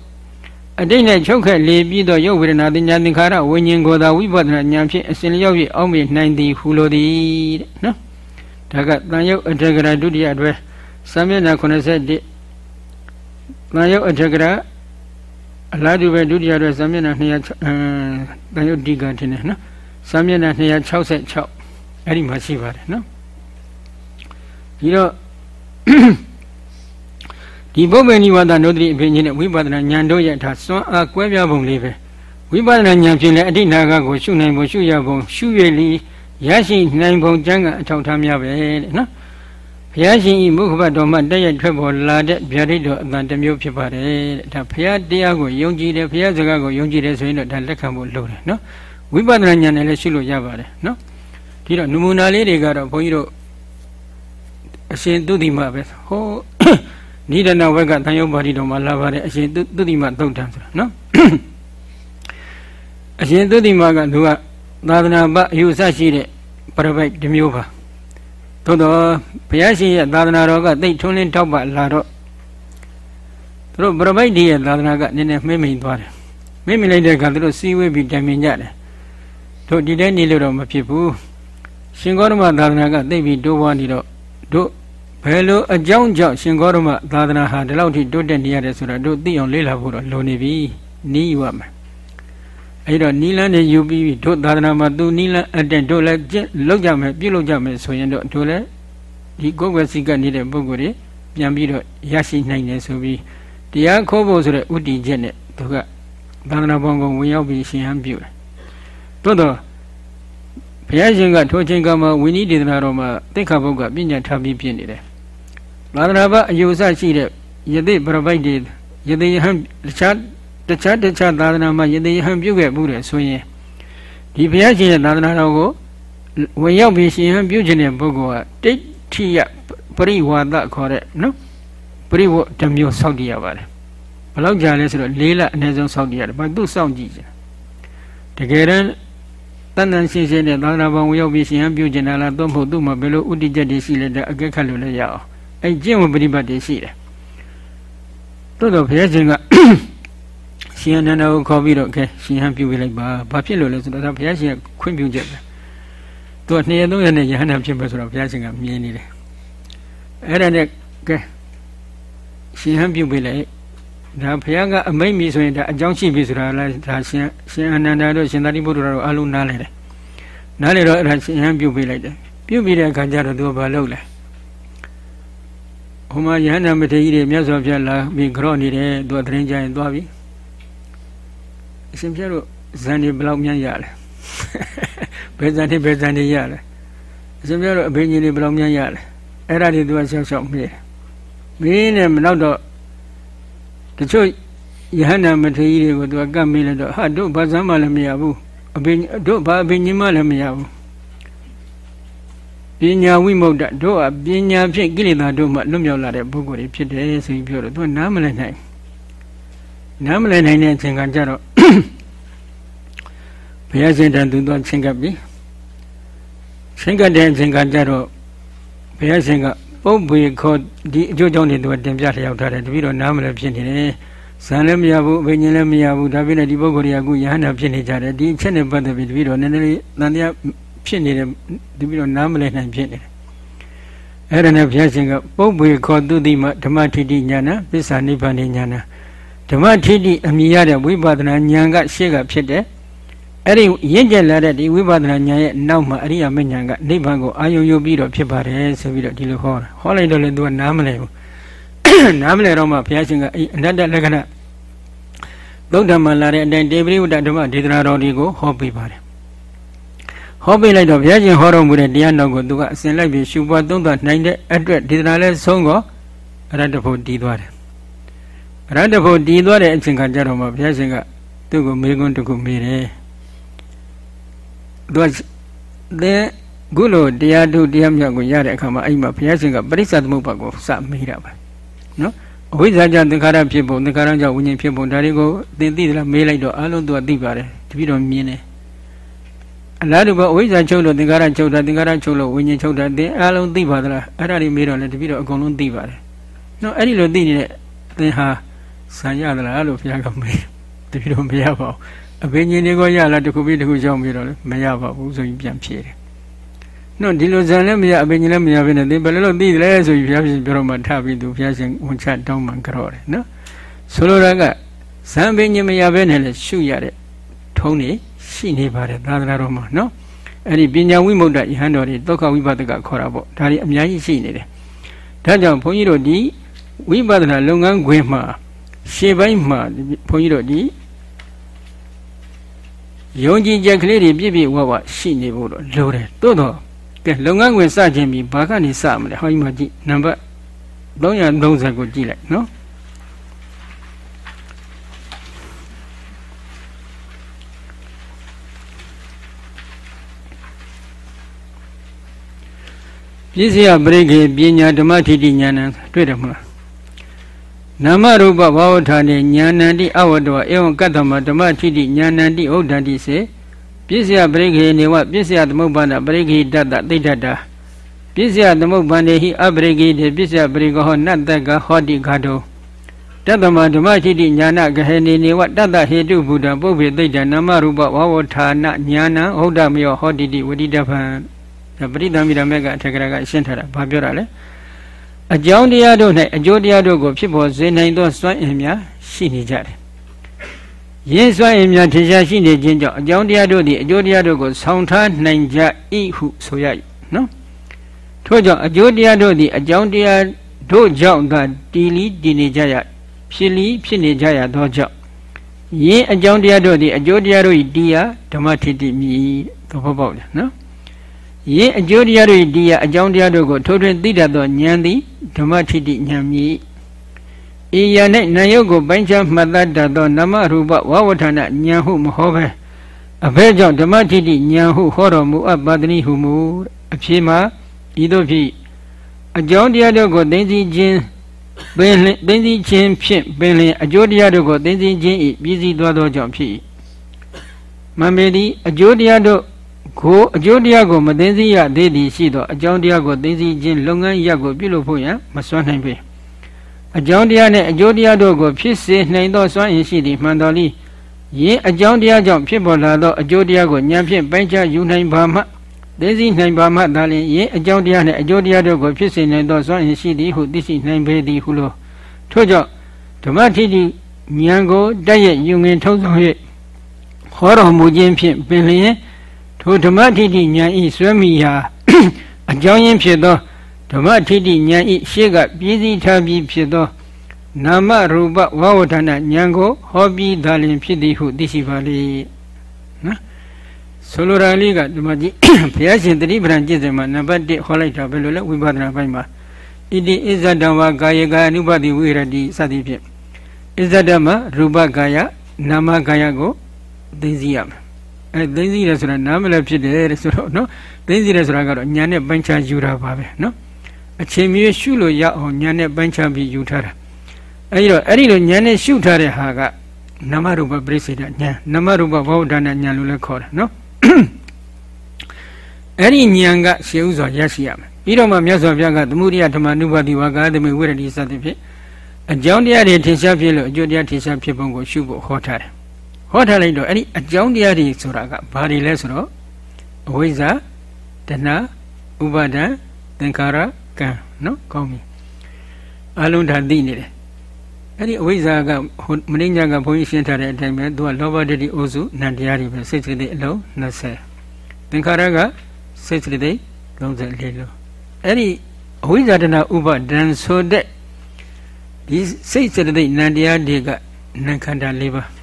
အတိတ်နဲ့ချုပ်ခက်လေပြီးတော့ရုပ်ဝေဒနာသင်ညာသင်္ခါရဝိညာဉ်ကိုသာဝိပဿနာဉာဏ်ဖြင့်အစဉ်လျောက်၍အောက်မေ့နိုင်သည်ဟူလိုသည်တဲ့နော်ဒါကတန်ရုပ်အတ္တကရာဒုတိယအတွက်စာမျက်နှာ81တန်ရုပ်အထက်ကရာအလားတူပဲဒုတိယတော့စာမျက်နှာ200အဲတန်ရုပ်ဒီကထင်တယ်နော်စာမျက်နှာ266အဲ့ဒီမှာရှိပါတယ်နော်ဒီတော့ ဒီပုဗ္ဗေနိဝါဒနုဒတိအဖြစ်ကြီးနဲ့ဝိပဿနာဉာဏ်တို့ရဲ့ဒါစွမ်းအားကွဲပြားပုံလေးပဲဝိပဿနာဉာဏ်ဖြင့်လည်းအဋ္ဌနာကကိုရှုနိုင်ဖို့ရှုရဖို့ရှုရလီရရှိနိုင်ပုံကျမ်းကအထောက်ထားများပဲတဲ့နော်ဘုရားရှင်ဤမုခဘတ်တော်မှတက်ရထွက်ပေါ်လာတဲ့ဗျာဒိတ်တော်အတန်တစ်မျိုးဖြစ်ပါတယ်တဲ့ဒါဘုရားတရားကိုယုံကြည်တယ်ဘုရားစကားကိုယုံကြည်တယ်ဆိုရင်တော့ဒါလက်ခံဖို့လိုတယ်နော်ဝိပဿနာဉာဏ်နဲ့လည်းရှုလို့ရပါတယ်နော်ဒီတော့နမူနာလေးတွေကတော့ဘုန်းကြီးတို့အရှင်သူတိမပဲဟို နိဒနာဝက်ကတန်ယုတ်ပါဠိတော်မှာလာပါတယ်အရှင်သူတိမသုတ်တံဆိုတာနော်အရှင်သူတိမကသူကသာသနာ့ဘအယူဆရှိတဲ့ပရပိုက်တစ်မျိုးပါသို့တော့ဘုရားရှင်ရဲ့သာသနာတော်ကသိထွန်းလင်းထောက်ပလာတော့သူတို့ပရပိုက်ဒီရဲ့သာသနာကနည်းနည်းမှိမ့်မိန်သွားတယ်မှိမ့်မိလိုက်တဲ့အခါသူတို့စီးဝေးပြီးတိုင်ပင်ကြတယ်တို့ဒီတဲ့နေလို့တော့မဖြစ်ဘူးရှင်ဂေါရမသာသနာကသိပြီးတိုးပွားနေတော့တို့ ဘယ်လိုအကြောင်းကြောင့်ရှင်ဂေါရမသာသနာဟာဒီလောက်ထိတိုးတက်နေရတယ်ဆိုတာတို့သိအောင်လေ့လာဖို့တော့လိုနေပြီနီးယူရမယ်အဲ့တော့နီလန်းနေယူပြီးတို့သာသနာမှာသူနီလန်းအတက်တို့လည်းလောက်ကြမယ်ပြုတ်လောက်ကြမယ်ဆိုရင်တော့တို့လည်းဒီကိုယ်ွယ်စိတ်ကနေတဲ့ပုဂ္ဂိုလ်တွေပြန်ပြီးတော့ရရှိနိုင်တယ်ဆိုပြီးတရားခိုးဖို့ဆိုတဲ့ဥတည်ချက်နဲ့သူကသာသနာပေါင်းကဝင်ရောက်ပြီးရှင်ဟန်ပြုတယ်သို့တော့ဘုရားရှင်ကထိုချိန်ကမှဝိနည်းဒေသနာတော်မှာတိခါဘုတ်ကပြညာထားပြီးပြနေတယ် သာသနာ့ဘအယုဆရှိတဲ့ယသိပရပိုက်တွေယသိဟံတခြားတခြားတခြားသာသနာမှာယသိဟံပြုခဲ့မှုတယ်ဆိုရင်ဒီဘုရားရှင်ရဲ့သာသနာတော်ကိုဝင်ရောက်ပြီးရှင်ဟံပြုခြင်းတဲ့ပုဂ္ဂိုလ်ကတိဋ္ဌိယပရိဝါဒခေါ်တဲ့နော်ပရိဝတ်တစ်မျိုးစောင့်တည်ရပါတယ်ဘယ်လောက်ကြာလဲဆိုတော့၄လအနည်းဆုံးစောင့်တည်ရတယ်ဘာသူစောင့်ကြည့်ကြတကယ်တမ်းတန်တန်ရှင်းရှင်းနဲ့သာသနာ့ဘောင်ဝင်ရောက်ပြီးရှင်ဟံပြုခြင်းလားသို့မဟုတ်သူ့မှာဘယ်လိုဥတည်ချက်တွေရှိလဲတဲ့အကဲခတ်လို့လည်းရအောင် အဲကျင့်ဝတ်ပฏิပတ်တွေရှိတယ်တိုးတော့ဘုရားရှင်ကရှင်အနန္ဒကိုခေါ်ပြီးတော့ကဲရှင်ဟန်ပြုပေးလိုက်ပါဘာဖြစ်လို့လဲဆိုတော့ဒါဘုရားရှင်ကခွင့်ပြုချက်ပဲသူကနှစ်ရက်သုံးရက်နဲ့ယဟန္တာဖြစ်မယ်ဆိုတော့ဘုရားရှင်ကမြင်နေတယ်အဲ့ဒါနဲ့ကဲရှင်ဟန်ပြုပေးလိုက်ဒါဘုရားကအမိန့်မီဆိုရင်ဒါအကြောင်းရှိပြီဆိုတာလားဒါရှင်ရှင်အနန္ဒတို့ရှင်သာတိပုတ္တရာတို့အလုံးနားလဲတယ်နားလေတော့အဲ့ဒါရှင်ဟန်ပြုပေးလိုက်တယ်ပြုပြီးတဲ့အခါကျတော့သူကဘာလုပ်လဲ ဟိုမှာယဟန္တာမထေရကြီးတွေမြတ်စွာဘုရားလာပြီးကြော့နေတယ်သူကသတင်းကြရင်သွားပြီအရှင်ဘုရားတို့ဇန်တွေဘယ်လောက်များရလဲဘယ်ဇန်တွေဘယ်ဇန်တွေရလဲအရှင်ဘုရားတို့အဘိညာဉ်တွေဘယ်လောက်များရလဲအဲ့ဒါတွေသူကရှောက်ရှောက်မေးမင်းနဲ့မနောက်တော့တချို့ယဟန္တာမထေရကြီးတွေကိုသူကကပ်မေးလိုက်တော့ဟာတို့ဘာဇန်မှလည်းမရဘူးအဘိတို့ဘာအဘိညာဉ်မှလည်းမရဘူး ပညာဝိမု ക്ത တို့ဟာပညာဖြင့်ကိလေသာတို့မှလွတ်မြောက်လာတဲ့ပုဂ္ဂိုလ်တွေဖြစ်တယ်ဆိုပြီးပြောတော့သူကနားမလည်နိုင်နားမလည်နိုင်တဲ့အချိန်ကကြတော့ဘုရားရှင်တန်သူတော့ချင်းကပ်ပြီချင်းကပ်တဲ့အချိန်ကကြတော့ဘုရားရှင်ကပုပ်ဘွေခေါ်ဒီအကျိုးကြောင့်နေသူကတင်ပြလျောက်ထားတယ်တပည့်တော်နားမလည်ဖြစ်နေတယ်ဇန်လည်းမရဘူးအဘိညာဉ်လည်းမရဘူးဒါပြည့်နဲ့ဒီပုဂ္ဂိုလ်တွေကအခုယဟန္တာဖြစ်နေကြတယ်ဒီအချက်နဲ့ပတ်သက်ပြီးတပည့်တော်နည်းနည်းလေးတန်တရား ဖြစ်နေတယ်ဒီပြီးတော့နားမလည်နိုင်ဖြစ်နေတယ်အဲ့ဒါနဲ့ဘုရားရှင်ကပုပ္ပေခောတုတိမဓမ္မထိတိညာဏပစ္စာနိဗ္ဗာန်ညာဏဓမ္မထိတိအမြင်ရတဲ့ဝိပဿနာဉာဏ်ကရှေ့ကဖြစ်တယ်အဲ့ဒီရင့်ကျက်လာတဲ့ဒီဝိပဿနာဉာဏ်ရဲ့နောက်မှာအရိယာမဉာဏ်ကနိဗ္ဗာန်ကိုအာယုံယူပြီးတော့ဖြစ်ပါတယ်ဆိုပြီးတော့ဒီလိုဟောတာဟောလိုက်တော့လေသူကနားမလည်ဘူးနားမလည်တော့မှဘုရားရှင်ကအဲ့အနတ္တလက္ခဏာသုဒ္ဓမှာလာတဲ့အတိုင်းတေပရိဝတ္တဓမ္မဒေသနာတော်ဒီကိုဟောပြပါတယ် ဟောပေးလိုက်တော့ဘုရားရှင်ဟောတော်မူတဲ့တရားတော်ကိုသူကအစဉ်လိုက်ပြီးရှုပွားသုံးသပ်နိုင်တဲ့အတွက်ဒေသနာလဲဆုံးကောအရတ္တဖို့တည်သွားတယ်အရတ္တဖို့တည်သွားတဲ့အချိန်ခါကျတော့မှဘုရားရှင်ကသူ့ကိုမေးခွန်းတစ်ခုမေးတယ်သူကတဲ့ခုလိုတရားထုတရားမြောက်ကိုရတဲ့အခါမှာအဲ့မှာဘုရားရှင်ကပရိစ္ဆသမုပ္ပါကိုစမေးတာပါနော်အဝိဇ္ဇာကြောင့်သင်္ခါရဖြစ်ပုံသင်္ခါရကြောင့်ဝိညာဉ်ဖြစ်ပုံဒါတွေကိုသင်သိသလားမေးလိုက်တော့အလုံးသူကသိပါတယ်တပည့်တော်မြင်တယ် အလားတူပဲအဝိဇ္ဇာချုပ်လို့သင်္ခါရချုပ်တာသင်္ခါရချုပ်လို့ဝိညာဉ်ချုပ်တာသင်အားလုံးသိပါသလားအဲ့ဒါတွေမေးတော့လည်းတပည့်တော်အကုန်လုံးသိပါတယ်နော်အဲ့ဒီလိုသိနေတဲ့သင်ဟာဆံရသလားလို့ဘုရားကမေးတပည့်တော်မရပါဘူးအဘိညာဉ်တွေကိုရလားတခုပြီးတခုကြောင်းပြီးတော့လည်းမရပါဘူးဆိုရင်ပြန်ဖြေတယ်နော်ဒီလိုဇန်လည်းမရအပင်ကြီးလည်းမရဘဲနဲ့သင်ဘယ်လိုလုပ်သိတယ်လဲဆိုပြီးဘုရားရှင်ပြောတော့မှထပြီးသူဘုရားရှင်ဝန်ချတောင်းမှကြော့တယ်နော်ဆိုလိုတာကဇန်ပင်ကြီးမရဘဲနဲ့လည်းရှုရတဲ့ထုံးနေ ရှိနေပါတယ်သာသနာတော်မှာနော်အဲ့ဒီပညာဝိမု ക്ത ယဟန်တော်တွေဒုက္ခဝိပဿကခေါ်တာပေါ့ဒါတွေအများကြီးရှိနေတယ်ဒါကြောင့်ဘုန်းကြီးတို့ဒီဝိပဿနာလုပ်ငန်းခွင်မှာရှေ့ပိုင်းမှာဘုန်းကြီးတို့ဒီယုံကြည်ချက်ကလေးတွေပြည့်ပြည့်ဝဝရှိနေဖို့တော့လိုတယ်သို့တော့ကဲလုပ်ငန်းခွင်စခြင်းပြီးဘာကနေစမလဲဟောဒီမှာကြည့်နံပါတ်330ကိုကြည့်လိုက်နော် ပြည့်စရာပရိခေပညာဓမ္မထိတိညာဏတွေ့တယ်မလားနာမရူပဘာဝဌာနေညာဏန္တိအဝတ္တဝဧဝံကတ္တမဓမ္မထိတိညာဏန္တိဥဒ္ဒန္တိစေပြည့်စရာပရိခေနေဝပြည့်စရာသမုပ္ပါဒပရိခေတတ္တသိဋ္ဌတာပြည့်စရာသမုပ္ပန္နေဟိအပရိခေတေပြည့်စရာပရိကဟောနတ္တကဟောတိဃာတောတတ္တမဓမ္မထိတိညာဏဂဟေနေနေဝတတ္တဟေတုဘုဒ္ဓပုပ္ပေသိဋ္ဌနာမရူပဘာဝဌာနညာဏဟုတ်တမယောဟောတိတိဝတိတဖံ ပရိသမီရမေကအထက်ကရာကရှင်းထားတာဘာပြောတာလဲအကြောင်းတရားတို့၌အကျိုးတရားတို့ကိုဖြစ်ပေါ်စေနိုင်သောစွမ်းအင်များရှိနေကြတယ်။ယင်းစွမ်းအင်များထင်ရှားရှိနေခြင်းကြောင့်အကြောင်းတရားတို့သည်အကျိုးတရားတို့ကိုဆောင်ထားနိုင်ကြ၏ဟုဆိုရ၏နော်။ထို့ကြောင့်အကျိုးတရားတို့သည်အကြောင်းတရားတို့ကြောင့်သာတည်လီတည်နေကြရဖြစ်လီဖြစ်နေကြရသောကြောင့်ယင်းအကြောင်းတရားတို့သည်အကျိုးတရားတို့၏တရားဓမ္မထိတိမြည်သဘောပေါက်တယ်နော်။ ယင်းအကျိုးတရားတို့တရားအကြောင်းတရားတို့ကိုထိုးထွင်းသိတတ်သောဉာဏ်သည်ဓမ္မထိတိဉာဏ်မြည်ဤယ၌နာယုတ်ကိုပိုင်းခြားမှတ်သားတတ်သောနမရူပဝဝဋ္ဌာဏဉာဏ်ဟုမဟောပဲအဘဲကြောင့်ဓမ္မထိတိဉာဏ်ဟုဟောတော်မူအပ်ပါသည်ဟုမူအဖြစ်မှာဤသို့ဖြစ်အကြောင်းတရားတို့ကိုသိသိခြင်းပင်လင်သိသိခြင်းဖြင့်ပင်လင်အကျိုးတရားတို့ကိုသိသိခြင်းဤပြည်စည်းသွားသောကြောင့်ဖြစ်မမေသည်အကျိုးတရားတို့ ကိုအကျိုးတရားကိုမသိသိရသေးသည်ရှိသောအကြောင်းတရားကိုသိသိခြင်းလုပ်ငန်းရပ်ကိုပြုလုပ်ဖို့ရန်မစွမ်းနိုင်ပေအကြောင်းတရားနှင့်အကျိုးတရားတို့ကိုဖြစ်စေနိုင်သောစွမ်းအင်ရှိသည်မှန်တော်လိယင်းအကြောင်းတရားကြောင့်ဖြစ်ပေါ်လာသောအကျိုးတရားကိုဉာဏ်ဖြင့်ပိုင်းခြားယူနိုင်ပါမှသိသိနိုင်ပါမှသာလျှင်ယင်းအကြောင်းတရားနှင့်အကျိုးတရားတို့ကိုဖြစ်စေနိုင်သောစွမ်းအင်ရှိသည်ဟုသိရှိနိုင်ပေသည်ဟုလို့ထို့ကြောင့်ဓမ္မထိတိဉာဏ်ကိုတက်ရယူငင်ထုံးဆောင်၍ဟောတော်မူခြင်းဖြင့်ပင်လျင် ထိုဓမ္မထိတိဉာဏ်ဤဆွဲမိရာအကြောင်းရင်းဖြစ်သောဓမ္မထိတိဉာဏ်ဤရှေ့ကပြည့်စည်ထားပြီးဖြစ်သော နာမရူပဝဝဋ္ဌာဏဉာဏ်ကိုဟောပြီးသာလျှင်ဖြစ်သည်ဟုသိရှိပါလေနော်ဆိုလိုတာလေးကဒီမှာကြည့်ဘုရားရှင်တတိပဒံကျင့်စဉ်မှာနံပါတ်1ဟောလိုက်တာဘယ်လိုလဲဝိပဿနာပိုင်းမှာဣတိဣဇဒံဝါကာယကာအနုပတိဝိရတိစသည်ဖြင့်ဣဇဒမရူပကာယနာမကာယကိုသိသိရမယ် အဲသိသိတယ်ဆိုတာနားမလဲဖြစ်တယ်တဲ့ဆိုတော့နော်သိသိတယ်ဆိုတာကတော့ညာနဲ့ပိုင်းခြားယူတာပါပဲနော်အချိန်မြေရှုလို့ရအောင်ညာနဲ့ပိုင်းခြားပြီးယူထားတာအဲဒီတော့အဲ့ဒီလိုညာနဲ့ရှုထားတဲ့ဟာကနမရူပပရိစ္ဆေဒညာနမရူပဘောဓာဏညာလို့လည်းခေါ်တယ်နော်အဲ့ဒီဉာဏ်ကရှေးဥစွာရရှိရမယ်ပြီးတော့မှမြတ်စွာဘုရားကသမုဒိယဓမ္မနုပါတိဝါကာသမိဝိရတိစသဖြင့်အကြောင်းတရားတွေထင်ရှားဖြစ်လို့အကျိုးတရားထင်ရှားဖြစ်ပုံကိုရှုဖို့ဟောထားတယ် ဟောထားလိုက်တော့အဲ့ဒီအကြောင်းတရားတွေဆိုတာကဘာတွေလဲဆိုတော့အဝိဇ္ဇာတဏှာဥပါဒံသင်္ခါရကံနော်ကောင်းပြီအလုံးဒါသိနေတယ်အဲ့ဒီအဝိဇ္ဇာကမင်းညာကဘုန်းကြီးရှင်းထားတဲ့အတိုင်းပဲသူကလောဘဒိဋ္ဌိအိုစုနံတရားတွေပဲစိတ်စိတ်အလုံး20သင်္ခါရကစိတ်စိတ်34လုံးအဲ့ဒီအဝိဇ္ဇာတဏှာဥပါဒံဆိုတဲ့ဒီစိတ်စိတ်နံတရားတွေကနံခန္ဓာ၄ပါး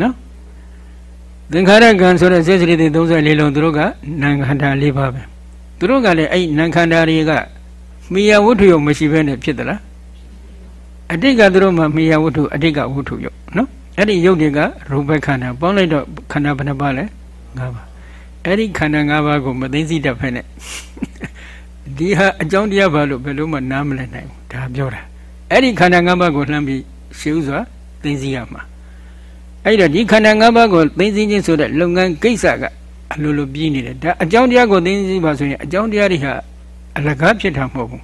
နော်သင်္ခါရကံဆိုတဲ့စေစရိတိ34လုံးသူတို့ကနာခန္ဓာ၄ပါးပဲသူတို့ကလည်းအဲ့နာခန္ဓာတွေကမိယဝတ္ထုယုံမရှိဘဲနဲ့ဖြစ်သလားအတိတ်ကသူတို့မှမိယဝတ္ထုအတိတ်ကဝတ္ထုယုံနော်အဲ့ဒီယုတ်တွေကရူပခန္ဓာပေါင်းလိုက်တော့ခန္ဓာဘယ်နှပါလဲ၅ပါးအဲ့ဒီခန္ဓာ၅ပါးကိုမသိသိတတ်ဖက်နဲ့ဒီဟာအကြောင်းတရားဘာလို့ဘယ်လို့မှနားမလည်နိုင်ဘူးဒါပြောတာအဲ့ဒီခန္ဓာ၅ပါးကိုလှမ်းပြီးရှင်းဥစွာသိသိရမှာ အဲ့တော့ဒီခန္ဓာ၅ပါးကိုသိသိခြင်းဆိုတဲ့လုပ်ငန်းကိစ္စကအလိုလိုပြီးနေတယ်ဒါအကြောင်းတရားကိုသိသိပါဆိုရင်အကြောင်းတရားတွေဟာအလကားဖြစ်တာမဟုတ်ဘူး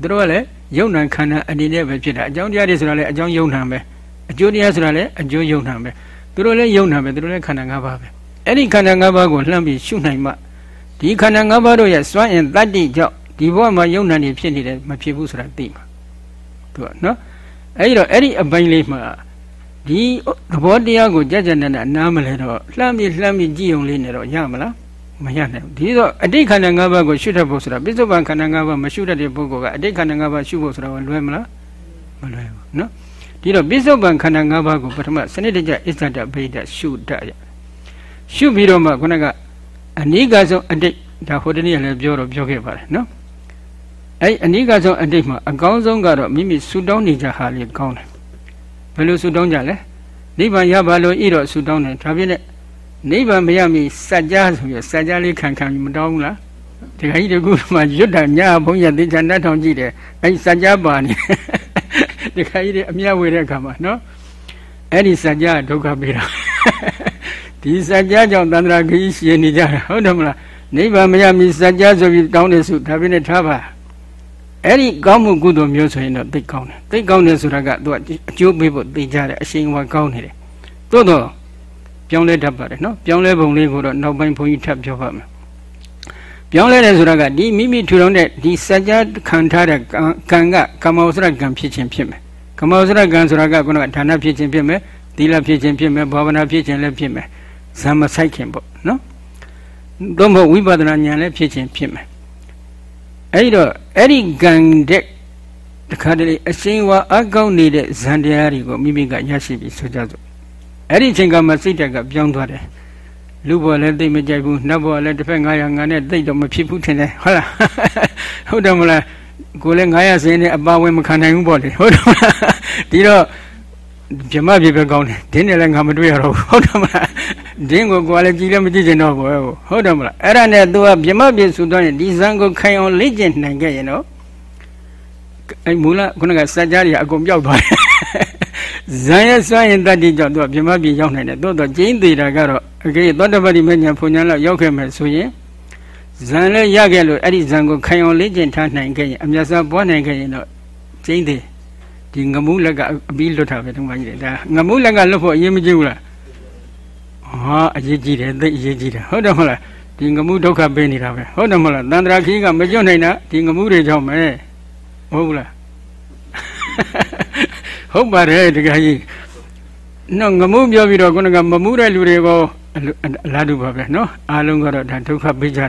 သူတို့ကလည်းယုံနာခန္ဓာအနေနဲ့ပဲဖြစ်တာအကြောင်းတရားတွေဆိုတာလည်းအကြောင်းယုံနာပဲအကျိုးတရားဆိုတာလည်းအကျိုးယုံနာပဲသူတို့လည်းယုံနာပဲသူတို့လည်းခန္ဓာ၅ပါးပဲအဲ့ဒီခန္ဓာ၅ပါးကိုလှမ်းပြီးရှုနိုင်မှဒီခန္ဓာ၅ပါးတို့ရဲ့စွမ်းအင်တတ္တိကြောင့်ဒီဘဝမှာယုံနာနေဖြစ်နေတယ်မဖြစ်ဘူးဆိုတာသိမှာသူကနော်အဲ့ဒီတော့အဲ့ဒီအပိုင်းလေးမှာ ဒီသဘောတရားကိုကြကြနနနားမလဲတော့လှမ်းပြီးလှမ်းပြီးကြည့်ုံလေးနဲ့တော့ရမလားမရနိုင်ဘူးဒီတော့အတိတ်ခန္ဓာ၅ပါးကိုရှုတတ်ဖို့ဆိုတာပိဿုပန်ခန္ဓာ၅ပါးမရှုတတ်တဲ့ပုဂ္ဂိုလ်ကအတိတ်ခန္ဓာ၅ပါးရှုဖို့ဆိုတာလွယ်မလားမလွယ်ဘူးနော်ဒီတော့ပိဿုပန်ခန္ဓာ၅ပါးကိုပထမစနစ်တကျအစ္ဆဒဗိဒရှုတတ်ရရှုပြီးတော့မှခုနကအနိကဆုံးအတိတ်ဒါဟိုတနေ့လည်းပြောတော့ပြောခဲ့ပါတယ်နော်အဲ့အနိကဆုံးအတိတ်မှာအကောင်းဆုံးကတော့မိမိဆူတောင်းနေကြဟာလေးကောင်းတယ် ဘယ်လိုဆူတောင်းကြလဲနိဗ္ဗာန်ရပါလို့ဤတော့ဆူတောင်းတယ်ဒါပြည့်နဲ့နိဗ္ဗာန်မရမီစัจ जा ဆိုပြီးစัจ जा လေးခံခံမတောင်းဘူးလားဒီခါကြီးတကူမှရွတ်တာညာဘုန်းကြီးသေချာတတ်ထောင်ကြည့်တယ်အဲ့စัจ जा ပါနေဒီခါကြီးအမြတ်ဝေတဲ့အခါမှာနော်အဲ့ဒီစัจ जा ဒုက္ခပေးတာဒီစัจ जा ကြောင့်တန္တရာခကြီးရှင်နေကြတာဟုတ်တယ်မလားနိဗ္ဗာန်မရမီစัจ जा ဆိုပြီးတောင်းနေစုဒါပြည့်နဲ့ထားပါ အဲ့ဒီကောင်းမှုကုသိုလ်မျိုးဆိုရင်တော့သိကောင်းတယ်သိကောင်းတယ်ဆိုတာကသူကအကျိုးပေးဖို့သိကြတယ်အရှင်ဝါကောင်းနေတယ်သို့တော့ပြောင်းလဲတတ်ပါတယ်နော်ပြောင်းလဲပုံလေးကိုတော့နောက်ပိုင်းဘုန်းကြီးထပ်ပြောပါမယ်ပြောင်းလဲတယ်ဆိုတာကဒီမိမိထူထောင်တဲ့ဒီစัจ जा ခံထားတဲ့ကံကကမ္မောစရကံဖြစ်ခြင်းဖြစ်မယ်ကမ္မောစရကံဆိုတာကခုနကဌာနဖြစ်ခြင်းဖြစ်မယ်သီလဖြစ်ခြင်းဖြစ်မယ်ဘာဝနာဖြစ်ခြင်းလည်းဖြစ်မယ်ဇမ္မဆိုင်ခင်ပေါ့နော်သို့မဟုတ်ဝိပဿနာဉာဏ်လည်းဖြစ်ခြင်းဖြစ်မယ် အဲ့ဒီတော့အဲ့ဒီကံတဲ့တခါတလေအရှင်ဝါအကောက်နေတဲ့ဇန်တရားတွေကိုမိမိကရရှိပြီဆိုကြစို့အဲ့ဒီအချိန်ကမှစိတ်တက်ကပြောင်းသွားတယ်လူဘောလည်းသိမကြိုက်ဘူးနတ်ဘောလည်းတစ်ဖက်900ငါနဲ့သိတော့မဖြစ်ဘူးထင်တယ်ဟုတ်လားဟုတ်တယ်မလားကိုလည်း900စင်းနဲ့အပါဝင်မခံနိုင်ဘူးပေါ့လေဟုတ်တယ်မလားဒီတော့ ဗြမပြေပဲကောင်းတယ်ဒင်းနဲ့လည်းငါမတွေ့ရတော့ဘူးဟုတ်တယ်မလားဒင်းကိုကိုယ်လည်းကြည်လည်းမကြည့်ချင်တော့ဘူးဟုတ်တယ်မလားအဲ့ဒါနဲ့ तू ကဗြမပြေဆူတော့ရင်ဒီဇံကိုခိုင်အောင်လေ့ကျင့်နိုင်ခဲ့ရင်တော့အဲ့မူလခုနကစัจ जा တွေအကုန်ပြောက်သွားတယ်ဇံရဲ့စွမ်းရင်တတ္တိကြောင့်သူကပြမပြေရောက်နိုင်တယ်သို့တော့ကျင်းသေးတာကတော့အကေသောတပတိမညာဖွညာလောက်ရောက်ခဲ့မယ်ဆိုရင်ဇံလည်းရခဲ့လို့အဲ့ဒီဇံကိုခိုင်အောင်လေ့ကျင့်ထားနိုင်ခဲ့ရင်အမျက်စားပွားနိုင်ခဲ့ရင်တော့ကျင်းသေး ဒီငမှုလက်ကအပြီးလွတ်တာပဲတုံးမကြီးတယ်ဒါငမှုလက်ကလွတ်ဖို့အရေးမကြီးဘူးလားဟာအရေးကြီးတယ်သိအရေးကြီးတယ်ဟုတ်တယ်မဟုတ်လားဒီငမှုဒုက္ခပေးနေတာပဲဟုတ်တယ်မဟုတ်လားတန္တရာခီးကမကျွတ်နိုင်တာဒီငမှုတွေကြောင့်ပဲဟုတ်ဘူးလားဟုတ်ပါတယ်တခါကြီးနော်ငမှုပြောပြီးတော့ခုနကမမှုတဲ့လူတွေကိုအလားတူပါပဲနော်အားလုံးကတော့ဒါဒုက္ခပေးကြ